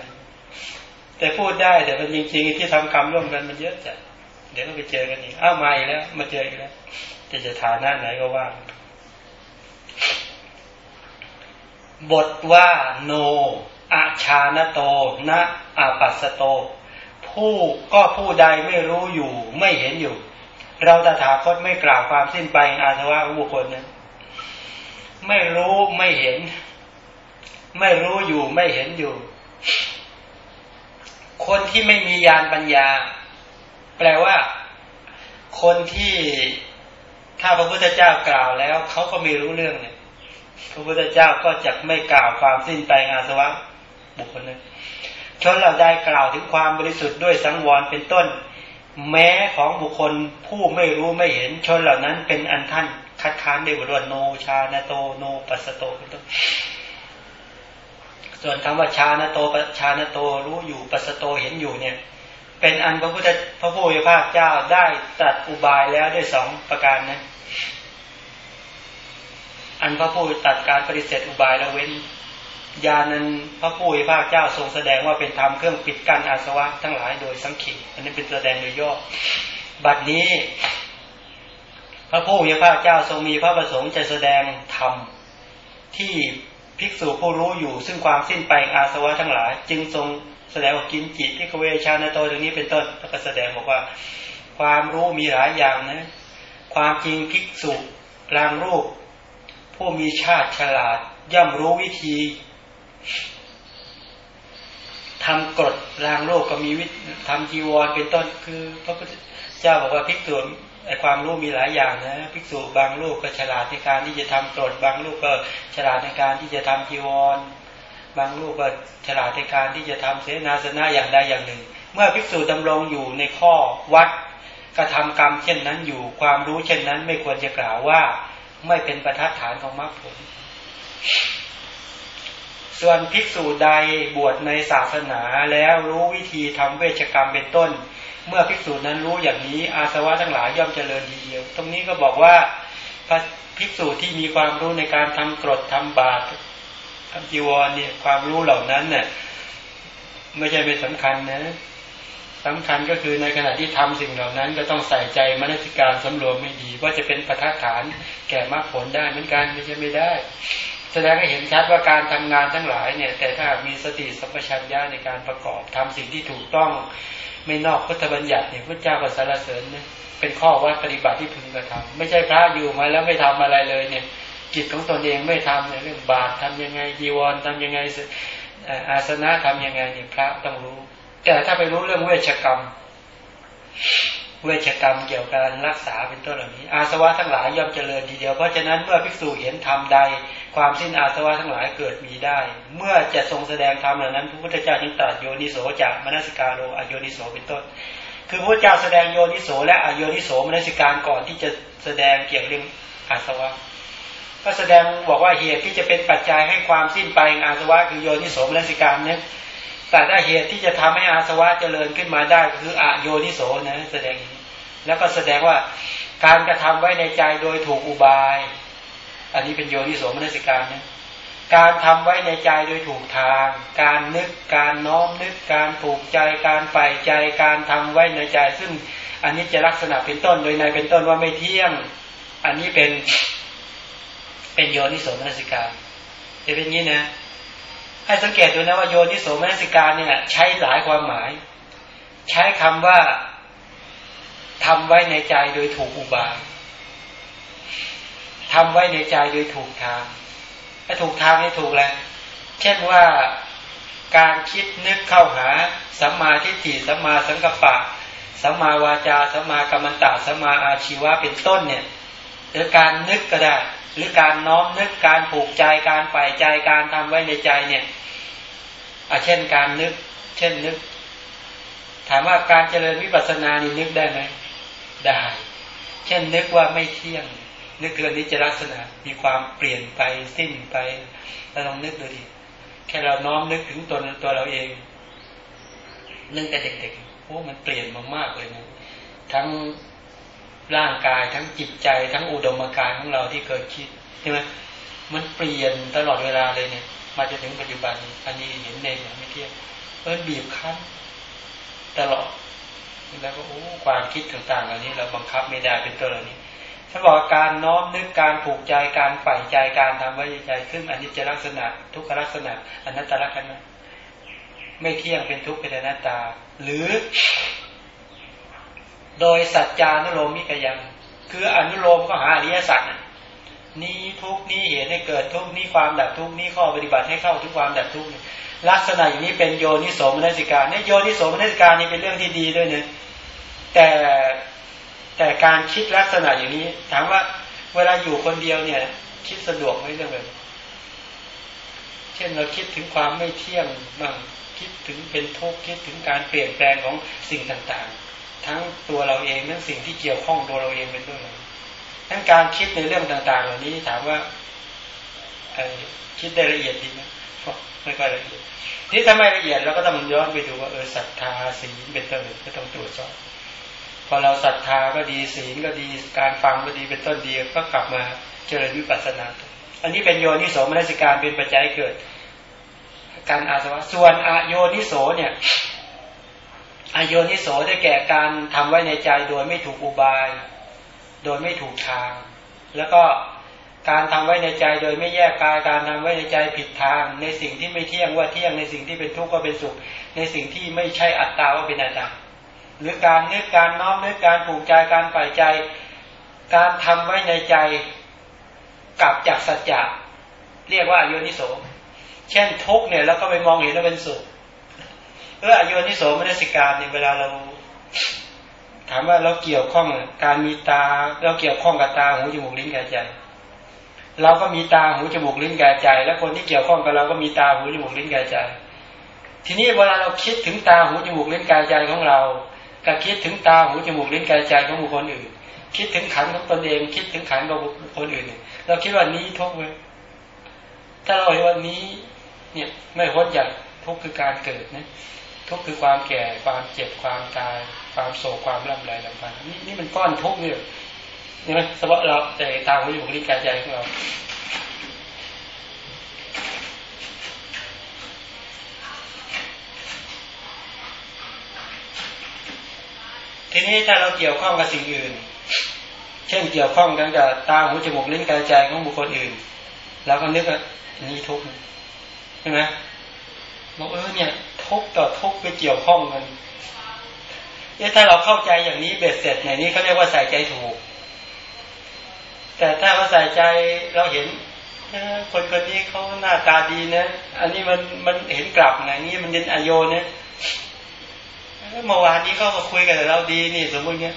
แต่พูดได้แต่เป็นจริงๆที่ทำกรรมร่วมกันมันเยอะจัดเดี๋ยวก็ไปเจอกันอีกอ้าวมาอีกแล้ว มาเจออีกแล้วจะจะฐานะไหนก็ว่างบทว่าโนอาชานโตนะอาปัสโต ผู้ก็ผู้ใดไม่รู้อยู่ ไม่เห็นอยู่ เราตถาคตไม่กล่าวความสิ้นไปอาสวะของบุคคลนั้น ไม่รู้ไม่เห็น ไม่รู้อยู่ไม่เห็นอยู่ คนที่ไม่มียานปัญญา แปลว่า คนที่ถ้าพระพุทธเจ้ากล่าวแล้วเขาก็ไม่รู้เรื่องเนี่ยพระพุทธเจ้าก็จะไม่กล่าวความสิ้นไปอาสวะบุคคลนั้นชนเราได้กล่าวถึงความบริสุทธิ์ด้วยสังวรเป็นต้น แม้ของบุคคลผู้ไม่รู้ไม่เห็นชนเหล่านั้นเป็นอันท่าน คัดค้านด้ว่าโนชาณโตโนปัสโตเป็นต้นส่วนคำว่าชาณโตชาณโตรู้อยู่ปัสโตเห็นอยู่เนี่ย เป็นอันพระพุทธพระผู้มีพระเจ้าได้ตรัสอุบายแล้วด้วยสองประการนะอันพระผู้ตัดการปฏิเสธอุบายแล้วเว้นญาณนั้นพระผู้พระเจ้าทรงแสดงว่าเป็นธรรมเครื่องปิดกั้นอาสวะทั้งหลายโดยสังขีอันนี้เป็นแสดงโดยย่อบัดนี้ พระผู้มีพระเจ้าทรงมีพระประสงค์จะแสดงธรรมที่ภิกษุผู้รู้อยู่ ซึ่งความสิ้นไปอาสวะทั้งหลาย จึงทรงแสดงว่ากินจิตที่เวชาณโตตรงนี้เป็นต้นแล้วก็แสดงบอกว่า ความรู้มีหลายอย่างนะ ความจริงภิกษุรางรูป ผู้มีชาติฉลาด ย่อมรู้วิธีทำกฎรางโลกก็มีวิทำจีวรเป็นต้นคือพระพุทธเจ้าบอกว่าภิกษุ ไอความรู้มีหลายอย่างนะภิกษุบางลูกก็ฉลาดในการที่จะทำกฎบางลูกก็ฉลาดในการที่จะทำจีวร บางลูกก็ฉลาดในการที่จะทำเสนาสนะอย่างใดอย่างหนึ่ง เมื่อภิกษุดำรงอยู่ในข้อวัดกระทำกรรมเช่นนั้นอยู่ความรู้เช่นนั้น ไม่ควรจะกล่าวว่าไม่เป็นประทัดฐานของมรรคผล ส่วนภิกษุใดบวชในศาสนาแล้วรู้วิธีทำเวชกรรมเป็นต้น เมื่อภิกษุนั้นรู้อย่างนี้ อาสวะทั้งหลายย่อมเจริญดีเดียว ตรงนี้ก็บอกว่าพระภิกษุที่มีความรู้ในการทำกรดทำบาตรทำจีวรเนี่ยความรู้เหล่านั้นเนี่ยไม่ใช่เป็นสำคัญนะสำคัญก็คือในขณะที่ทำสิ่งเหล่านั้น ก็ต้องใส่ใจมนสิการสำรวมไม่ดี ว่าจะเป็นประทัฐานแก่มรรคผลได้เหมือนกันไม่ใช่ไม่ได้ แสดงให้เห็นชัดว่าการทำงานทั้งหลายเนี่ย แต่ถ้ามีสติสัมปชัญญะในการประกอบทำสิ่งที่ถูกต้อง ไม่นอกพุทธบัญญัติเนี่ยพระเจ้าก็สรรเสริญเนี่ยเป็นข้อวัดปฏิบัติที่พึงกระทำไม่ใช่พระอยู่มาแล้วไม่ทำอะไรเลยเนี่ยจิตของตนเองไม่ทำในเรื่องบาตรทำยังไงจีวรทำยังไงอาสนะทำยังไงเนี่ยพระต้องรู้ แต่ถ้าไปรู้เรื่องเวชกรรม เวชกรรมเกี่ยวกับการรักษาเป็นต้นเหล่านี้ อาสวะทั้งหลายย่อมเจริญทีเดียวเพราะฉะนั้นเมื่อภิกษุเห็นธรรมใด ความสิ้นอาสวะทั้งหลายเกิดมีได้ เมื่อจะทรงแสดงธรรมเหล่านั้นพระพุทธเจ้าจึงตรัสโยนิโสจากมนสิการโลอโยนิโสเป็นต้น คือพระเจ้าแสดงโยนิโสและอโยนิโสมนสิการก่อนที่จะแสดงเกี่ยวกับเรื่องอาสวะก็แสดงบอกว่าเหตุที่จะเป็นปัจจัยให้ความสิ้นไปอาสวะคือโยนิโสมนสิการเนี่ยแต่ถ้าเหตุที่จะทำให้อาสวะเจริญขึ้นมาได้คืออโยนิโสนะแสดงแล้วก็แสดงว่าการกระทำไว้ในใจโดยถูกอุบาย อันนี้เป็นโยนิโสมนสิการนะการทำไว้ในใจโดยถูกทาง การนึก การน้อมนึก การผูกใจ การใฝ่ใจ การทำไว้ในใจ ซึ่งอันนี้จะลักษณะเป็นต้น โดยในเป็นต้นว่าไม่เที่ยง อันนี้เป็น เป็นโยนิโสมนสิการจะเป็นงี้นะ ให้สังเกตดูนะว่าโยนิโสมนสิการเนี่ยใช้หลายความหมาย ใช้คำว่าทำไว้ในใจโดยถูกอุบาย ทำไว้ในใจโดยถูกทางถ้าถูกทางให้ถูกแล้วเช่นว่าการคิดนึกเข้าหาสัมมาทิฏฐิสัมมาสังกัปปะสัมมาวาจาสัมมากัมมันตะสัมมาอาชีวะเป็นต้นเนี่ยหรือการนึกก็ได้ หรือการน้อมนึกการผูกใจการฝ่ายใจการทำไว้ในใจเนี่ยอาเช่นการนึก เช่นนึก ถามว่าการเจริญวิปัสสนานี่นึกได้ไหมได้ เช่นนึกว่าไม่เที่ยง นึกเกินนี้จะลักษณะมีความเปลี่ยนไปสิ้นไปเราลองนึกดูดิแค่เราน้อมนึกถึงตัวตัวเราเองนึกแต่เด็กๆโอ้มันเปลี่ยนมามากเลยนะทั้งร่างกายทั้งจิตใจ ทั้งอุดมการของเราที่เคยคิดใช่ไหมมันเปลี่ยนตลอดเวลาเลยเนี่ย มาจนถึงปัจจุบันอันนี้เห็นเองไม่เที่ยงเออบีบคั้นตลอดแล้วก็โอ้ความคิดต่างๆเหล่านี้ เราบังคับไม่ได้เป็นตัวเหล่านี้ ถ้าบอกการน้อมนึกการผูกใจการใฝ่ใจการทำไว้ใจซึ่งอนนี้จลักษณะ ทุกขลักษณะอนัตตลักษณะไม่เที่ยงเป็นทุกข์เป็นอนัตตา หรือ โดยสัจจานุโลมิกยัง คืออนุโลมก็หาอริยสัจนี้ทุกนี้เหตุให้เกิดทุกนี้ความดับทุกนี้ข้อปฏิบัติให้เข้าทุกความดับทุกลักษณะอย่างนี้เป็นโยนิโสมนสิการเนี่ยโยนิโสมนสิการนี่เป็นเรื่องที่ดีด้วยเนี่ยแต่ แต่การคิดลักษณะอย่างนี้ถามว่าเวลาอยู่คนเดียวเนี่ย คิดสะดวกไหมเรื่องแบบเช่นเราคิดถึงความไม่เที่ยงบ้างคิดถึงเป็นทุกข์คิดถึงการเปลี่ยนแปลงของสิ่งต่างๆ ทั้งตัวเราเองทั้งสิ่งที่เกี่ยวข้องตัวเราเองเป็นด้วยทั้งการคิดในเรื่องต่าง ๆ เหล่านี้ถามว่าคิดได้ละเอียดดีไหมไม่ค่อยละเอียดที่ถ้าไม่ละเอียดเราก็ต้องย้อนไปดูว่าเออศรัทธาศีลเป็นต้นก็ต้องตรวจสอบ พอเราศรัทธาก็ดีศีลก็ดีการฟังก็ดีเป็นต้นดีก็กลับมาเจริญวิปัสสนา อันนี้เป็นโยนิโสมนสิการเป็นปัจจัยเกิด การอาสวะส่วนอโยนิโสเนี่ยอโยนิโสได้แก่การทำไว้ในใจโดยไม่ถูกอุบาย โดยไม่ถูกทาง แล้วก็การทำไว้ในใจโดยไม่แยกกายการทำไว้ในใจผิดทาง ในสิ่งที่ไม่เที่ยงว่าเที่ยงในสิ่งที่เป็นทุกข์ก็เป็นสุข ในสิ่งที่ไม่ใช่อัตตาว่าเป็นอัตตา หรือการนึกการน้อมนึกการผูกใจการฝ่ายใจ การทำไว้ในใจกลับจากสัจจะเรียกว่าอโยนิโสเช่นทุกเนี่ยแล้วก็ไปมองเห็นว่าเป็นสุขเออโยนิโสมนสิการเนี่ยเวลาเราถามว่าเราเกี่ยวข้องการมีตาเราเกี่ยวข้องกับตาหูจมูกลิ้นกายใจเราก็มีตาหูจมูกลิ้นกายใจ และคนที่เกี่ยวข้องกับเราก็มีตาหูจมูกลิ้นกายใจ ทีนี้เวลาเราคิดถึงตาหูจมูกลิ้นกายใจของเรา กับคิดถึงตาหูจมูกลิ้นกายใจของบุคคลอื่น คิดถึงขันของตนเอง คิดถึงขันของบุคคลอื่น เราคิดว่านี้ทุกข์ไหมถ้าเราเห็นว่านี้ เนี่ยไม่พ้นจากทุกข์คือการเกิดนะทุกข์คือความแก่ความเจ็บความตาย ความโศกความร่ำไรลำพันนี่นี่มันก้อนทุกข์เนี่ยนี่ไหมสมมติเราแต่ตามวิญญาณลิ้นกายใจของเรา ทีนี้ถ้าเราเกี่ยวข้องกับสิ่งอื่น เช่นเกี่ยวข้องกันกับตาหูจมูกลิ้นกายใจของบุคคลอื่นเราก็นึกว่านี่ทุกข์ใช่ไหมบอกเออเนี่ย ทุกต่อทุกไปเกี่ยวข้องกันเนี่ยถ้าเราเข้าใจอย่างนี้เบ็ดเสร็จในนี้เขาเรียกว่าใส่ใจถูก แต่ถ้าเราใส่ใจเราเห็นคนคนนี้เขาหน้าตาดีนะ อันนี้มันมันเห็นกลับไงนี่มันเย็นอโยเนี่ย เมื่อวานนี้เขาก็คุยกันแต่เราดีนี่ สมมุติเนี้ย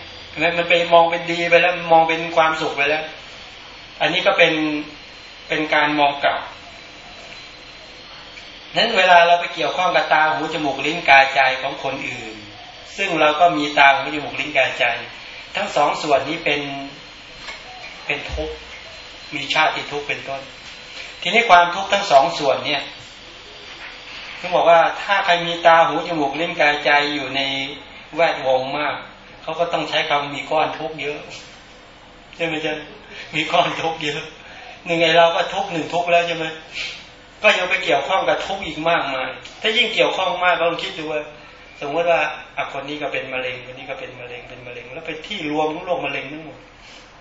มันไปมองเป็นดีไปแล้วมองเป็นความสุขไปแล้ว อันนี้ก็เป็นเป็นการมองกลับนั้นเวลาเราไปเกี่ยวข้องกับตาหูจมูกลิ้นกายใจของคนอื่น ซึ่งเราก็มีตาหูจมูกลิ้นกายใจ ทั้งสองส่วนนี้เป็นเป็นทุกข์มีชาติทุกข์เป็นต้น ทีนี้ความทุกข์ทั้งสองส่วนเนี่ย เขาบอกว่าถ้าใครมีตาหูจมูกลิ้นกายใจอยู่ในแวดวงมาก เขาก็ต้องใช้คำมีก้อนทุกเยอะใช่ไหมจ๊ะมีก้อนทุกเยอะหนึ่งไงเราก็ทุกหนึ่งทุกแล้วใช่ไหมก็ยังไปเกี่ยวข้องกับทุกอีกมากมาย ถ้ายิ่งเกี่ยวข้องมากลองคิดดูว่าสมมติว่าอะคนนี้ก็เป็นมะเร็งคนนี้ก็เป็นมะเร็งเป็นมะเร็ง แล้วไปที่รวมของโรคมะเร็งทั้งหมด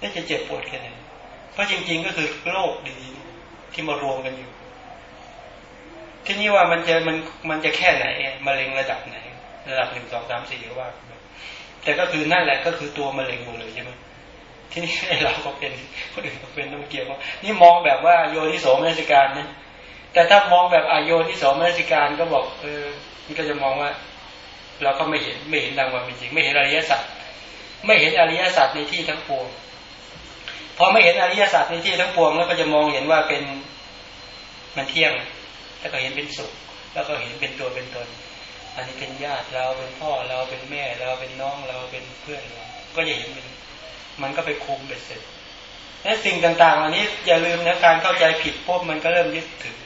นี่จะเจ็บปวดแค่ไหนเพราะจริง ๆ ก็คือโรคดีที่มารวมกันอยู่ ที่นี่ว่ามันจะมันมันจะแค่ไหนมะเร็งระดับไหน ระดับหนึ่งสองสามสี่ว่า แต่ก็คือนั่นแหละก็คือตัวมะเร็งหมดเลยใช่ไหมที่นี่เราก็เป็นคนอื่นก็เป็นต้องเกี่ยวว่านี่มองแบบว่าโยนิโสมนสิการนะแต่ถ้ามองแบบอโยนิโสมนสิการก็บอกเออมันก็จะมองว่า เราก็ไม่เห็นไม่เห็นดังควาเป็นจริง ไม่เห็นอริยสัจไม่เห็นอริยสัจในที่ทั้งปวงพอไม่เห็นอริยสัจในที่ทั้งปวงแล้วก็จะมองเห็นว่าเป็นมันเที่ยง แล้วก็เห็นเป็นสุข แล้วก็เห็นเป็นตัวเป็นตน อันนี้เป็นญาติเราเป็นพ่อเราเป็นแม่เราเป็นน้องเราเป็นเพื่อนเราก็จะเห็นเป็นมันก็ไปคุมไปเสร็จและสิ่งต่างๆอันนี้อย่าลืมนะการเข้าใจผิดพวกมันก็เริ่มยึดถือ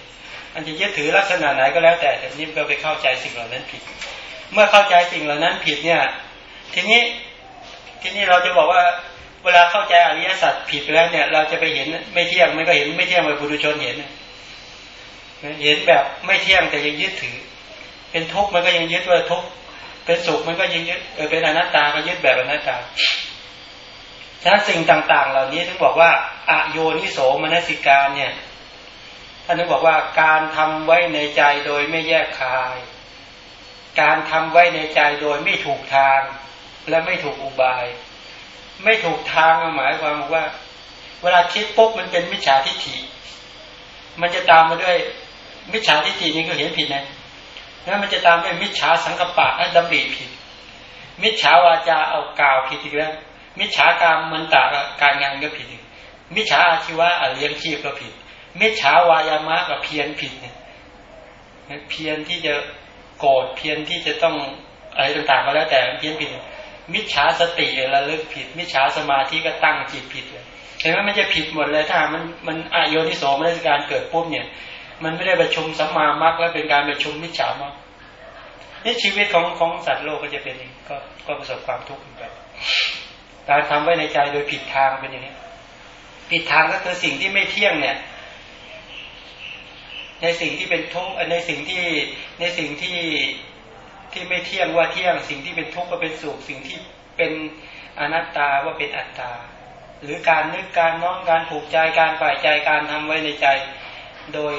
อันจะยึดถือลักษณะไหนก็แล้วแต่แต่นี่ก็ไปเข้าใจสิ่งเหล่านั้นผิด เมื่อเข้าใจสิ่งเหล่านั้นผิดเนี่ย ทีนี้ทีนี้เราจะบอกว่าเวลาเข้าใจอริยสัจผิดแล้วเนี่ย เราจะไปเห็นไม่เที่ยงมันก็เห็นไม่เที่ยงไปบุรุชนเห็น เห็นแบบไม่เที่ยงแต่ยังยึดถือ เป็นทุกข์มันก็ยังยึดว่าทุกข์เป็นสุขมันก็ยังยึดเออเป็นอนัตตาก็ยึดแบบอนัตตาฉะนั้นสิ่งต่าง ๆ เหล่านี้ถึงบอกว่าอโยนิโสมนสิการเนี่ยท่านถึงบอกว่าการทำไว้ในใจโดยไม่แยกคาย การทำไว้ในใจโดยไม่ถูกทาง และไม่ถูกอุบาย ไม่ถูกทางหมายความว่า เวลาคิดปุ๊บมันเป็นมิจฉาทิฏฐิ มันจะตามมาด้วย มิจฉาทิฏฐินี่ก็เห็นผิดนะแล้วมันจะตามด้วยมิจฉาสังกปะและดำริผิด มิจฉาวาจาเอากล่าวผิดอีกแล้วมิจฉาการมันตาการงานก็ผิด มิจฉาอาชีวะเลี้ยงชีพก็ผิด มิจฉาวายามะกับเพียรผิดเนี่ยเพียรที่จะโกรธเพียรที่จะต้องอะไรต่างๆก็แล้วแต่เพียรผิด มิจฉาสติระลึกผิด มิจฉาสมาธิก็ตั้งจิตผิดเลยเห็นไหมมันจะผิดหมดเลยถ้ามันมันอายนิโสมันการเกิดปุ๊บเนี่ย มันไม่ได้ประชุมสัมมามรรคแล้วเป็นการประชุมมิจฉามรรคนี่ชีวิตของของสัตว์โลกก็จะเป็นอย่างก็ก็ประสบความทุกข์เหมือนกันการทำไว้ในใจโดยผิดทางเป็นอย่างนี้ ผิดทางก็คือสิ่งที่ไม่เที่ยงเนี่ย ในสิ่งที่เป็นทุกข์ในสิ่งที่ในสิ่งที่ที่ไม่เที่ยงว่าเที่ยง สิ่งที่เป็นทุกข์ก็เป็นสุขสิ่งที่เป็นอนัตตาว่าเป็นอัตตา หรือการนึกการน้อมการผูกใจการฝ่ายใจการทำไว้ในใจ โดย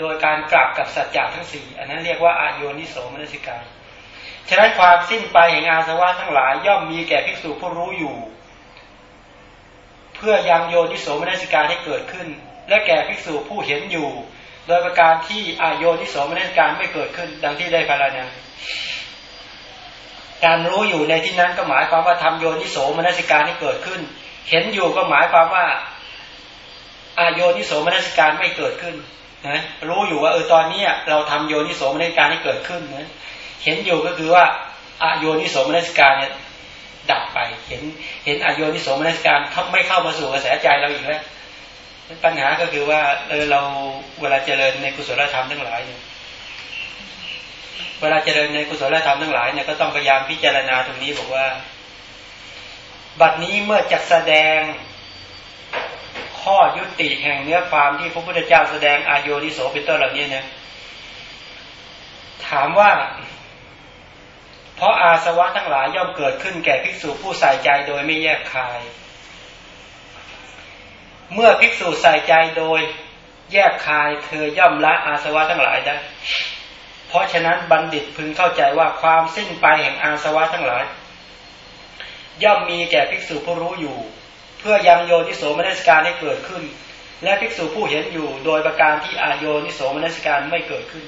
โดยการกลับกับสัจจะทั้งสี่อันนั้นเรียกว่าอาโยนิโสมนสิการฉะนั้นความสิ้นไปแห่งอาสวะทั้งหลาย ย่อมมีแก่ภิกษุผู้รู้อยู่ เพื่อยังโยนิโสมนสิการให้เกิดขึ้น และแก่ภิกษุผู้เห็นอยู่ โดยประการที่อาโยนิโสมนสิการไม่เกิดขึ้น ดังที่ได้พารานาการรู้อยู่ในที่นั้นก็หมายความว่าทำโยนิโสมนสิการให้เกิดขึ้น เห็นอยู่ก็หมายความว่า อาโยนิโสมนัสการไม่เกิดขึ้นนะรู้อยู่ว่าเออตอนนี้เราทำโยนิโสมนัสการให้เกิดขึ้นนะเห็นอยู่ก็คือว่าอโยนิโสมนัสการเนี่ยดับไป เห็นเห็นอโยนิโสมนัสการไม่เข้ามาสู่กระแสใจเราอีกแล้วปัญหาก็คือว่าเออเราเวลาเจริญในกุศลธรรมทั้งหลายเนี่ยเวลาเจริญในกุศลธรรมทั้งหลายเนี่ยก็ต้องพยายามพิจารณาตรงนี้บอกว่า บัดนี้เมื่อจักแสดง ข้อยุติแห่งเนื้อความที่พระพุทธเจ้าแสดงอาโยนิโสเป็นต้นเหล่านี้นี่ยถามว่า เพราะอาสวะทั้งหลายย่อมเกิดขึ้นแก่ภิกษุผู้ใส่ใจโดยไม่แยกคาย เมื่อภิกษุใส่ใจโดยแยกคายเธอย่อมละอาสวะทั้งหลายได้ เพราะฉะนั้นบัณฑิตพึงเข้าใจว่าความสิ้นไปแห่งอาสวะทั้งหลาย ย่อมมีแก่ภิกษุผู้รู้อยู่ พื่อยังโยนิโสมนัสการให้เกิดขึ้น และภิกษุผู้เห็นอยู่โดยประการที่อาโยนิโสมนัสการไม่เกิดขึ้น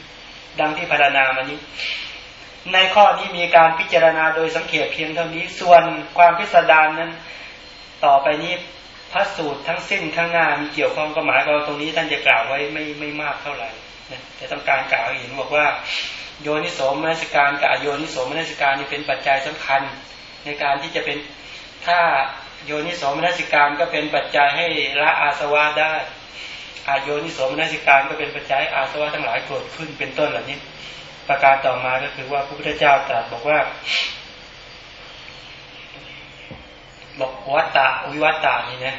ดังที่พารณามานี้ ในข้อนี้มีการพิจารณาโดยสังเกตเพียงเท่านี้ ส่วนความพิสดารนั้น ต่อไปนี้พระสูตรทั้งสิ้นข้างหน้ามีเกี่ยวข้องกับหมายความตรงนี้ท่านจะกล่าวไว้ไม่ไม่มากเท่าไหร่นะแต่ต้องการกล่าวเห็นบอกว่า โยนิโสมนัสการกับโยนิโสมนัสการนี่เป็นปัจจัยสำคัญ ในการที่จะเป็นถ้า โยนิโสมนัสการก็เป็นปัจจัยให้ละอาสวะได้อาโยนิโสมนัสการก็เป็นปัจจัยอาสวะทั้งหลายเกิดขึ้นเป็นต้นเหล่านี้ ประการต่อมาก็คือว่าพระพุทธเจ้าตรัสบอกว่า บอกวัตตะวิวัตตานี่นะ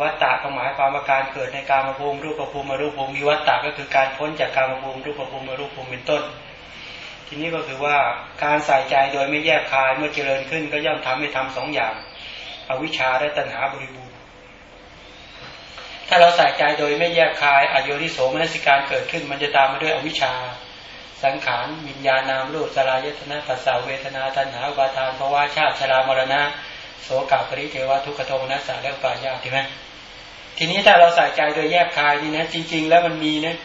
วัตตะก็หมายความว่าการเกิดในการมาภูมิรูปภูมิมารูปภูมิวิวัตตะก็คือการพ้นจากการมาภูมิรูปภูมิมารูปภูมิเป็นต้น ทีนี้ก็คือว่าการใส่ใจโดยไม่แยกคายเมื่อเจริญขึ้นก็ย่อมทำให้ทำสองอย่าง อวิชชาและตัณหาบริบูรณ์ ถ้าเราใส่ใจโดยไม่แยกคายอโยนิโสมนสิการเกิดขึ้น มันจะตามมาด้วยอวิชชา สังขารวิญญาณนามรูปสลายตนะปัสสาเวทนาตัณหาอุปาทานภาวะชาติชรามรณะ โสกาปริเทวทุกขโทมนัสสาและปายาใช่ไหมทีนี้ถ้าเราใส่ใจโดยแยกคายนี่นะจริง ๆ แล้วมันมีนะ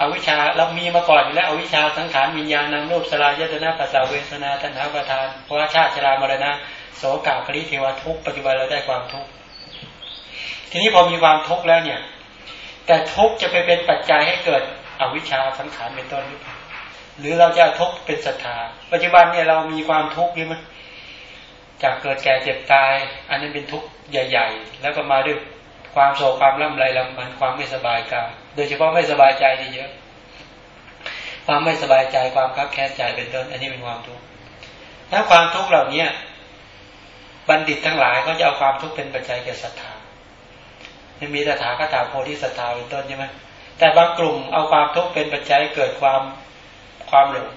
อวิชชาเรามีมาก่อนอยู่แล้วอวิชชาสังขารวิญญาณนามรูปสลายตนะปัสสาเวทนาตัณหาอุปาทานภาวะชาติชรามรณะ โสกาปริเทวทุกปัจจุบันเราได้ความทุกข์ทีนี้พอมีความทุกข์แล้วเนี่ย แต่ทุกข์จะไปเป็นปัจจัยให้เกิดอวิชชาสังขารเป็นต้นหรือเปล่าหรือเราจะทุกข์เป็นศรัทธาปัจจุบันเนี่ยเรามีความทุกข์ใช่ไหมจากเกิดแก่เจ็บตาย อันนั้นเป็นทุกข์ใหญ่ ๆ แล้วก็มาด้วยความโศกความล่ำไรลำพันความไม่สบายกายโดยเฉพาะไม่สบายใจนี่เยอะ ความไม่สบายใจความคับแค้นใจเป็นต้น อันนี้เป็นความทุกข์ถ้าความทุกข์เหล่านี้ บัณฑิตทั้งหลายก็จะเอาความทุกข์เป็นปัจจัยแก่ศรัทธาไม่มีตถาคตาโพธิศรัทธาเป็นต้นใช่ไหมแต่บางกลุ่มเอาความทุกข์เป็นปัจจัยเกิดความความหลง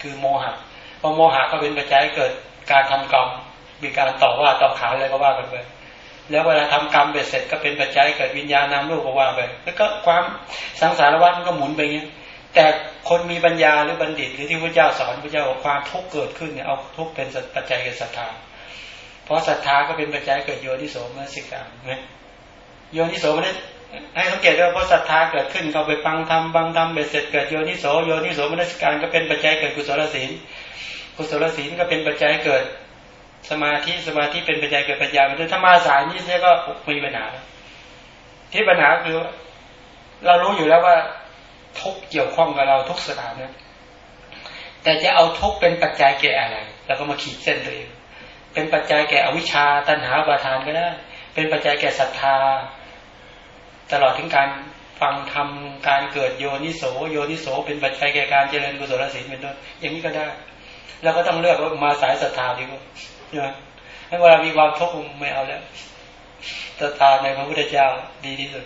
คือโมหะพอโมหะก็เป็นปัจจัยเกิดการทำกรรมมีการต่อว่าต่อขานอะไรก็ว่ากันไปแล้วเวลาทำกรรมเบ็ดเสร็จก็เป็นปัจจัยเกิดวิญญาณนามรูปก็ว่าไปแล้วก็ความสังสารวัฏมันก็หมุนไปอย่างนี้แต่คนมีปัญญาหรือบัณฑิตหรือที่พระเจ้าสอนพระเจ้าบอกความทุกข์เกิดขึ้นเนี่ยเอาทุกข์เป็นปัจจัยเกิดศรัทธา เพราะศรัทธาก็เป็นปัจจัยเกิดโยนิโสมนสิกาไหมโยนิโสมนให้สังเกตว่าเพราะศรัทธาเกิดขึ้นเขาไปฟังธรรมบังธรรมเบ็ดเสร็จเกิดโยนิโสโยนิโสมนสิการก็เป็นปัจจัยเกิดกุศลศีลกุศลศีลก็เป็นปัจจัยเกิดสมาธิสมาธิเป็นปัจจัยเกิดปัญญาถ้ามาสายนี้เสียก็มีปัญหาที่ปัญหาคือ เรารู้อยู่แล้วว่าทุกเกี่ยวข้องกับเราทุกสถานะแต่จะเอาทุกเป็นปัจจัยแก่อะไรเราก็มาขีดเส้นตัวเอง เป็นปัจจัยแก่อวิชชาตัณหาบาทานก็ได้ เป็นปัจจัยแก่ศรัทธา ตลอดถึงการฟังทำการเกิดโยนิโสโยนิโส เป็นปัจจัยแก่การเจริญกุศลศีลเป็นต้นอย่างนี้ก็ได้เราก็ต้องเลือกว่ามาสายศรัทธาดีกว่าใช่ไหมถ้าเวลามีความทุกข์ไม่เอาแล้วศรัทธาในพระพุทธเจ้าดีที่สุด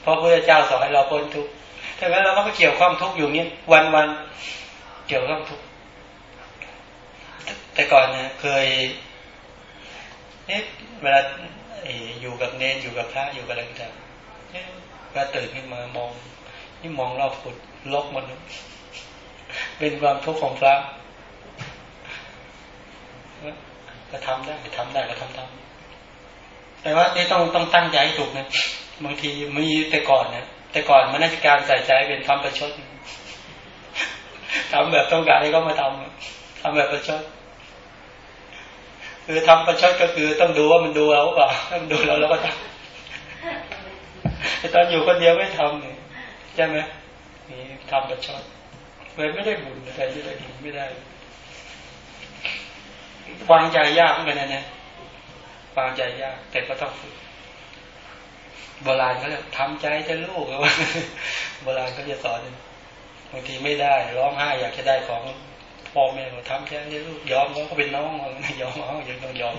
เพราะพระพุทธเจ้าสอนให้เราพ้นทุกข์ถ้างั้นเราก็ไม่เกี่ยวข้องทุกข์อยู่นี้วันวันเกี่ยวข้องทุกข์แต่ก่อนเนี่ยเคย เอ๊ะเวลาอยู่กับเนนอยู่กับพระอยู่กับอะไรต่างๆก็ตื่นขึ้นมามอง นี่มองรอบฝุดลกมันเป็นความทุกข์ของพระก็ทำได้ทำได้ก็ทำทำแต่ว่านี่ต้องต้องตั้งใจให้ถูกนะบางทีมีแต่ก่อนนี่ยแต่ก่อนมันน่าจะการใส่ใจเป็นคำประชดทำแบบต้องการให้เขามาทำทำแบบประชด คือทำประชดก็คือต้องดูว่ามันดูเราเปล่าถ้ามันดูเราแล้วก็ทำตอนอยู่คนเดียวไม่ทำเนี่ยใช่ไหมนี่ทำประชดเลยไม่ได้บุญอะไรไม่ได้บุญไม่ได้วางใจยากเหมือนกันนะวางใจยาก แต่ก็ต้องฝึกโบราณเขาเรียกทำใจจะลูกว่าโบราณเขาจะสอนบางทีไม่ได้ ร้องไห้อยากจะได้ของ พ่อแม่เราทำแค่นี้ลูกยอมเขาก็เป็นน้องเรายอมเขายังต้องยอม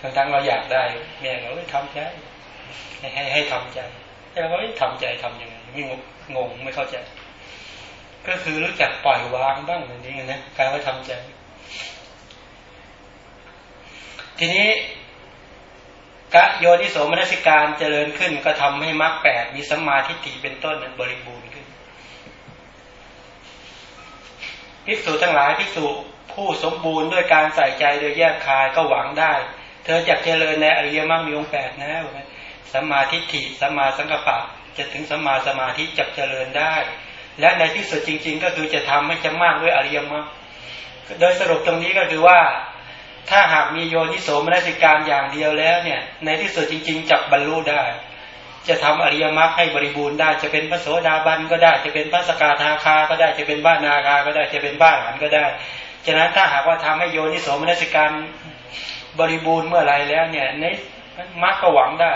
ทั้งทั้งเราอยากได้ แม่เราไม่ทำใจให้ให้ให้ทำใจแต่เราไม่ทำใจทํำยังไงไม่งงไม่เข้าใจ ก็คือรู้จักปล่อยวางบ้างแบบนี้นะการว่าทำใจ ทีนี้กะโยนิโสมนสิการเจริญขึ้นก็ทำให้มรรคแปดมีสัมมาทิฏฐิเป็นต้นนั้นบริบูรณ์ขึ้น ภิกษุทั้งหลายภิกษุผู้สมบูรณ์ด้วยการใส่ใจโดยแยกคายก็หวังได้ เธอจะเจริญในอริยมรรคมีองค์แปดนะสัมมาทิฏฐิสัมมาสังกัปปะจะถึงสัมมาสมาธิจะเจริญได้ และในที่สุดจริง ๆ ก็คือจะทำให้จะมากด้วยอริยมรรคโดยสรุปตรงนี้ก็คือว่า ถ้าหากมีโยนิโสมนสิการอย่างเดียวแล้วเนี่ย ในที่สุดจริง ๆจับบรรลุได้ จะทำอริยมรรคให้บริบูรณ์ได้ จะเป็นพระโสดาบันก็ได้ จะเป็นพระสกทาคา ก็ได้ จะเป็นบ้านนาคา ก็ได้ จะเป็นบ้านหันก็ได้ ฉะนั้นถ้าหากว่าทำให้โยนิโสมนสิการบริบูรณ์เมื่อไรแล้วเนี่ยในมรรคก็หวังได้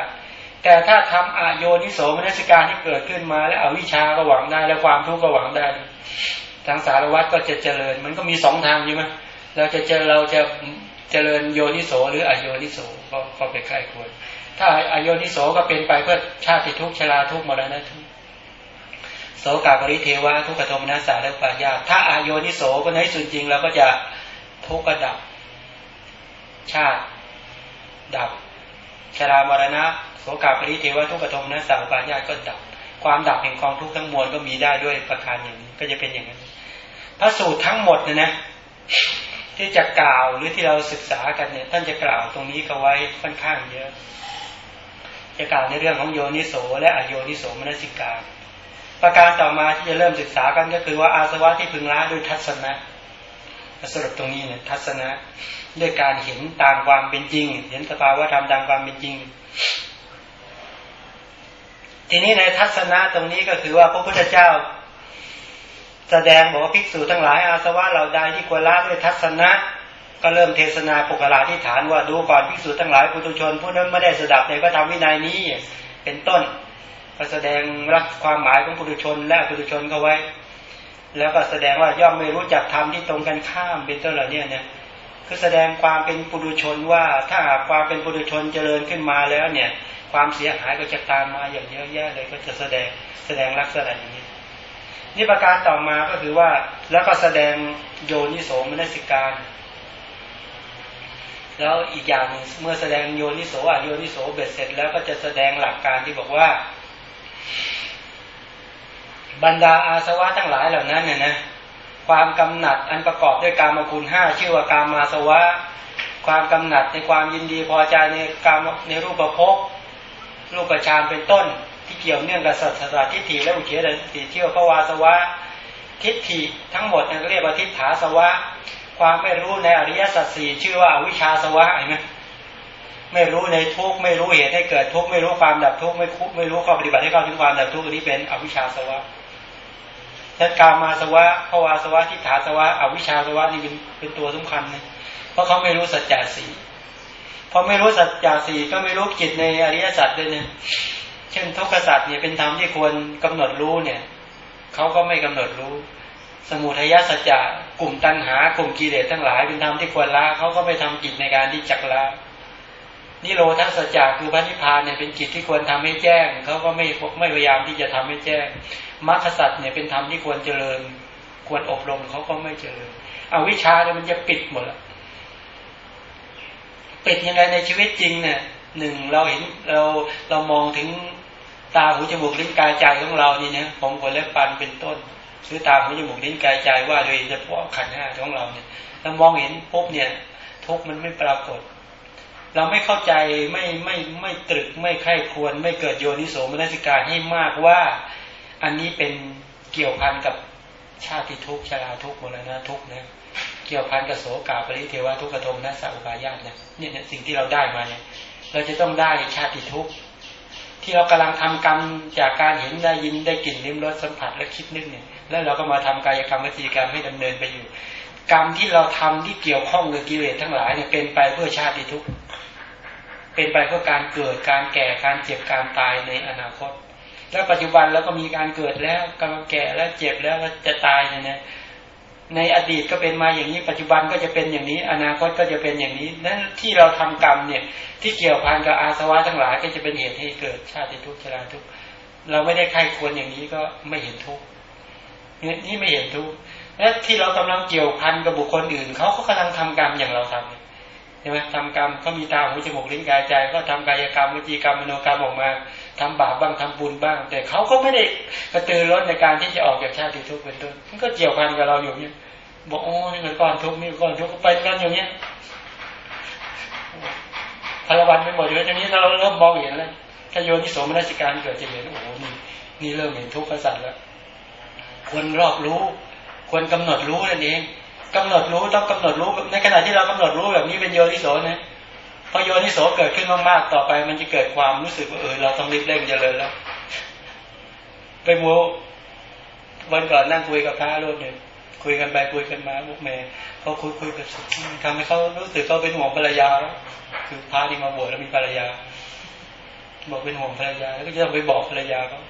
แต่ถ้าทำอโยนิโสมนสิการที่เกิดขึ้นมาแล้วอวิชาก็หวังได้ แล้วความทุกข์ก็หวังได้ ทางสารวัตรก็จะเจริญ มันก็มีสองทางใช่ไหมเราจะเจอเราจะเจริญโยนิโสหรืออโยนิโสก็ก็ไปใกล้ควร ถ้าอโยนิโสก็เป็นไปเพื่อชาติทุกชราทุกมรณะทุกโสกาปริเทวะทุกขโทมนัสสาและปายาถ้าอโยนิโสก็ในส่วนจริงเราก็จะทุกข์ดับ ชาติ ดับชรามรณะโสกาปริเทวะทุกขโทมนัสสาปายาก็ดับ ความดับแห่งกองทุกข์ทั้งมวลก็มีได้ด้วยประการอย่างนี้ก็จะเป็นอย่างนั้นพระสูตรทั้งหมดเนี่ยนะที่จะกล่าวหรือที่เราศึกษากันเนี่ย ท่านจะกล่าวตรงนี้ก็ไว้ค่อนข้างเยอะ จะกล่าวในเรื่องของโยนิโสและอโยนิโสมนสิกา ประการต่อมาที่จะเริ่มศึกษากันก็คือว่าอาสวะที่พึงละด้วยทัศนะสรุปตรงนี้เนี่ยทัศนะด้วยการเห็นตามความเป็นจริง เห็นสภาวะธรรมตามความเป็นจริง ทีนี้ในทัศนะตรงนี้ก็คือว่าพระพุทธเจ้า แสดงบอกว่าภิกษุทั้งหลายอาสวะเราใดที่ควรละด้วยทัศนะ ก็เริ่มเทศนาปกลาที่ฐานว่าดูก่อนภิกษุทั้งหลายปุถุชนผู้นั้นไม่ได้สดับในพระธรรมวินัยนี้เป็นต้นก็แสดงรักความหมายของปุถุชน และปุถุชนก็ไว้ แล้วก็แสดงว่าย่อมไม่รู้จักธรรมที่ตรงกันข้ามเป็นต้นเหล่านี้เนี่ยคือแสดงความเป็นปุถุชนว่าถ้าความเป็นปุถุชนเจริญขึ้นมาแล้วเนี่ย ความเสียหายก็จะตามมาอย่างเยอะแยะเลยก็จะแสดงแสดงลักษณะอย่างนี้นี่ประการต่อมาก็คือว่าแล้วก็แสดงโยนิโสมนสิการ แล้วอีกอย่างเมื่อแสดงโยนิโสอะโยนิโสเบ็ดเสร็จแล้วก็จะแสดงหลักการที่บอกว่า บรรดาอาสวะทั้งหลายเหล่านั้นเนี่ยนะความกำหนัดอันประกอบด้วยการมคุณห้าชื่อว่าการมาสวะ ความกำหนัดในความยินดีพอใจในการในรูปประพบรูปประชานเป็นต้น ที่เกี่ยวเนื่องกับสัตสทิฏฐิและอุเฉตทิเที่ยวพระวาสวะ ทิฏฐิทั้งหมดนั่นเรียกว่าทิฏฐาสวะ ความไม่รู้ในอริยสัจสี่ชื่อว่าวิชาสวะเห็นไหมไม่รู้ในทุกไม่รู้เหตุให้เกิดทุกไม่รู้ความดับทุกไม่คุไม่รู้ข้อปฏิบัติให้เข้าถึงความดับทุกอันนี้เป็นอวิชาสวะทัศกามาสวะภวาสวะทิฏฐาสวะอวิชาสวะนี่เป็นเป็นตัวสำคัญเลยเพราะเขาไม่รู้สัจจะสี่พอไม่รู้สัจจะสี่ก็ไม่รู้จิตในอริยสัจด้วยเนี่ยเช่นทุกขสัตว์เนี่ยเป็นธรรมที่ควรกำหนดรู้เนี่ยเขาก็ไม่กำหนดรู้ สมุทัยสัจจะกลุ่มตัณหากลุ่มกิเลสทั้งหลายเป็นธรรมที่ควรละเขาก็ไม่ทำกิจในการที่จักละนิโรธาสัจจะคือพระนิพพานเนี่ยเป็นกิจที่ควรทำให้แจ้งเขาก็ไม่ไม่พยายามที่จะทำให้แจ้งมรรคสัตว์เนี่ยเป็นธรรมที่ควรเจริญ ควรอบรมเขาก็ไม่เจริญเอาวิชาเนี่ยมันจะปิดหมดละปิดยังไงในชีวิตจริงเนี่ยหนึ่งเราเห็นเราเรามองถึงตาหูจมูกลิ้นกายใจของเรานี่เนี่ยผมขนเล็บปันเป็นต้น ซื้อตาหูจมูกลิ้นกายใจว่าโดยเฉพาะขันห้าของเราเนี่ยเรามองเห็นปุ๊บเนี่ยทุกมันไม่ปรากฏ เราไม่เข้าใจไม่ไม่ไม่ตรึกไม่ไข้ควร ไม่เกิดโยนิโสมนสิการให้มากว่าอันนี้เป็นเกี่ยวพันกับชาติทุกชราทุกมรณะทุกนะเกี่ยวพันกับโสกาปริเทวะทุกขโทมนัสสะอุบายาตเนี่ยเนี่ยสิ่งที่เราได้มาเนี่ยเราจะต้องได้ชาติทุกที่เรากำลังทำกรรมจากการเห็นได้ยินได้กลิ่นลิ้มรสสัมผัสและคิดนึกเนี่ย แล้วเราก็มาทำกายกรรมวิจีกรรมให้ดำเนินไปอยู่ กรรมที่เราทำที่เกี่ยวข้องกับกิเลสทั้งหลายเนี่ยเป็นไปเพื่อชาติทุกข์เป็นไปเพื่อการเกิดการแก่การเจ็บการตายในอนาคต แล้วปัจจุบันแล้วก็มีการเกิดแล้วกำลังแก่แล้วเจ็บแล้วจะตายเนี่ยในอดีตก็เป็นมาอย่างนี้ ปัจจุบันก็จะเป็นอย่างนี้ อนาคตก็จะเป็นอย่างนี้นั่นที่เราทำกรรมเนี่ย ที่เกี่ยวพันกับอาสวะทั้งหลายก็จะเป็นเหตุให้เกิดชาติทุกข์ชราทุกข์เราไม่ได้ใครควรอย่างนี้ก็ไม่เห็นทุกข์ นี่ไม่เห็นทุกข์และที่เรากำลังเกี่ยวพันกับบุคคลอื่นเขาก็กำลังทำกรรมอย่างเราทำใช่ไหมทำกรรมเขามีตาหูจมูกลิ้นกายใจ ก็ทำกายกรรมวิจีกรรมมโนกรรมออกมาทำบาปบ้างทำบุญบ้าง แต่เขาก็ไม่ได้กระตือร้นในการที่จะออกจากชาติทุกข์เป็นต้นมันก็เกี่ยวพันกับเราอยู่เนี่ยบอกโอ้นี่มันก้อนทุกนี่ก้อนทุกไปกันอย่างเนี้ยพลวันไปหมดเลยทีนี้ถ้าเราเริ่มมองเห็นแล้วถ้าโยนิโสมนัสการเกิดจะเห็นโอ้โหนี่นี่เริ่มเห็นทุกข์สัตว์แล้ว ควรรอบรู้ ควรกำหนดรู้นั่นเองกำหนดรู้ต้องกำหนดรู้ในขณะที่เรากำหนดรู้แบบนี้เป็นโยนิโสนะพอโยนิโสเกิดขึ้นมากๆต่อไป มันจะเกิดความรู้สึกว่าเออเราต้องรีบเร่งเจริญแล้ว ไปโมวันก่อนนั่งคุยกับพระรูปหนึ่งคุยกันไปคุยกันมาพวกแม่เขาคุยคุยกันสุดทำให้เขารู้สึกเขาเป็นห่วงภรรยาแล้วคือพระที่มาบวชแล้วมีภรรยา บอกเป็นห่วงภรรยา แล้วก็จะต้องไปบอกภรรยาเขา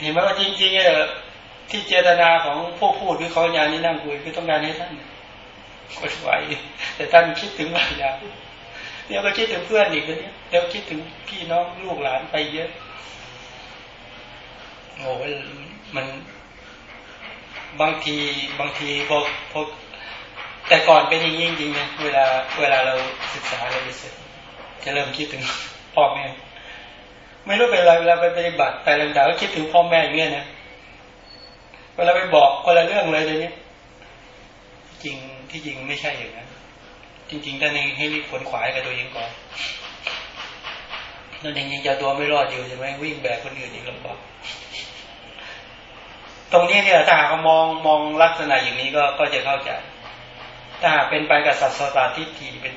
เห็นไหมว่าจริงๆเนี่ยที่เจตนาของผู้พูดคือเขาญานี่นั่งคุยคือต้องการให้ท่านกดไหวแต่ท่านคิดถึงภรรยาเนี่ยก็คิดถึงเพื่อนอีกแล้วเนี่ยแล้วคิดถึงพี่น้องลูกหลานไปเยอะโอ้มันบางทีบางทีพอพอแต่ก่อนเป็นอย่างนี้จริงๆนะเวลาเวลาเราศึกษาเราจะเสร็จจะเริ่มคิดถึงพ่อแม่ ไม่รู้เป็นอะไรเวลาไปปฏิบัติไปต่างๆก็คิดถึงพ่อแม่อย่างเงี้ยนะเวลาไปบอกคนละเรื่องเลยเลยเนี้ยจริงที่จริงไม่ใช่อย่างนั้นจริงๆท่านให้รีบขนขวายกับตัวเองก่อนนั่นเองยังจะตัวไม่รอดอยู่ใช่ไหมวิ่งแบกคนอื่นอีกลำบากตรงนี้เนี่ยถ้าหากมองมองลักษณะอย่างนี้ก็ก็จะเข้าใจถ้าหากเป็นไปกับสัตสตาทิฏฐิเป็น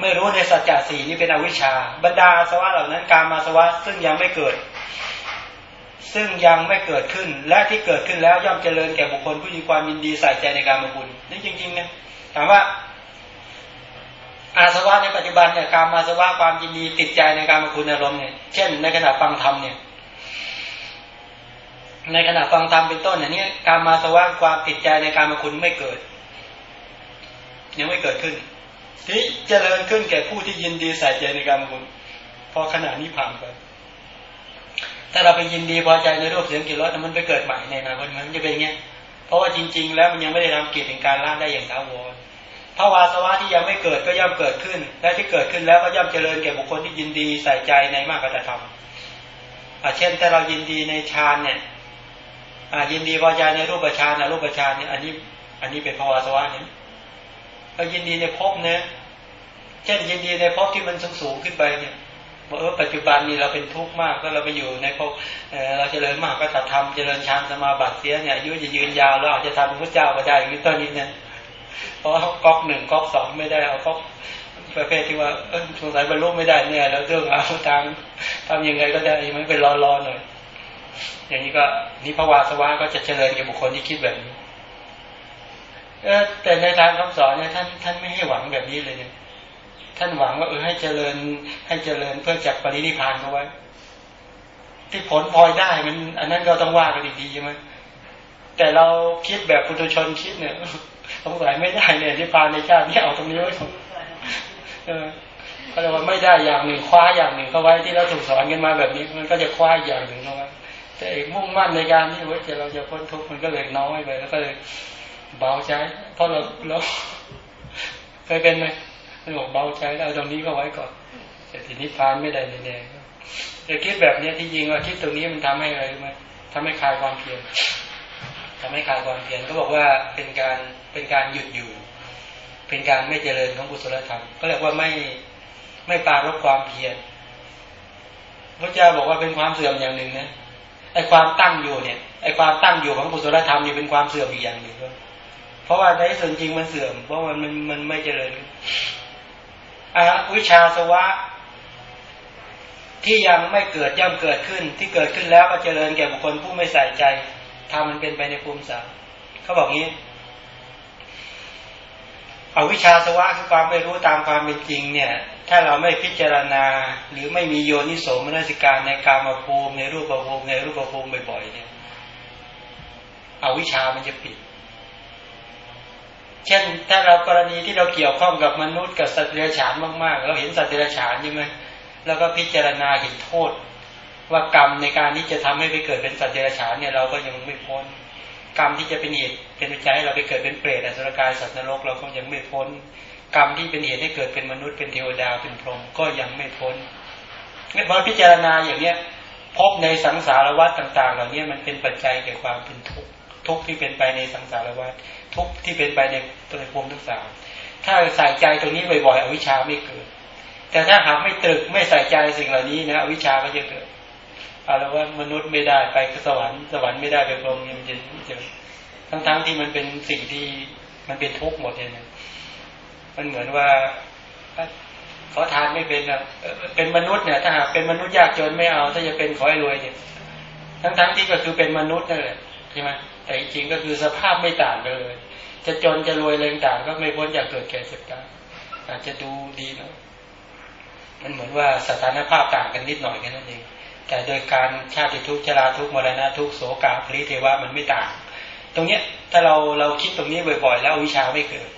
ไม่รู้ในสัจจะสี่นี่เป็นอวิชชา บรรดาสวะเหล่านั้นการมาสวะซึ่งยังไม่เกิด ซึ่งยังไม่เกิดขึ้น และที่เกิดขึ้นแล้วย่อมเจริญแก่บุคคลผู้มีความยินดีใส่ใจในการมาบุญนี่จริงๆนะถามว่า อาสวะในปัจจุบันเนี่ยการมาสวะความยินดีติดใจในการมาคุณอารมณ์เนี่ยเช่น ในขณะฟังธรรมเนี่ยในขณะฟังธรรมเป็นต้นอย่างนี้การมาสว่างความติดใจในการมาคุณไม่เกิด ยังไม่เกิดขึ้น ที่เจริญขึ้นแก่ผู้ที่ยินดีใส่ใจในการมคุณพอขณะนี้ผ่านไปถ้าเราไปยินดีพอใจในรูปเสียงกลิ่นรสมันไปเกิดใหม่ในอนาคตมันจะเป็นเงี้ยเพราะว่าจริง ๆ แล้วมันยังไม่ได้ทำกิจในการละได้อย่างถาวรภาวาสวะที่ยังไม่เกิดก็ย่อมเกิดขึ้น และที่เกิดขึ้นแล้วก็ย่อมเจริญแก่บุคคลที่ยินดีใส่ใจในมากกธรรมเช่นถ้าเรายินดีในฌานเนี่ยยินดีพอใจในรูปฌานนะรูปฌานเนี่ยอันนี้ อันนี้เป็นภาวะสวะเนี่ย เรายินดีในภพเนี่ยเช่นยินดีในภพที่มันสูงสูงขึ้นไปเนี่ยบอกเออปัจจุบันนี้เราเป็นทุกข์มากก็เราไปอยู่ในภพเราเจริญมากก็ตัดธรรมเจริญฌานสมาบัติเสียเนี่ยอายุจะยืนยาวแล้วอาจจะทำพระเจ้าก็ได้อย่างนี้ตอนนี้เนี่ยเพราะก๊อกหนึ่งก๊อกสองไม่ได้เอาก๊อกประเภทที่ว่าเออสงสัยบรรลุไม่ได้เนี่ยแล้วเรื่องเอาทางทำยังไงก็ได้ไม่เป็นรอๆหน่อยอย่างนี้ก็นิพพวาสวะก็จะเจริญกับบุคคลที่คิดแบบนี้ แต่ในทางคำสอนเนี่ยท่านท่านไม่ให้หวังแบบนี้เลยเนี่ยท่านหวังว่าเออให้เจริญให้เจริญเพื่อจักปรินิพานเขาไว้ ที่ผลพลอยได้มัน อันนั้นเราต้องว่ากันดีๆใช่ไหมแต่เราคิดแบบปุถุชนคิดเนี่ยสงสัยไม่ได้เนี่ยนิพพานในชาตินี้เอาตรงนี้ไว้เออก็เลยว่าไม่ได้อย่างหนึ่งคว้าอย่างหนึ่งเข้าไว้ที่เราถูกสอนกันมาแบบนี้ มันก็จะคว้าอย่างหนึ่งเข้าไว้แต่มุ่งมั่นในการที่ว่าจะเราจะพ้นทุกข์มันก็เลยน้อยไปแล้วก็เลย เบาใจเพราะเราเราเคยเป็นไหมเราบอกเบาใจแล้วตรงนี้ก็ไว้ก่อนแต่ทีนี้พานไม่ได้แน่ๆแต่คิดแบบนี้ที่จริงว่าคิดตรงนี้มันทำให้อะไรไหมทำให้คลายความเพียรทำให้คลายความเพียรก็บอกว่าเป็นการเป็นการหยุดอยู่ เป็นการไม่เจริญของกุศลธรรม ก็เรียกว่าไม่ไม่ปารบความเพียรพระเจ้าบอกว่าเป็นความเสื่อมอย่างหนึ่งนะไอ้ความตั้งอยู่เนี่ยไอ้ความตั้งอยู่ของกุศลธรรมนี่เป็นความเสื่อมอีกอย่างหนึ่งด้วย เพราะว่าในส่วนจริงมันเสื่อม เพราะมันมันมันไม่เจริญอวิชาสวะ ที่ยังไม่เกิดย่อมเกิดขึ้น ที่เกิดขึ้นแล้วก็เจริญแก่บุคคลผู้ไม่ใส่ใจทำมันเป็นไปในภูมิสามเขาบอกงี้เอาวิชาสวะคือความไม่รู้ตามความเป็นจริงเนี่ย ถ้าเราไม่พิจารณา หรือไม่มีโยนิโสมนสิการในการมาภูมิในรูปภูมิในรูปภูมิบ่อยๆเนี่ยอวิชามันจะปิด เช่น ถ้าเรากรณีที่เราเกี่ยวข้องกับมนุษย์กับสัตว์เดรัจฉานมากๆ เราเห็นสัตว์เดรัจฉานใช่ไหมแล้วก็พิจารณาเห็นโทษ ว่ากรรมในการที่จะทำให้ไปเกิดเป็นสัตว์เดรัจฉานเนี่ยเราก็ยังไม่พ้นกรรมที่จะเป็นเหตุเป็นปัจจัยให้เราไปเกิดเป็นเปรตอสุรกายสัตว์นรกเราก็ยังไม่พ้น กรรมที่เป็นเหตุให้เกิดเป็นมนุษย์เป็นเทวดาเป็นพรหมก็ยังไม่พ้นพอพิจารณาอย่างเนี้ยพบในสังสารวัฏต่าง ๆ เหล่านี้มันเป็นปัจจัยแก่ความเป็นทุกข์ทุกข์ที่เป็นไปในสังสารวัฏ ทุกที่เป็นไปในตัวภูมิทั้งสามถ้าใส่ใจตรงนี้บ่อยๆอวิชชาไม่เกิด แต่ถ้าหากไม่ตรึกไม่ใส่ใจสิ่งเหล่านี้นะอวิชชาก็จะเกิดเอาละว่ามนุษย์ไม่ได้ไปสวรรค์สวรรค์ไม่ได้ไปพรหมมันจะจะทั้งๆที่มันเป็นสิ่งที่มันเป็นทุกข์หมดเลยนะมันเหมือนว่าขอทานไม่เป็นนะเป็นมนุษย์เนี่ย ถ้าหากเป็นมนุษย์ยากจนไม่เอา ถ้าจะเป็นขอให้รวยเนี่ยทั้งๆที่ก็คือเป็นมนุษย์นั่นแหละใช่ไหม แต่จริงก็คือสภาพไม่ต่างกันเลย จะจนจะรวยเรงต่างก็ไม่พ้นจากเกิดแก่เจ็บตายอาจจะดูดีนะมันเหมือนว่าสถานภาพต่างกันนิดหน่อยแค่นั้นเองแต่โดยการชาติทุกชราทุกมรณะทุกโศกาภริเทวะมันไม่ต่าง ตรงเนี้ยถ้าเราเราคิดตรงนี้บ่อย ๆ แล้ววิชาไม่เกิด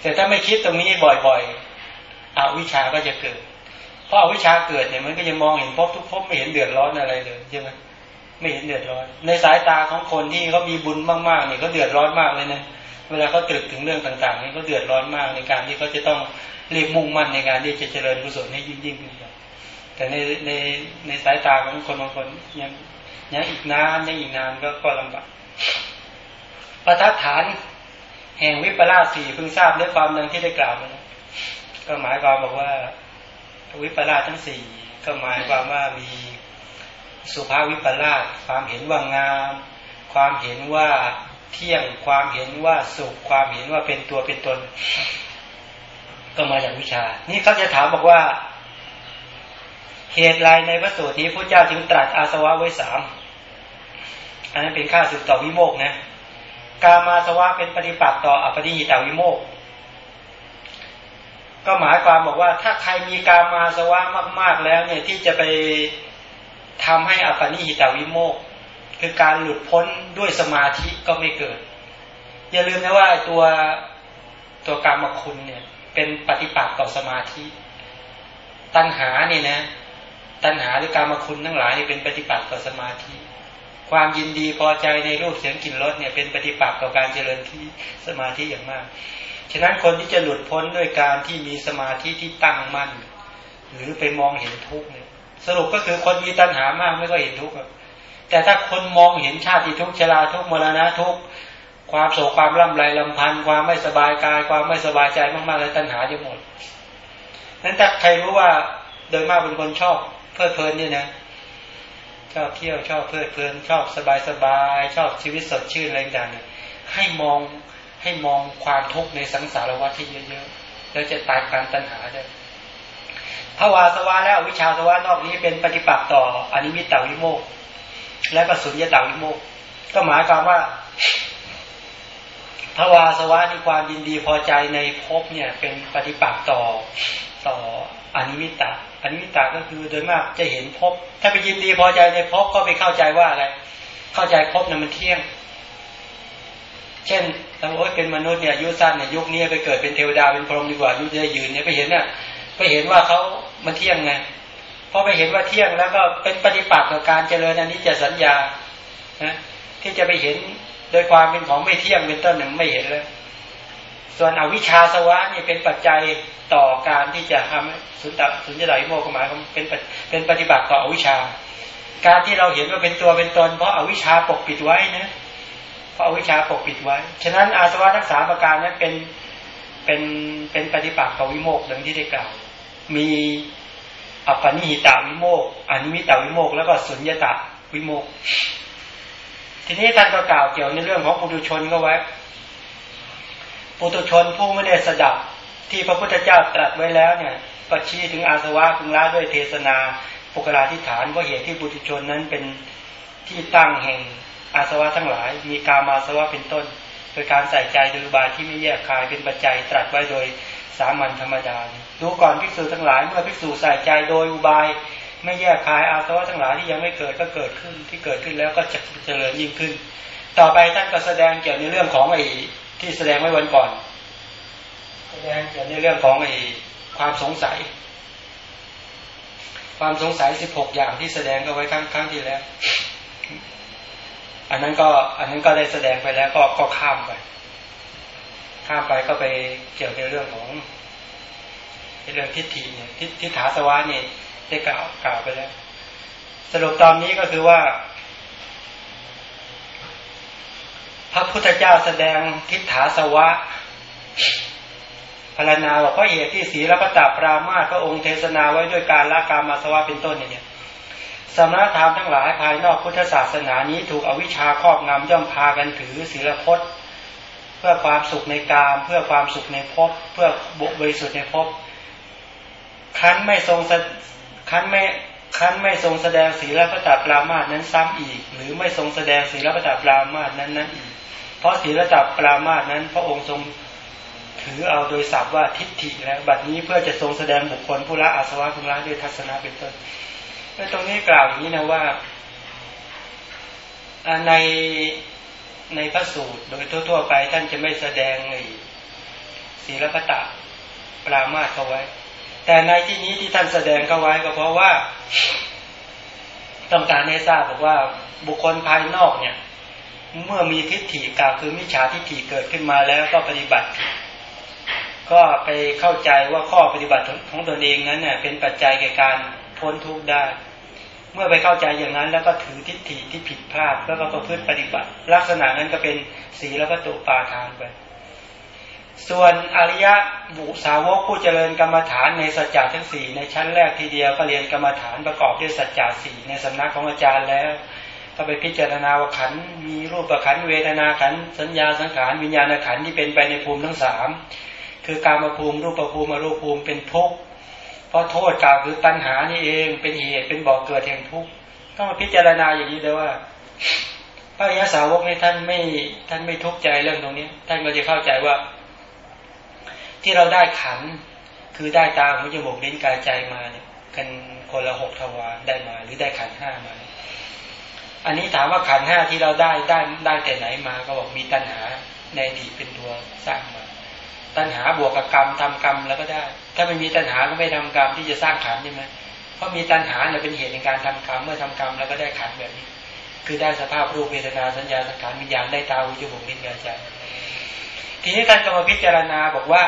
แต่ถ้าไม่คิดตรงนี้บ่อยๆอาวิชาก็จะเกิด เพราะอาวิชาเกิดเนี่ยมันก็จะมองเห็นพบทุกพบไม่เห็นเดือดร้อนอะไรเลยใช่ไหม ไม่เห็นเดือดร้อน ในสายตาของคนที่เขามีบุญมากๆเนี่ยเขาเดือดร้อนมากเลยนะเวลาเขาตรึกถึงเรื่องต่างๆนี่เขาเดือดร้อนมากในการที่เขาจะต้องรีบมุ่งมั่นในการที่จะเจริญกุศลให้ยิ่งยิ่งขึ้นไปแต่ในในในสายตาของคนบางคนยังยังอีกนานยังอีกนานก็ก็ลำบากประทัดฐานแห่งวิปลาสสี่เพิ่งทราบด้วยความดังที่ได้กล่าวมาก็หมายความบอกว่า วิปลาสทั้งสี่ก็หมายความว่ามี สุภาวิปลาสความเห็นว่างาม ความเห็นว่าเที่ยงความเห็นว่าสุขความเห็นว่าเป็นตัวเป็นตน ก็มาจากวิชา นี่เขาจะถามบอกว่าเหตุไรในพระสูตรนี้พระเจ้าจึงตรัสอาสวะไว้สามอันนั้นเป็นค่าสืบต่อวิโมกนะ กามาสวะเป็นปฏิปักษ์ต่ออปฏิหิตาวิโมก ก็หมายความบอกว่า ถ้าใครมีกามาสวะมาก ๆแล้วเนี่ยที่จะไป ทำให้อปนิหิตาวิโมกคือการหลุดพ้นด้วยสมาธิก็ไม่เกิด อย่าลืมนะว่าตัวตัวกรรมคุณเนี่ยเป็นปฏิปักษ์ต่อสมาธิ ตัณหาเนี่ยนะ ตัณหาหรือกรรมคุณทั้งหลายเนี่ยเป็นปฏิปักษ์ต่อสมาธิ ความยินดีพอใจในรูปเสียงกลิ่นรสเนี่ยเป็นปฏิปักษ์ต่อการเจริญที่สมาธิอย่างมาก ฉะนั้นคนที่จะหลุดพ้นด้วยการที่มีสมาธิที่ตั้งมั่น หรือไปมองเห็นทุกข์เนี่ย สรุปก็คือคนมีตัณหามากไม่ก็เห็นทุกข์แต่ถ้าคนมองเห็นชาติทุกข์ชราทุกข์มรณะทุกข์ความโศกความร่ำไรลำพันธ์ความไม่สบายกาย ความไม่สบายใจมากๆเลยตัณหาจะหมดนั้นถ้าใครรู้ว่าโดยมากเป็นคนชอบเพลิดเพลินนี่นะชอบเที่ยวชอบเพลิดเพลินชอบสบายสบายชอบชีวิตสดชื่นอะไรต่างๆให้มองให้มองความทุกข์ในสังสารวัฏที่เยอะๆแล้วจะตายการตัณหาได้ ภวาสวะและอวิชชาสวะนอกนี้เป็นปฏิปักษ์ต่ออนิมิตตวิโมกข์และก็สุญญตวิโมกข์ก็หมายความว่าภวาสวะนี่ความยินดีพอใจในภพเนี่ย เป็นปฏิปักษ์ต่อต่ออนิมิตตะอนิมิตตะก็คือโดยมากจะเห็นภพถ้าไปยินดีพอใจในภพก็ไปเข้าใจว่าอะไร เข้าใจภพนั้นมันเที่ยง เช่นเราโอ้ยเป็นมนุษย์เนี่ยอายุสั้นเนี่ยยุคนี้ไปเกิดเป็นเทวดาเป็นพรหมดีกว่ายุคจะยืนเนี่ยไปเห็นเนี่ย ไปเห็นว่าเขามันเที่ยงไงพอไปเห็นว่าเที่ยงแล้วก็เป็นปฏิปักษ์กับการเจริญอันนี้จะสัญญานะที่จะไปเห็นโดยความเป็นของไม่เที่ยงเป็นต้นหนึ่งไม่เห็นเลยส่วนอวิชชาสวะนี่เป็นปัจจัยต่อการที่จะทำสุนทรสุนทรโมกหมายเป็นเป็นปฏิบัติต่ออวิชชา การที่เราเห็นว่าเป็นตัวเป็นตน เพราะอาวิชชาปกปิดไว้นะเพราะอาวิชชาปกปิดไว้ ฉะนั้นอาสวะทั้งสามประการนั้นเป็นเป็นเป็นปฏิปักษ์ต่อวิโมกดังที่ได้กล่าว มีอัปปนิหิตาวิโมกอนิมิตาวิโมกแล้วก็สุญญตาวิโมกทีนี้ท่านก็กล่าวเกี่ยวในเรื่องของปุถุชนก็ไว้ ปุถุชนผู้ไม่ได้สดับที่พระพุทธเจ้าตรัสไว้แล้วเนี่ยก็ชี้ถึงอาสวะพึงละด้วยเทศนาปุกลาธิฐานว่าเหตุที่ปุถุชนนั้นเป็นที่ตั้งแห่งอาสวะทั้งหลาย มีกามาสวะเป็นต้น โดยการใส่ใจโดยบาที่ไม่แยกคายเป็นปัจจัยตรัสไว้โดยสามัญธรรมดา ดูก่อนภิกษุทั้งหลายเมื่อภิกษุใส่ใจโดยอุบาย ไม่แยกคายอาสวะทั้งหลายที่ยังไม่เกิดก็เกิดขึ้นที่เกิดขึ้นแล้วก็จะเจริญยิ่งขึ้น ต่อไปท่านก็แสดงเกี่ยวในเรื่องของไอ้ที่แสดงไว้วันก่อน แสดงเกี่ยวในเรื่องของไอ้ความสงสัย ความสงสัยสิบหกอย่างที่แสดงก็ไว้ครั้งครั้งที่แล้ว อันนั้นก็อันนั้นก็ได้แสดงไปแล้วก็ก็ข้ามไป ข้ามไปก็ไปเกี่ยวในเรื่องของ เรื่องทิฏฐิเนี่ยทิทิฏฐาสวะเนี่ยได้กล่าวกล่าวไปแล้ว สรุปตอนนี้ก็คือว่า พระพุทธเจ้าแสดงทิฏฐาสวะพารณาบอกเพราะเหตุที่ศีลปตาปรามาพระองค์เทศนาไว้ด้วยการละกามาสวะเป็นต้นเนี่ยสมณธรรมทั้งหลายภายนอกพุทธศาสนานี้ถูกอวิชชาครอบงำย่อมพากันถือศีลพจน์ เพื่อความสุขในกาม เพื่อความสุขในภพเพื่อบุบริสุทธิ์ในภพ คันไม่ทรงคันไม่คันไม่ทรงแสดงศีลปตาปรามาสนั้นซ้ำอีก หรือไม่ทรงแสดงศีลปตาปรามาสนั้นนั้นอีก เพราะศีลปตปรามาสนั้น พระองค์ทรงถือเอาโดยศัพท์ว่าทิฏฐิแล้วบัดนี้เพื่อจะทรงแสดงบุคคลผู้ละอาสวะผู้ละด้วยทัศนะเป็นต้นแล้วตรงนี้กล่าวอย่างนี้นะว่าในในพระสูตรโดยทั่ว ๆ ไปท่านจะไม่แสดงศีลปตะปรามาสเขาไว้ แต่ในที่นี้ที่ท่านแสดงเขาไว้ก็เพราะว่า ต้องการให้ทราบบอกว่าบุคคลภายนอกเนี่ย เมื่อมีทิฏฐิกล่าวคือมิจฉาทิฏฐิเกิดขึ้นมาแล้วก็ปฏิบัติ ก็ไปเข้าใจว่าข้อปฏิบัติของตนเองนั้นเนี่ยเป็นปัจจัยแก่การพ้นทุกข์ได้ เมื่อไปเข้าใจอย่างนั้น แล้วก็ถือทิฏฐิที่ผิดพลาดแล้วก็ประพฤติปฏิบัติ ลักษณะนั้นก็เป็นสีแล้วก็ตุปาทานไป ส่วนอริยะบุสาวกผู้เจริญกรรมฐานในสัจจะทั้งสี่ในชั้นแรกทีเดียวก็เรียนกรรมฐานประกอบด้วยสัจจะสี่ในสำนักของอาจารย์แล้ว ก็ไปพิจารณาวขันมีรูปขันเวทนาขันสัญญาสังขารวิญญาณขันที่เป็นไปในภูมิทั้งสามคือการมาภูมิรูปภูมิอรูปภูมิเป็นทุกข์เพราะโทษกล่าวคือตัณหานี่เองเป็นเหตุเป็นบ่อกเกิดแห่งทุกข์ต้องมาพิจารณาอย่างนี้เลยว่าพระยาสาวกในท่านไม่ท่านไม่ทุกข์ใจเรื่องตรงนี้ ท่านก็จะเข้าใจว่า ที่เราได้ขัน คือได้ตาหูจมูกลิ้นกายใจมาเนี่ยกันคนละหกทวารได้มา หรือได้ขันห้ามา อันนี้ถามว่าขันห้าที่เราได้ได้ได้แต่ไหนมาก็บอกมีตัณหาในอดีตเป็นตัวสร้างมา ตัณหาบวกกับกรรมทำกรรมแล้วก็ได้ ถ้าไม่มีตัณหาก็ไม่ทำกรรมที่จะสร้างขันใช่ไหมเพราะมีตัณหาเนี่ยเป็นเหตุในการทำกรรมเมื่อทำกรรมแล้วก็ได้ขันแบบนี้ คือได้สภาพรูปเวทนาสัญญาสังขารวิญญาณได้ตาหูจมูกลิ้นกายใจ ทีนี้ท่านก็มาพิจารณาบอกว่า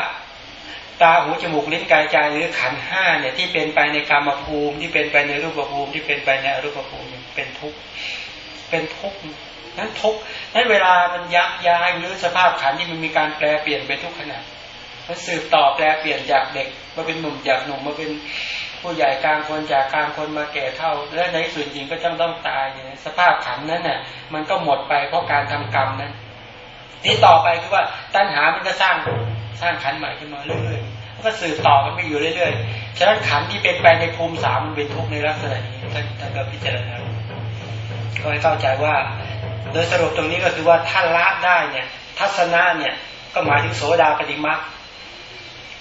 ตาหูจมูกลิ้นกายใจหรือขันห้าเนี่ยที่เป็นไปในกรรมภูมิที่เป็นไปในรูปภูมิที่เป็นไปในอรูปภูมิเป็นทุกข์เป็นทุกข์นั้นทุกข์นั้นเวลามันยักย้ายหรือสภาพขันที่มันมีการแปลเปลี่ยนไปทุกขณะมันสืบต่อแปลเปลี่ยนจากเด็กมาเป็นหนุ่มจากหนุ่มมาเป็นผู้ใหญ่กลางคนจากกลางคนมาแก่เท่า และในส่วนจริงก็ต้องต้องตายเนี่ยสภาพขันนั้นน่ะมันก็หมดไปเพราะการทำกรรมนั้น ที่ต่อไปคือว่าตัณหามันก็สร้างสร้างขันใหม่ขึ้นมาเรื่อยๆก็สืบต่อมันไปอยู่เรื่อยๆ ฉะนั้นขันที่เป็นไปในภูมิสามมันเป็นทุกข์ในลักษณะนี้ท่านท่านก็พิจารณาก็ให้เข้าใจว่า โดยสรุปตรงนี้ก็คือว่าท่านละได้เนี่ย ทัศนะเนี่ยก็หมายถึงโสดาปฏิมา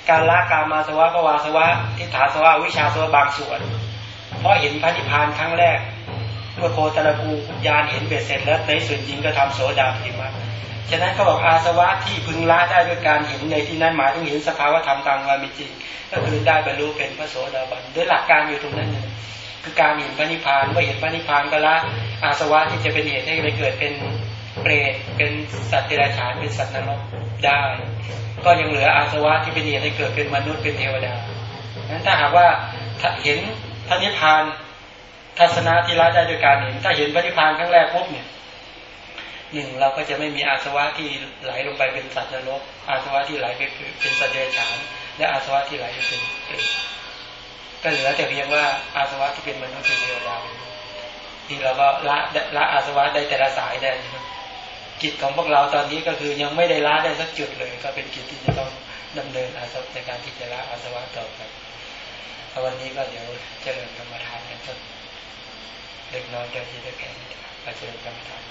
การละกามาสวะภวาสวะทิฏฐาสวะวิชาสวะบางส่วน เพราะเห็นพระนิพพานครั้งแรกเมื่อโคตรภูญาณเห็นเบ็ดเสร็จแล้วในส่วนจริงก็ทำโสดาปฏิมา ฉะนั้นเขาบอกอาสวะที่พึงละได้ด้วยการเห็นในที่นั้นหมายถึงเห็นสภาวะธรรมตามความเป็นจริง ก็คือได้บรรลุเป็นพระโสดาบันด้วยหลักการอยู่ตรงนั้นเลยคือการเห็นพระนิพพานเมื่อเห็นพระนิพพานก็ละอาสวะที่จะเป็นเหตุให้ไปเกิดเป็นเปรตเป็นสัตว์เดรัจฉานเป็นสัตว์นรกได้ ก็ยังเหลืออาสวะที่เป็นเหตุให้เกิดเป็นมนุษย์เป็นเทวดานั้นถ้าหากว่าเห็นพระนิพพานทัศนะที่ละได้โดยการเห็น ถ้าเห็นพระนิพพานครั้งแรกปุ๊บเนี่ย หนึ่งเราก็จะไม่มีอาสวะที่ไหลลงไปเป็นสัตว์นรก อาสวะที่ไหลไปเป็นสัตว์เดรัจฉาน และอาสวะที่ไหลไปเป็นเปรตก็เหลือแต่เพียงว่าอาสวะที่เป็นมนุษย์เป็นเทวดาที่เราก็ละละอาสวะได้แต่ละสายได้กิจของพวกเราตอนนี้ก็คือยังไม่ได้ละได้สักจุดเลย ก็เป็นกิจที่จะต้องดำเนินอาสวะในการที่จะละอาสวะต่อไปวันนี้ก็เดี๋ยวเจริญกรรมฐานกันสักเล็กน้อยเดียวที่ได้แก่อาจจริญกรรมฐาน